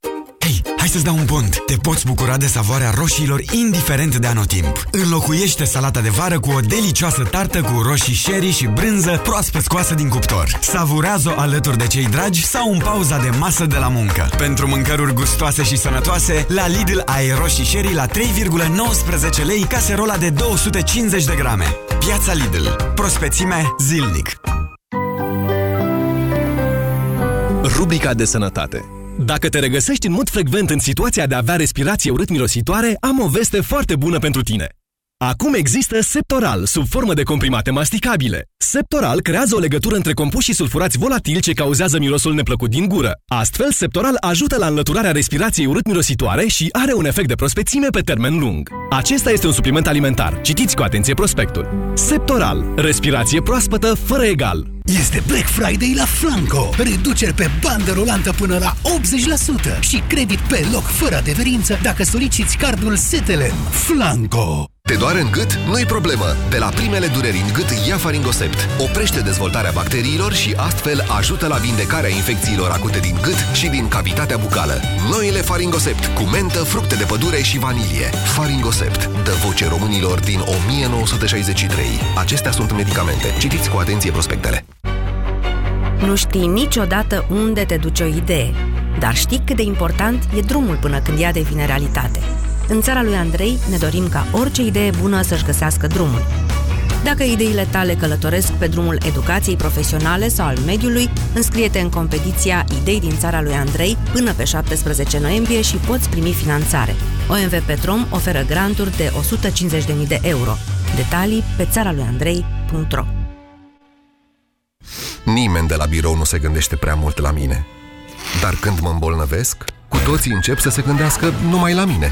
Hei, Hai să-ți dau un pont. Te poți bucura de savoarea roșiilor indiferent de anotimp. Înlocuiește salata de vară cu o delicioasă tartă cu roșii sherry și brânză proaspăt scoasă din cuptor. Savurează-o alături de cei dragi sau în pauza de masă de la muncă. Pentru mâncăruri gustoase și sănătoase, la Lidl ai roșii sherry la 3,19 lei caserola de 250 de grame. Piața Lidl. Prospețime zilnic. Rubrica de sănătate dacă te regăsești în mod frecvent în situația de a avea respirație urât-mirositoare, am o veste foarte bună pentru tine. Acum există Septoral, sub formă de comprimate masticabile. Septoral creează o legătură între compușii sulfurați volatili ce cauzează mirosul neplăcut din gură. Astfel, Septoral ajută la înlăturarea respirației urât-mirositoare și are un efect de prospețime pe termen lung. Acesta este un supliment alimentar. Citiți cu atenție prospectul. Septoral. Respirație proaspătă fără egal. Este Black Friday la Flanco. Reduceri pe bandă rulantă până la 80% și credit pe loc fără adeverință dacă soliciți cardul Setelem. Flanco. Te doare în gât? Nu-i problemă! De la primele dureri în gât ia Faringosept. Oprește dezvoltarea bacteriilor și astfel ajută la vindecarea infecțiilor acute din gât și din cavitatea bucală. Noile Faringosept cu mentă, fructe de pădure și vanilie. Faringosept dă voce românilor din 1963. Acestea sunt medicamente. Citiți cu atenție prospectele. Nu știi niciodată unde te duce o idee, dar știi cât de important e drumul până când ea devine realitate. În țara lui Andrei ne dorim ca orice idee bună să-și găsească drumul. Dacă ideile tale călătoresc pe drumul educației profesionale sau al mediului, înscrie-te în competiția Idei din țara lui Andrei până pe 17 noiembrie și poți primi finanțare. OMV Petrom oferă granturi de 150.000 de euro. Detalii pe țara lui Andrei.ro Nimeni de la birou nu se gândește prea mult la mine. Dar când mă îmbolnăvesc, cu toții încep să se gândească numai la mine.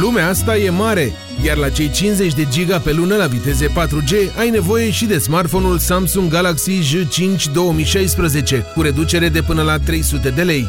Lumea asta e mare, iar la cei 50 de giga pe lună la viteze 4G ai nevoie și de smartphone-ul Samsung Galaxy J5 2016 cu reducere de până la 300 de lei.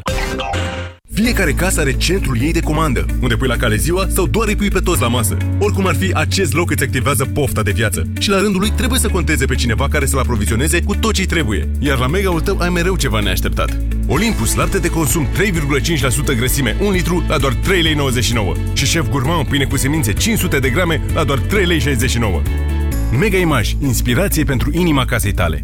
Fiecare casă are centrul ei de comandă, unde pui la cale ziua sau doar îi pui pe toți la masă. Oricum ar fi, acest loc îți activează pofta de viață. Și la rândul lui trebuie să conteze pe cineva care să-l aprovizioneze cu tot ce trebuie. Iar la mega-ul tău ai mereu ceva neașteptat. Olympus, lapte de consum 3,5% grăsime, 1 litru la doar 3,99 lei. Și șef gourmand, pâine cu semințe 500 de grame la doar 3,69 lei. Mega Image, inspirație pentru inima casei tale.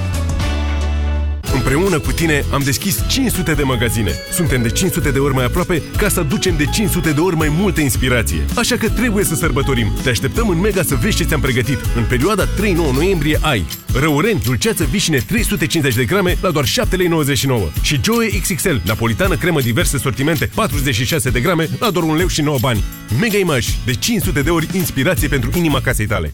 Împreună cu tine am deschis 500 de magazine. Suntem de 500 de ori mai aproape ca să aducem de 500 de ori mai multă inspirație. Așa că trebuie să sărbătorim. Te așteptăm în Mega să vezi ce ți-am pregătit. În perioada 3-9 noiembrie ai Răureni, dulceață vișine 350 de grame la doar 7,99 lei și Joe XXL, napolitană cremă diverse sortimente 46 de grame la doar 1 leu și 9 bani. Mega Image, de 500 de ori inspirație pentru inima casei tale.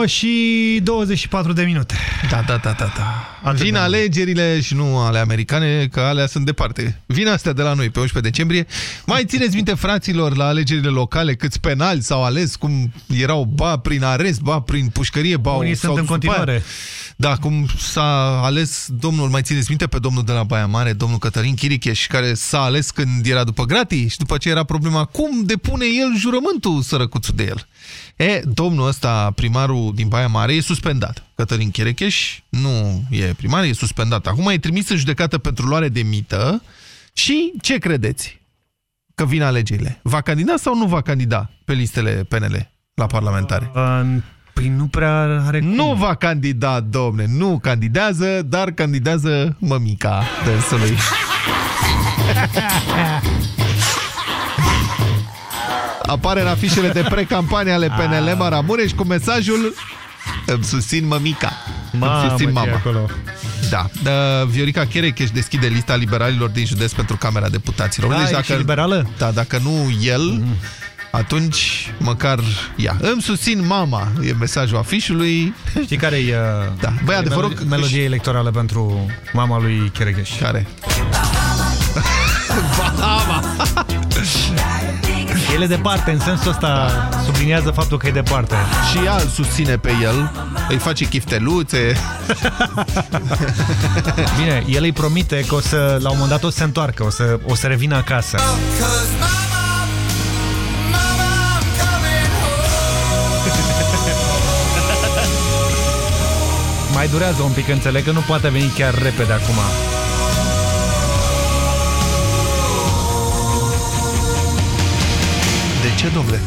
9 și 24 de minute. Da, da, da, da. da. Vin alegerile și nu ale americane, că alea sunt departe. Vin astea de la noi pe 11 decembrie. Mai țineți minte, fraților, la alegerile locale, câți penali s-au ales, cum erau ba prin arest, ba prin pușcărie, ba... Unii sunt în continuare. Da, cum s-a ales domnul, mai țineți minte pe domnul de la Baia Mare, domnul Cătălin Chiricheș, care s-a ales când era după gratii și după ce era problema cum depune el jurământul sărăcuțul de el. E, domnul ăsta, primarul din Baia Mare, e suspendat. Cătălin Chiricheș nu e primar, e suspendat. Acum e trimis în judecată pentru luare de mită și ce credeți? Că vin alegerile. Va candida sau nu va candida pe listele PNL la parlamentare? Uh, Păi nu prea are cum. Nu va candida, domne, nu candidează, dar candidează mămica dânsului. (laughs) Apare în afișele de precampanie ale PNL Maramureș cu mesajul Îmi susțin mămica. Mamă, Îmi susțin mama. Acolo. Da. Uh, Viorica Cherecheș deschide lista liberalilor din județ pentru Camera Deputaților. Da, deci e dacă, și liberală? Da, dacă nu el, mm -hmm atunci măcar ea. Îmi susțin mama, e mesajul afișului. Știi care e, da. Băi, adevărul melodie, melodie electorală pentru mama lui Cheregheș? Care? (laughs) Mama! (laughs) El e departe, în sensul ăsta subliniază faptul că e departe. Și ea îl susține pe el, îi face chifteluțe. (laughs) Bine, el îi promite că o să, la un moment dat o să se întoarcă, o să, o să revină acasă. (laughs) Mai durează un pic, înțeleg că nu poate veni chiar repede acum. De ce, domnule?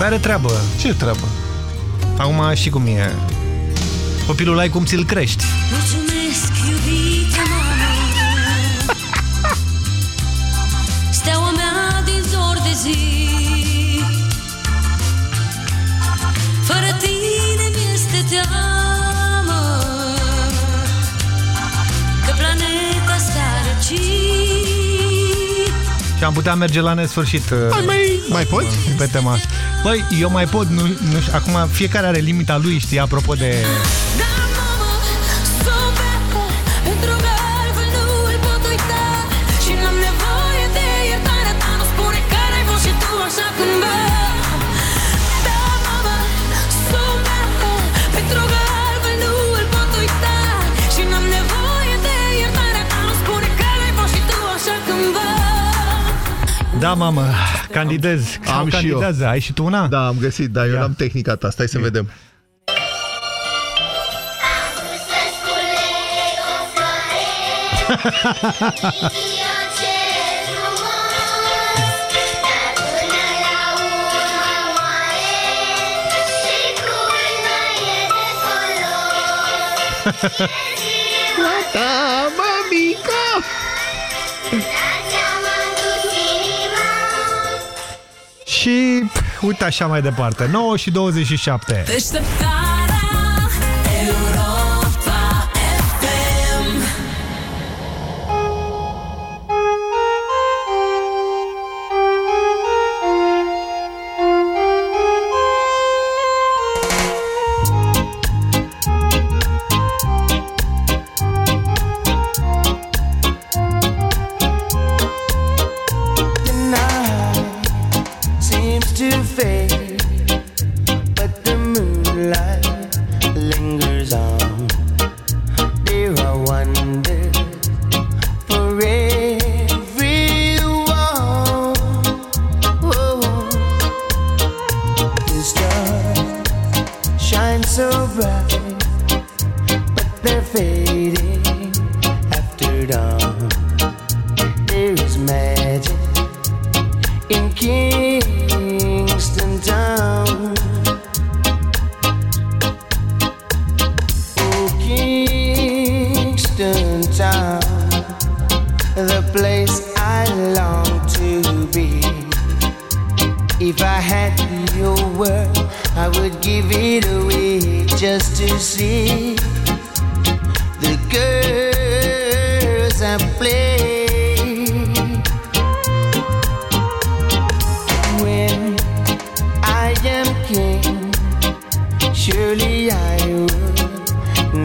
Are treabă. Ce treabă? Acum și cum e. Copilul ai cum ți-l crești. Mulțumesc, iubita mama Steaua mea din zor de zi Fără tine mi-este teamă Că planeta s-a răcit Și am putea merge la nesfârșit. Mai, mai, mai poți? Pe tema asta. Băi, eu mai pot, nu, nu știu, acum fiecare are limita lui, știi, apropo de... Da, mamă, candidez. Am și eu. candidează. Ai și tu una? Da, am găsit, dar eu n-am tehnica ta. Stai să vedem. Da, mămica! Și uite așa mai departe. 9 și 27. Deșteptarea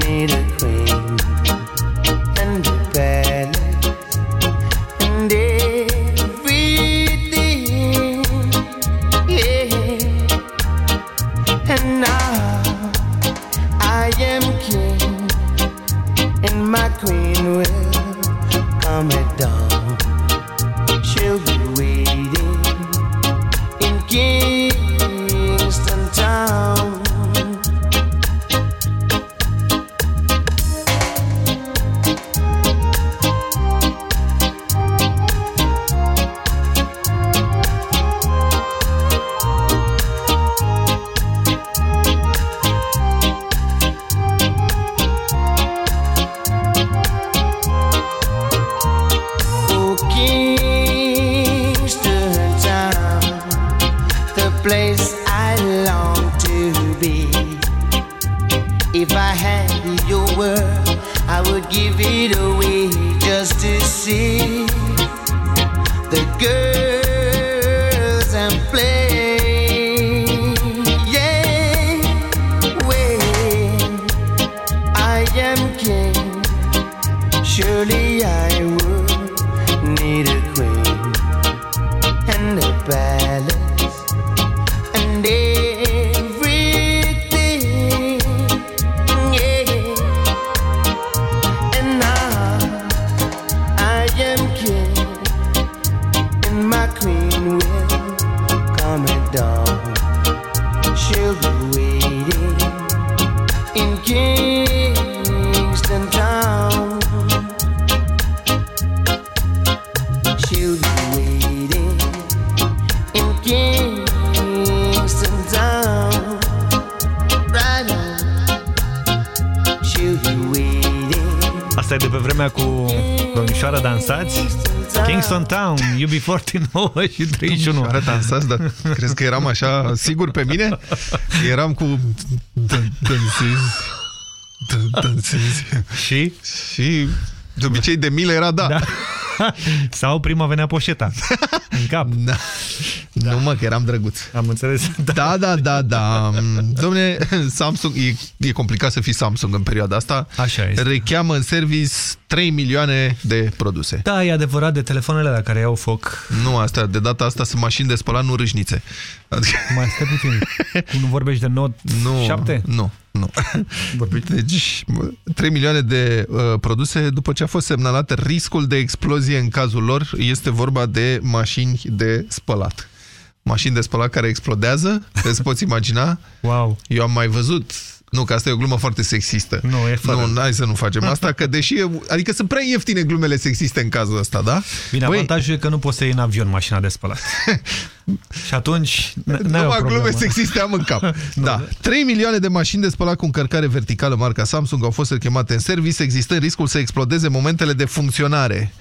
made a queen. UB49 și 31. Arăt dansați, dar crezi că eram așa sigur pe mine? Eram cu... Dansezi. Dansezi. Și? Și de obicei de milă era da. da. Sau prima venea poșeta în cap. Da. Da. Nu mă, că eram drăguț. Am înțeles. Da, da, da, da. Domne, Samsung, e, e complicat să fii Samsung în perioada asta. Așa este. Recheamă în service 3 milioane de produse. Da, e adevărat de telefoanele la care iau foc. Nu, asta, de data asta sunt mașini de spălat, nu râșnițe. Adică... Mai stai puțin. Cum nu vorbești de Note (laughs) nu, 7? Nu, nu. Deci, 3 milioane de uh, produse după ce a fost semnalat riscul de explozie în cazul lor. Este vorba de mașini de spălat. Mașini de spălat care explodează, (laughs) îți poți imagina? Wow. Eu am mai văzut nu, că asta e o glumă foarte sexistă. Nu, e fără. Nu, hai să nu facem (laughs) asta, că deși e, adică sunt prea ieftine glumele sexiste în cazul ăsta, da? Bine, Băi, avantajul e că nu poți să iei în avion mașina de spălat. (laughs) Și atunci n-ai o Numai problemă. glume sexiste am în cap. (laughs) da. 3 milioane de mașini de spălat cu încărcare verticală marca Samsung au fost rechemate în service, existând riscul să explodeze momentele de funcționare.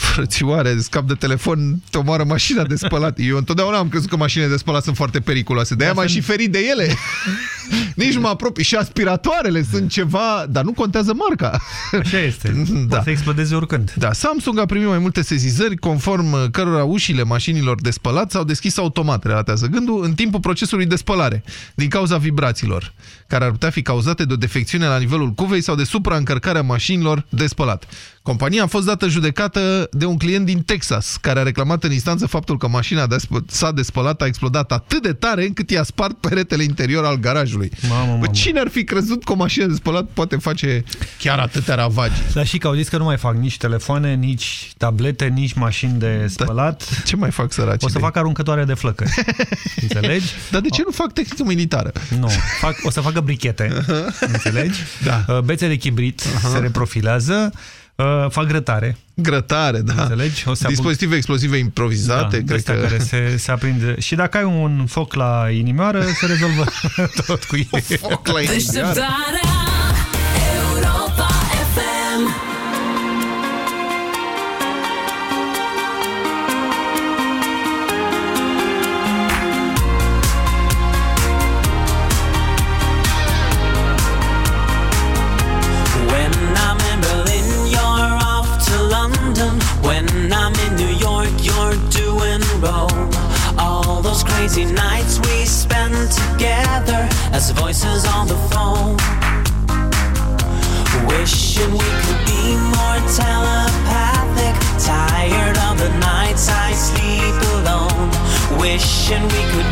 Frățioare, scap de telefon, te omoară mașina de spălat. Eu întotdeauna am crezut că mașinile de spălat sunt foarte periculoase. De-aia m-am și ferit de ele. (laughs) Nici nu mă apropii. Și aspiratoarele sunt ceva... Dar nu contează marca. Așa este. (laughs) Da. Poate să explodeze oricând. Da, Samsung a primit mai multe sezizări conform cărora ușile mașinilor de spălat s-au deschis automat, relatează gândul, în timpul procesului de spălare, din cauza vibrațiilor, care ar putea fi cauzate de o defecțiune la nivelul cuvei sau de supraîncărcarea mașinilor de spălat. Compania a fost dată judecată de un client din Texas, care a reclamat în instanță faptul că mașina de sa de spălat a explodat atât de tare încât i-a spart peretele interior al garajului. Mamă, mamă. Bă, cine ar fi crezut că o mașină de spălat poate face chiar atâtea ravagii? Dar și că au zis că nu mai fac nici telefoane, nici tablete, nici mașini de spălat. Da. Ce mai fac săraci? O să fac aruncătoare de flăcări. (laughs) Înțelegi? Dar de ce nu fac tehnică militară? Nu. Fac, o să facă brichete. (laughs) Înțelegi? Da. Bețe de chibrit se reprofilează. Uh, fac grătare. Grătare, da. Înțelegi? O să Dispozitive explozive improvizate, da, cred că... care se, se aprinde. Și dacă ai un foc la inimioară, se rezolvă (laughs) tot cu ei. Foc la inimioară. Crazy nights we spend together as voices on the phone. Wishing we could be more telepathic. Tired of the nights I sleep alone. Wishing we could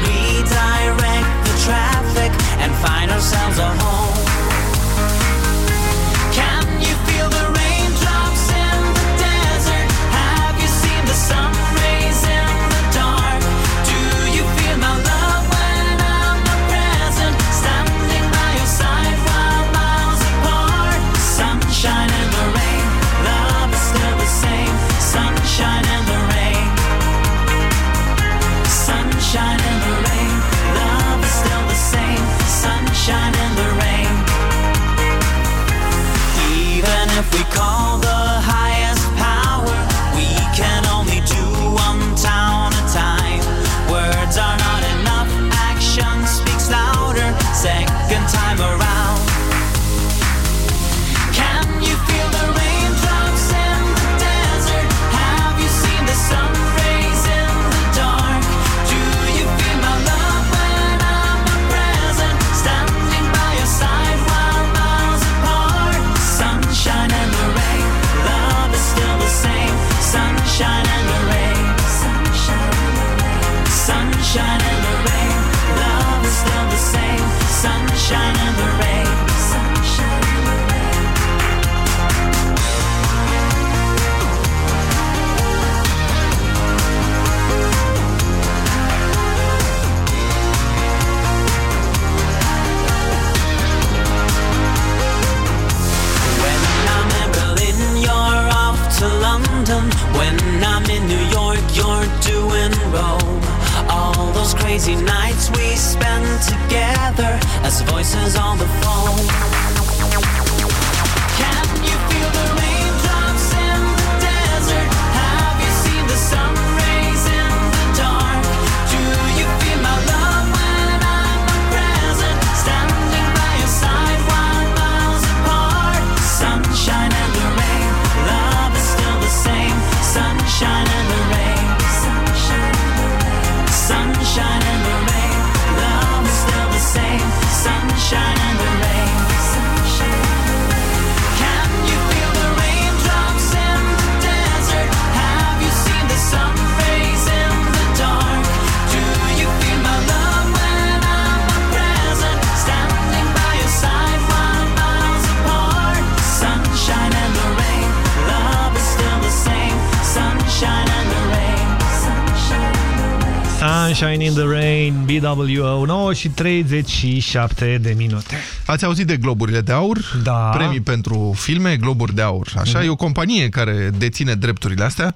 DW9 și 37 de minute. Ați auzit de Globurile de Aur? Da. Premii pentru filme, Globuri de Aur. Așa, mm -hmm. e o companie care deține drepturile astea.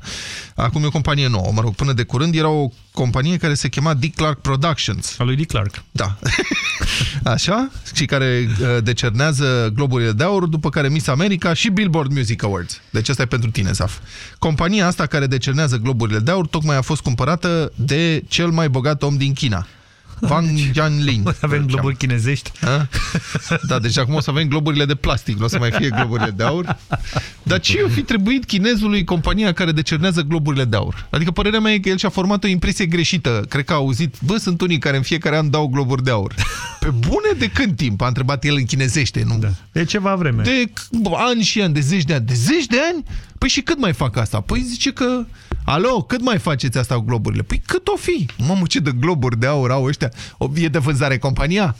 Acum e o companie nouă. Mă rog, până de curând era o companie care se chema Dick Clark Productions. A lui Dick Clark. Da. (laughs) Așa? Și care uh, decernează Globurile de Aur, după care Miss America și Billboard Music Awards. Deci asta e pentru tine, Zaf. Compania asta care decernează Globurile de Aur tocmai a fost cumpărată de cel mai bogat om din China. Wang Jianlin. (laughs) Avem globuri chinezești. (laughs) A? Da, deci acum o să avem globurile de plastic, nu o să mai fie globurile de aur. Dar ce i fi trebuit chinezului compania care decernează globurile de aur? Adică părerea mea e că el și-a format o impresie greșită. Cred că a auzit, bă, sunt unii care în fiecare an dau globuri de aur. Pe bune de când timp? A întrebat el în chinezește, nu? Da. De ceva vreme. De ani și ani, de zeci de ani. De zeci de ani? Păi și cât mai fac asta? Păi zice că... Alo, cât mai faceți asta cu globurile? Păi cât o fi? Mamă, ce de globuri de aur au ăștia? O, e de vânzare compania?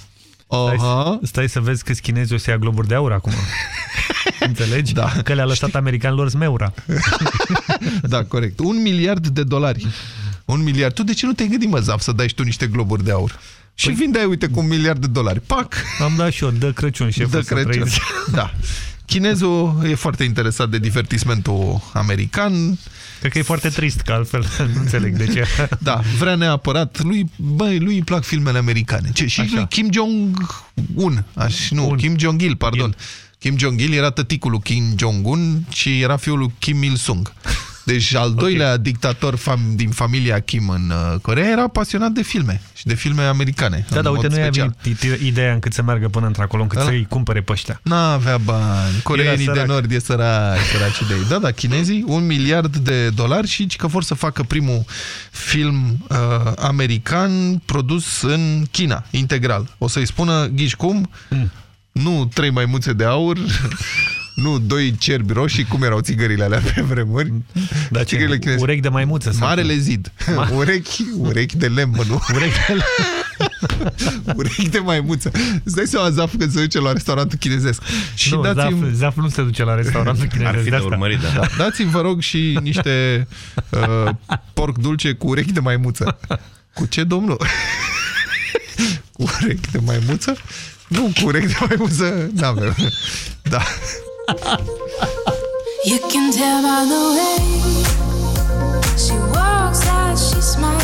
Stai, stai să vezi câți chinezi o să ia globuri de aur acum. (laughs) Înțelegi? Da. Că le-a lăsat americanilor smeura. (laughs) da, corect. Un miliard de dolari. Un miliard. Tu de ce nu te-ai gândit, mă, Zaf, să dai și tu niște globuri de aur? Și păi... vindeai, uite, cu un miliard de dolari. Pac! Am dat și eu, dă Crăciun, șeful, Dă să Crăciun. trăiți. (laughs) Da. Chinezul e foarte interesat de divertismentul american. Cred că e foarte trist, că altfel (laughs) nu înțeleg de ce. (laughs) Da, vrea neapărat. Lui, băi, lui îi plac filmele americane. Ce, și Așa. lui Kim Jong-un. Aș, nu, Un. Kim Jong-il, pardon. Kim Jong-il era tăticul lui Kim Jong-un și era fiul lui Kim Il-sung. Deci al doilea okay. dictator fam din familia Kim în uh, Corea era pasionat de filme și de filme americane. Da, în dar uite, mod nu special. avea ideea încât să meargă până într-acolo, încât Da. să-i cumpere pe ăștia. N-avea bani. Coreenii Era de sărac. nord e săraci, săraci de ei. Da, da, chinezii, un miliard de dolari și că vor să facă primul film uh, american produs în China, integral. O să-i spună, ghiși cum, Mm. nu trei maimuțe de aur, nu doi cerbi roșii, cum erau țigările alea pe vremuri. Da, țigările ce? Urechi de maimuță. sau Marele cum? zid. (laughs) urechi, urechi de lemn, mă, nu? (laughs) Urechi de lemn. (laughs) urechi de maimuță. Îți dai seama, Zaf, când se duce la restaurantul chinezesc. Și nu, Zaf, dați-mi... Zaf nu se duce la restaurantul chinezesc. de asta. Da, dați-mi, vă rog, și niște uh, porc dulce cu urechi de maimuță. Cu ce, domnul? cu urechi de maimuță? Nu, cu urechi de maimuță n-avem. Da. You can tell by the way she walks that she my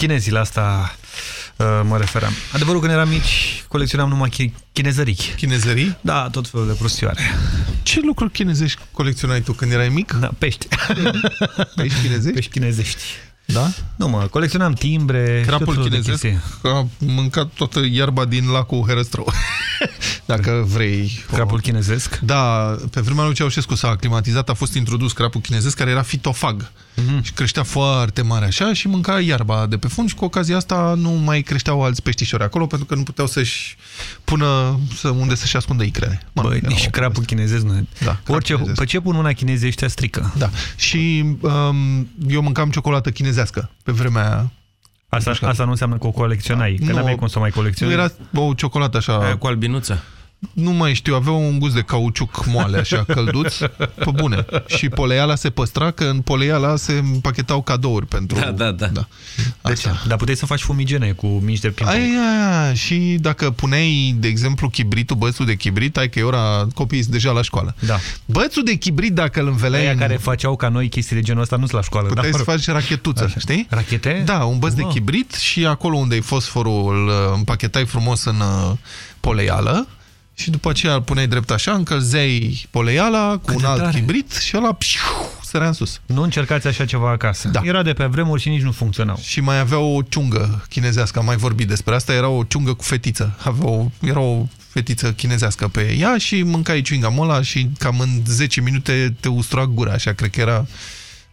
chinezii la asta uh, mă referam. Adevărul, când eram mici, colecționam numai chi chinezării. Chinezării? Da, tot felul de prostioare. Ce lucruri chinezești colecționai tu când erai mic? Da, pești. (laughs) Pești chinezești? Pești chinezești. Da? Nu mă, colecționam timbre, Crapul tot felul de chinezesc chestii. a mâncat toată iarba din lacul Herăstrău. (laughs) Dacă vrei. Crapul chinezesc? Da, pe vremea lui Ceaușescu s-a aclimatizat, a fost introdus crapul chinezesc, care era fitofag. Mhm. Și creștea foarte mare așa și mânca iarba de pe fund și cu ocazia asta nu mai creșteau alți peștișori acolo pentru că nu puteau să-și pună să, unde să-și ascundă icrele. Mă, Băi, era nici o crapul chinezesc nu e. Da, crap Orice, chinezesc. pe ce pun una chineză ăștia strică. Da. Și um, eu mâncam ciocolată chinezească pe vremea aia. Asta, asta nu înseamnă că o colecționai, că Nu, n-aveai cum să o mai Nu colecționezi. era o ciocolată așa... Aia cu albinuță. Nu mai știu, avea un gust de cauciuc moale, așa, (laughs) călduț, pe bune. Și poleiala se păstra, că în poleiala se împachetau cadouri pentru... Da, da, da. da. Deci, dar puteai să faci fumigene cu mici de ping Aia, aia, aia. Și dacă puneai, de exemplu, chibritul, bățul de chibrit, ai că e ora, copiii sunt deja la școală. Da. Bățul de chibrit, dacă îl înveleai... Aia în- care făceau ca noi chestii de genul ăsta, nu-s la școală. Puteai dar, să mă rog. faci rachetuță, Așa. știi? Rachete? Da, un băț de Wow. chibrit și acolo unde e fosforul îl uh, împachetai frumos în uh, poleială și după aceea îl puneai drept așa, încălzeai poleiala cu Cât un de alt tare. chibrit și ăla pșiu, sărea în sus. Nu încercați așa ceva acasă. Da. Era de pe vremuri și nici nu funcționau. Și mai avea o ciungă chinezească, am mai vorbit despre asta, era o ciungă cu fetiță. Avea o, era o fetiță chinezească pe ea și mâncai chewing ăla și cam în 10 minute te ustura gura, așa, cred că era...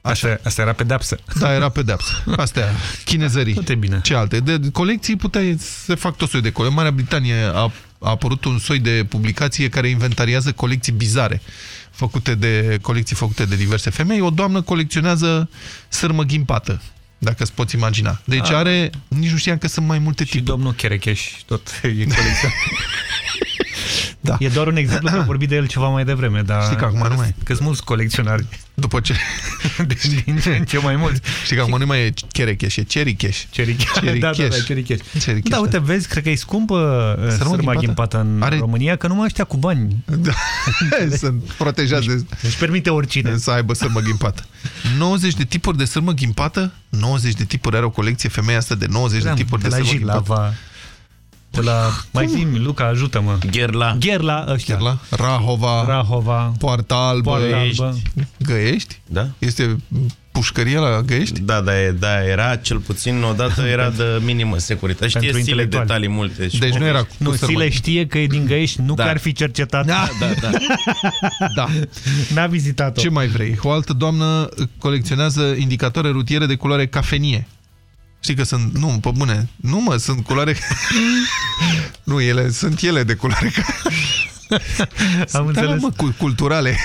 Așa. Asta, asta era pedeapsă. Da, era pedeapsă. Astea, (laughs) chinezării. Tot e bine. Ce alte? De colecții puteai să fac tot soi de colecții. În Marea Britanie a, a apărut un soi de publicație care inventariază colecții bizare făcute de colecții făcute de diverse femei. O doamnă colecționează sârmă ghimpată, dacă îți poți imagina. Deci Ah. are, nici nu știam că sunt mai multe Și tipuri. domnul Cherecheș tot e colecționat. (laughs) Da. E doar un exemplu, că am vorbit de el ceva mai devreme, dar... Știi că acum nu mai e. Că sunt mulți colecționari. După ce... (laughs) Deci din ce în ce mai mulți. Știi că acum nu mai e cherecheș, e chericheș. Chericheș. Da, da, da, chericheș. Chericheș, Da, uite, vezi, cred că e scumpă uh, Sârmă sârma ghimpată? ghimpată în Are- România, că numai ăștia cu bani. (laughs) Da. Sunt protejați de... Își permite oricine. să aibă sârmă ghimpată. 90 de tipuri de sârmă ghimpată? 90 de tipuri, are o colecție femeia asta de 90 de tipuri de, de la sârmă ghimpată. Jilava, de la... Mai zi Luca, ajută-mă. Gherla. Gherla, ăștia. Gherla, Rahova, Rahova, Poarta Albă, Poarta Găiești. Albă. Găiești? Da? Este pușcărie la Găiești? Da, da, e- da, era cel puțin odată era (laughs) de minimă securitate. Știe Pentru sile intelectuali. detalii multe. Și Deci nu era cu Nu, sârmă. Sile știe că e din Găiești, nu Da. că ar fi cercetat. Da, Da, da. da. N-a vizitat-o. Ce mai vrei? O altă doamnă colecționează indicatoare rutiere de culoare cafenie. Știi că sunt... Nu, pe bune. Nu, mă, sunt culoare... nu, ele sunt ele de culoare ca... Am Sunt alea, înțeles. mă, cu, culturale.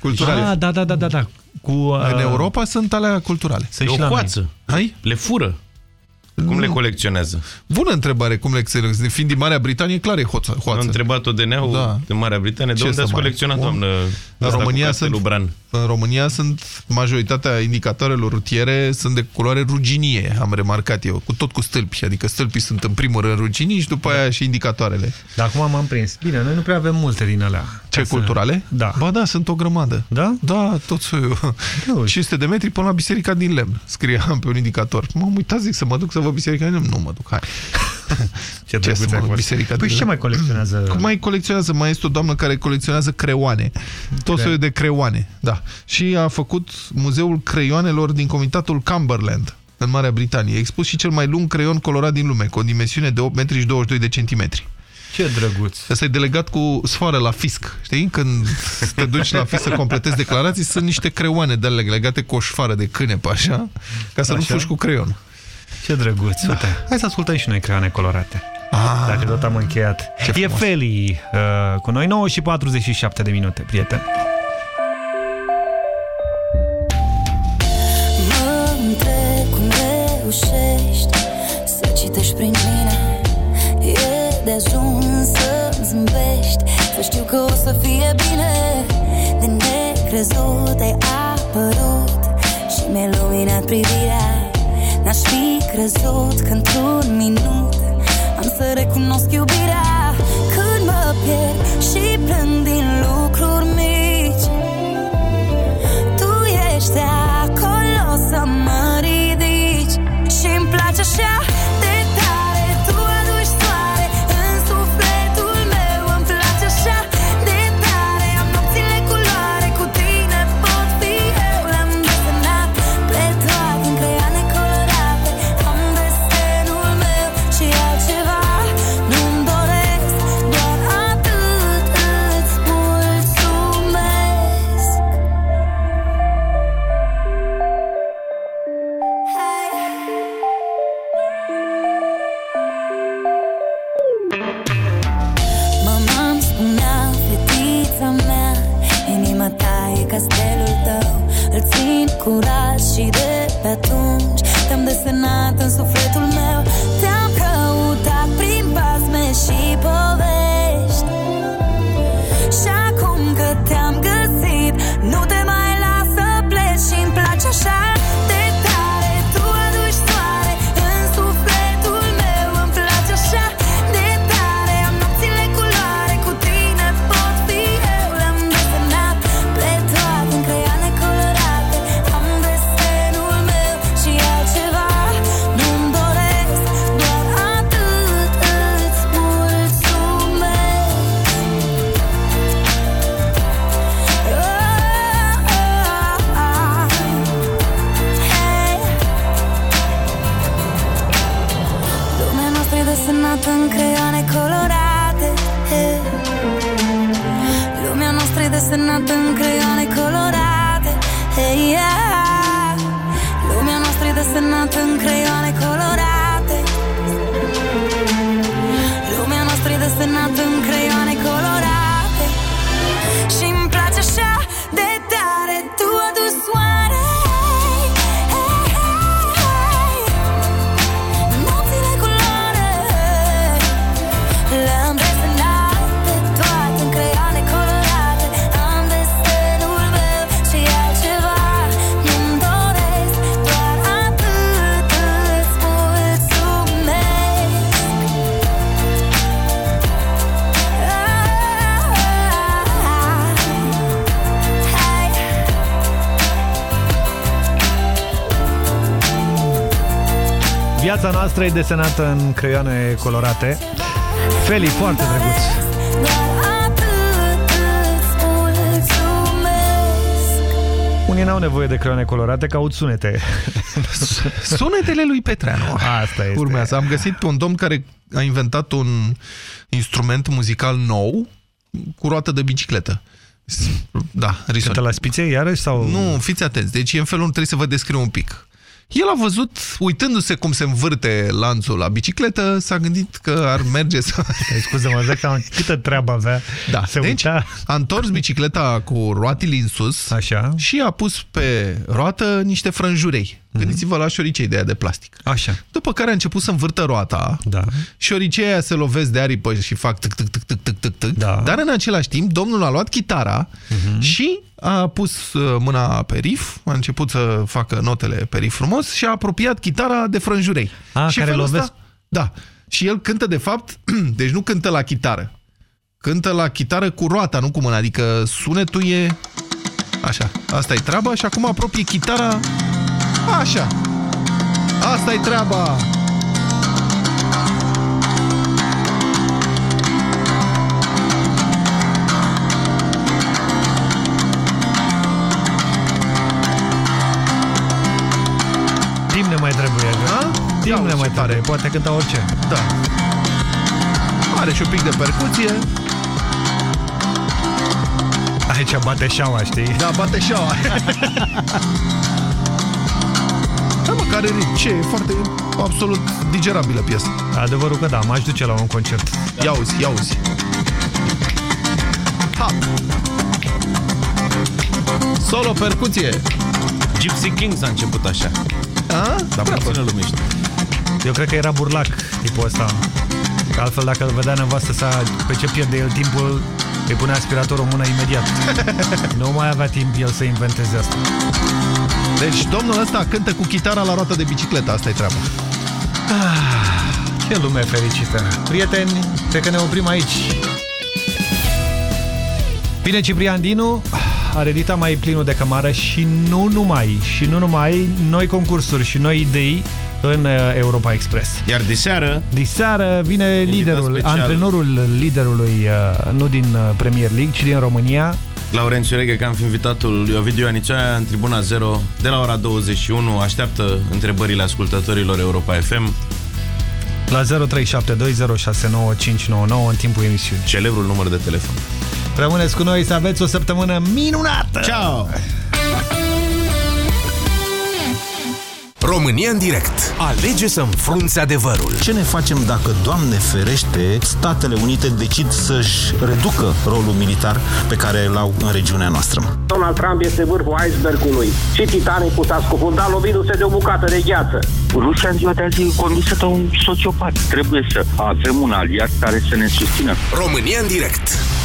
culturale. Ah, da, da, da, da, da. Cu, uh, În Europa sunt alea culturale. Sunt E și o la noi. coață. Hai? Le fură. Cum le colecționează? Bună întrebare, cum le selecționezi? Fiind din Marea Britanie, clar e hoță, Am hoață. întrebat-o de neau Da. de Marea Britanie. De Ce unde să ați mai- colecționat, Om. doamnă? În asta cu România, castelul sunt, Bran? În România sunt majoritatea indicatoarelor rutiere sunt de culoare ruginie, am remarcat eu, cu tot cu stâlpi, adică stâlpii sunt în primul rând ruginii și după aia și indicatoarele. Dar acum m-am prins. Bine, noi nu prea avem multe din alea. Ce Ca să- culturale? Da. Ba da, sunt o grămadă. Da? Da, tot soiul. Da, uite. 500 de metri până la biserica din lemn, scria (laughs) pe un indicator. M-am uitat, zic, să mă duc să văd biserica din lemn. Nu mă duc, hai. (laughs) Ce, Ce să drăguț mă a duc, fost. biserica Păi din și ce lemn. mai colecționează? Cum mai colecționează? Mai este o doamnă care colecționează creoane. Tot Cre- soiul de creoane, da. Și a făcut muzeul creioanelor din comitatul Cumberland, în Marea Britanie. A expus și cel mai lung creion colorat din lume, cu o dimensiune de 8 metri și 22 de centimetri. Ce drăguț. Ăsta e delegat cu sfoară la fisc. Știi? Când te duci la fisc să completezi declarații, sunt niște creioane de alea legate cu o șfară de cânepe, așa, ca să nu Așa? fugi cu creion. Ce drăguț. Uite, hai să ascultăm și noi creioane colorate. Ah, Dacă tot am încheiat. Ce e frumos. Feli uh, cu noi 9 și 47 de minute, prieteni. Că o să fie bine. De necrezut ai apărut Și mi-ai luminat privirea. N-aș fi crezut că într-un minut Am să recunosc iubirea. Când mă pierd și plâng din lucruri mici tu ești acolo să mă so desenată în creioane colorate hey, yeah. Lumea noastră e desenată în creioane Viața noastră e desenată în creioane colorate. Feli, foarte drăguț. Unii n-au nevoie de creioane colorate, caut sunete. (laughs) Sunetele lui Petreanu. Asta este. Urmează. Am găsit pe un domn care a inventat un instrument muzical nou cu roată de bicicletă. Da, risori. Cântă la spițe iarăși? Sau... Nu, fiți atenți. Deci e în felul trebuie să vă descriu un pic. El a văzut, uitându-se cum se învârte lanțul la bicicletă, s-a gândit că ar merge să... Scuze-mă, zic că câtă treabă avea. Da, se deci uita. a întors bicicleta cu roatile în sus Așa. și a pus pe roată niște frânjurei. Gândiți-vă la șoricei de aia de plastic. Așa. După care a început să învârtă roata, da. șoricei aia se lovesc de aripă și fac tic tic tic tic tic tic tic, Da. dar în același timp domnul a luat chitara Mhm. și a pus uh, mâna pe rif, a început să facă notele pe rif frumos și a apropiat chitara de frânjurei. A, și care felul ăsta- lovesc. Da. Și el cântă de fapt, (clears throat) deci nu cântă la chitară. Cântă la chitară cu roata, nu cu mâna, adică sunetul e așa. Asta e treaba și acum apropie chitara așa. Asta e treaba. Timp ne mai trebuie. Da? Timp ne mai trebuie. Poate cânta orice. Da. Are și un pic de percuție. Aici bate șaua, știi? Da, bate șaua. (laughs) da, mă, care ce e foarte absolut digerabilă piesă. Adevărul că da, m-aș duce la un concert. Ia uzi, ia uzi. Ha. Solo percuție. Gypsy Kings a început așa. A? Dar puțină lume știe. Eu cred că era burlac tipul ăsta. Că altfel dacă îl vedea nevastă sa pe ce pierde el timpul, îi pune aspiratorul în mână imediat. (laughs) nu mai avea timp el să inventeze asta. Deci domnul ăsta cântă cu chitara la roată de bicicletă, asta e treaba. Ce lume fericită! Prieteni, cred că ne oprim aici. Bine, Ciprian Dinu a editat mai plinul de cămară și nu numai, și nu numai, noi concursuri și noi idei în uh, Europa Express. Iar diseară... Diseară vine liderul, special. antrenorul liderului, uh, nu din uh, Premier League, ci din România, Laurențiu Reghe, că am fi invitatul lui Ovidiu Anicioaia în Tribuna 0 de la ora 21. Așteaptă întrebările ascultătorilor Europa FM. la 0372069599 în timpul emisiunii. Celebrul număr de telefon. Rămâneți cu noi să aveți o săptămână minunată! Ciao! România în direct. Alege să înfrunți adevărul. Ce ne facem dacă, Doamne ferește, Statele Unite decid să-și reducă rolul militar pe care îl au în regiunea noastră? Donald Trump este vârful icebergului. Și Titanicul s-a scufundat lovindu-se de o bucată de gheață. Rusia în ziua de azi e condusă de un sociopat. Trebuie să avem un aliat care să ne susțină. România în direct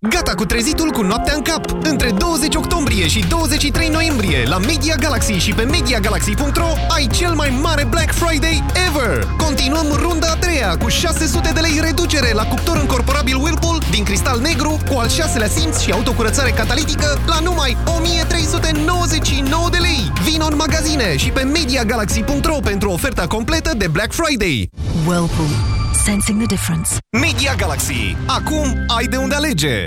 Gata cu trezitul cu noaptea în cap! Între 20 octombrie și 23 noiembrie la Media Galaxy și pe MediaGalaxy.ro ai cel mai mare Black Friday ever! Continuăm runda a treia cu 600 de lei reducere la cuptor încorporabil Whirlpool din cristal negru cu al șaselea simț și autocurățare catalitică la numai 1399 de lei! Vino în magazine și pe MediaGalaxy.ro pentru oferta completă de Black Friday! Whirlpool. Sensing the difference. Media Galaxy. Acum ai de unde alege!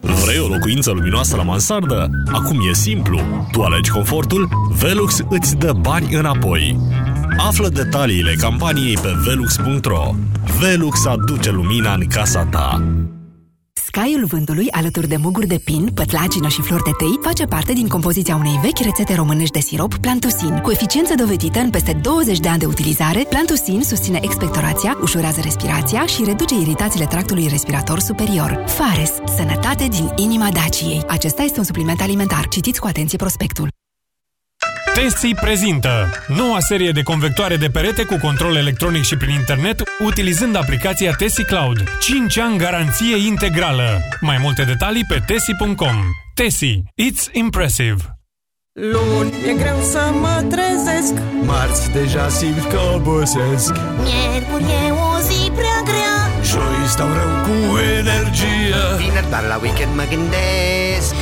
Vrei o locuință luminoasă la mansardă? Acum e simplu. Tu alegi confortul, Velux îți dă bani înapoi. Află detaliile campaniei pe velux.ro. Velux aduce lumina în casa ta. Scaiul vântului, alături de muguri de pin, pătlagină și flori de tei, face parte din compoziția unei vechi rețete românești de sirop Plantusin. Cu eficiență dovedită în peste 20 de ani de utilizare, Plantusin susține expectorația, ușurează respirația și reduce iritațiile tractului respirator superior. Fares, sănătate din inima Daciei. Acesta este un supliment alimentar. Citiți cu atenție prospectul. Tesi prezintă noua serie de convectoare de perete cu control electronic și prin internet utilizând aplicația Tesi Cloud. 5 ani garanție integrală. Mai multe detalii pe tesi.com. Tesi. It's impressive. Luni e greu să mă trezesc Marți deja simt că obosesc Miercuri e o zi prea grea Joi stau rău cu energie Vineri doar la weekend mă gândesc Sâmbătă n-apuc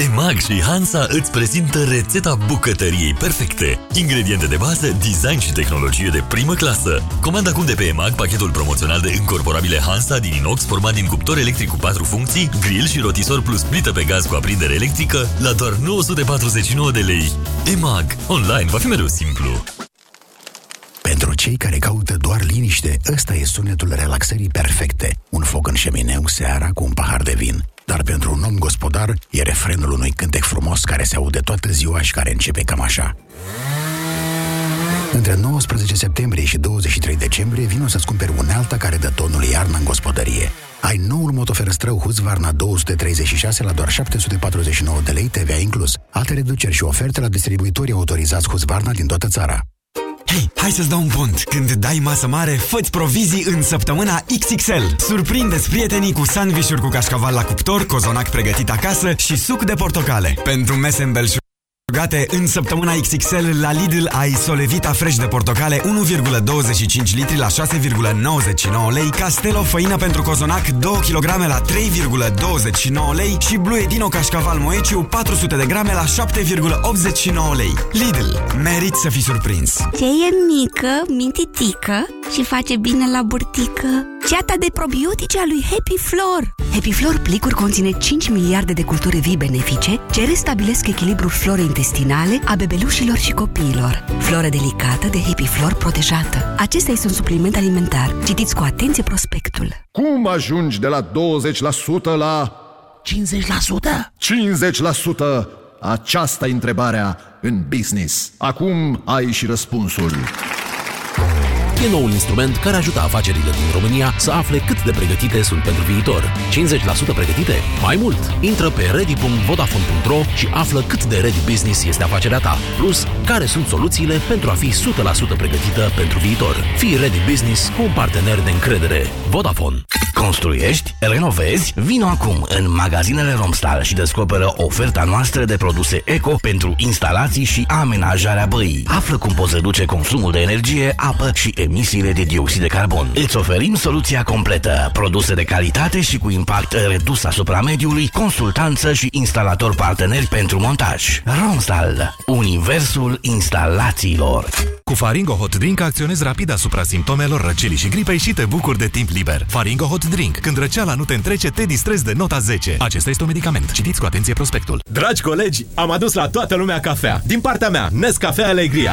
EMAG și Hansa îți prezintă rețeta bucătăriei perfecte. Ingrediente de bază, design și tehnologie de primă clasă. Comanda acum de pe EMAG pachetul promoțional de încorporabile Hansa din inox format din cuptor electric cu 4 funcții, grill și rotisor plus plită pe gaz cu aprindere electrică la doar 949 de lei. EMAG. Online va fi mereu simplu. Pentru cei care caută doar liniște, ăsta e sunetul relaxării perfecte. Un foc în șemineu seara cu un pahar de vin. Dar pentru un om gospodar e refrenul unui cântec frumos care se aude toată ziua și care începe cam așa. Între 19 septembrie și 23 decembrie vino să-ți cumperi unealta care dă tonul iarnă în gospodărie. Ai noul motoferăstrău Husqvarna 236 la doar 749 de lei TVA inclus. Alte reduceri și oferte la distribuitorii autorizați Husqvarna din toată țara. Hei, hai să-ți dau un pont! Când dai masă mare, fă provizii în săptămâna XXL. Surprindeți prietenii cu sandvișuri cu cașcaval la cuptor, cozonac pregătit acasă și suc de portocale. Pentru mese îmbelșugate în săptămâna XXL la Lidl ai Solevita Fresh de portocale 1,25 litri la 6,99 lei, Castelo făină pentru cozonac 2 kg la 3,29 lei și Blue Edino cașcaval moeciu 400 de grame la 7,89 lei. Lidl. Merit să fii surprins. Ce e mică, mintitică și face bine la burtică? Ceata de probiotice a lui Happy Flor. Happy Flor plicuri conține 5 miliarde de culturi vii benefice ce restabilesc echilibrul florei intestinale a bebelușilor și copiilor. Floră delicată de Happy Flor protejată. Acesta este un supliment alimentar. Citiți cu atenție prospectul. Cum ajungi de la 20% la 50%? 50%? Aceasta e întrebarea în business. Acum ai și răspunsul. E noul instrument care ajută afacerile din România să afle cât de pregătite sunt pentru viitor. 50% pregătite? Mai mult! Intră pe ready.vodafone.ro și află cât de ready business este afacerea ta. Plus, care sunt soluțiile pentru a fi 100% pregătită pentru viitor. Fii ready business cu un partener de încredere. Vodafone. Construiești? Renovezi? Vino acum în magazinele Romstal și descoperă oferta noastră de produse eco pentru instalații și amenajarea băii. Află cum poți reduce consumul de energie, apă și emisiile de dioxid de carbon. Îți oferim soluția completă. Produse de calitate și cu impact redus asupra mediului, consultanță și instalator parteneri pentru montaj. Romstal. Universul instalațiilor. Cu Faringo Hot Drink acționezi rapid asupra simptomelor răcelii și gripei și te bucuri de timp liber. Faringo Hot Drink. Când răceala nu te întrece, te distrezi de nota 10. Acesta este un medicament. Citiți cu atenție prospectul. Dragi colegi, am adus la toată lumea cafea. Din partea mea, Nescafea Alegria.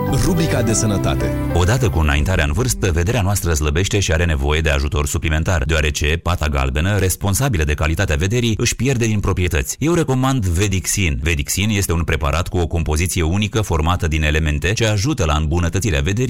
Rubrica de sănătate. Odată cu înaintarea în vârstă, vederea noastră slăbește și are nevoie de ajutor suplimentar, deoarece pata galbenă, responsabilă de calitatea vederii, își pierde din proprietăți. Eu recomand Vedixin. Vedixin este un preparat cu o compoziție unică formată din elemente ce ajută la îmbunătățirea vederii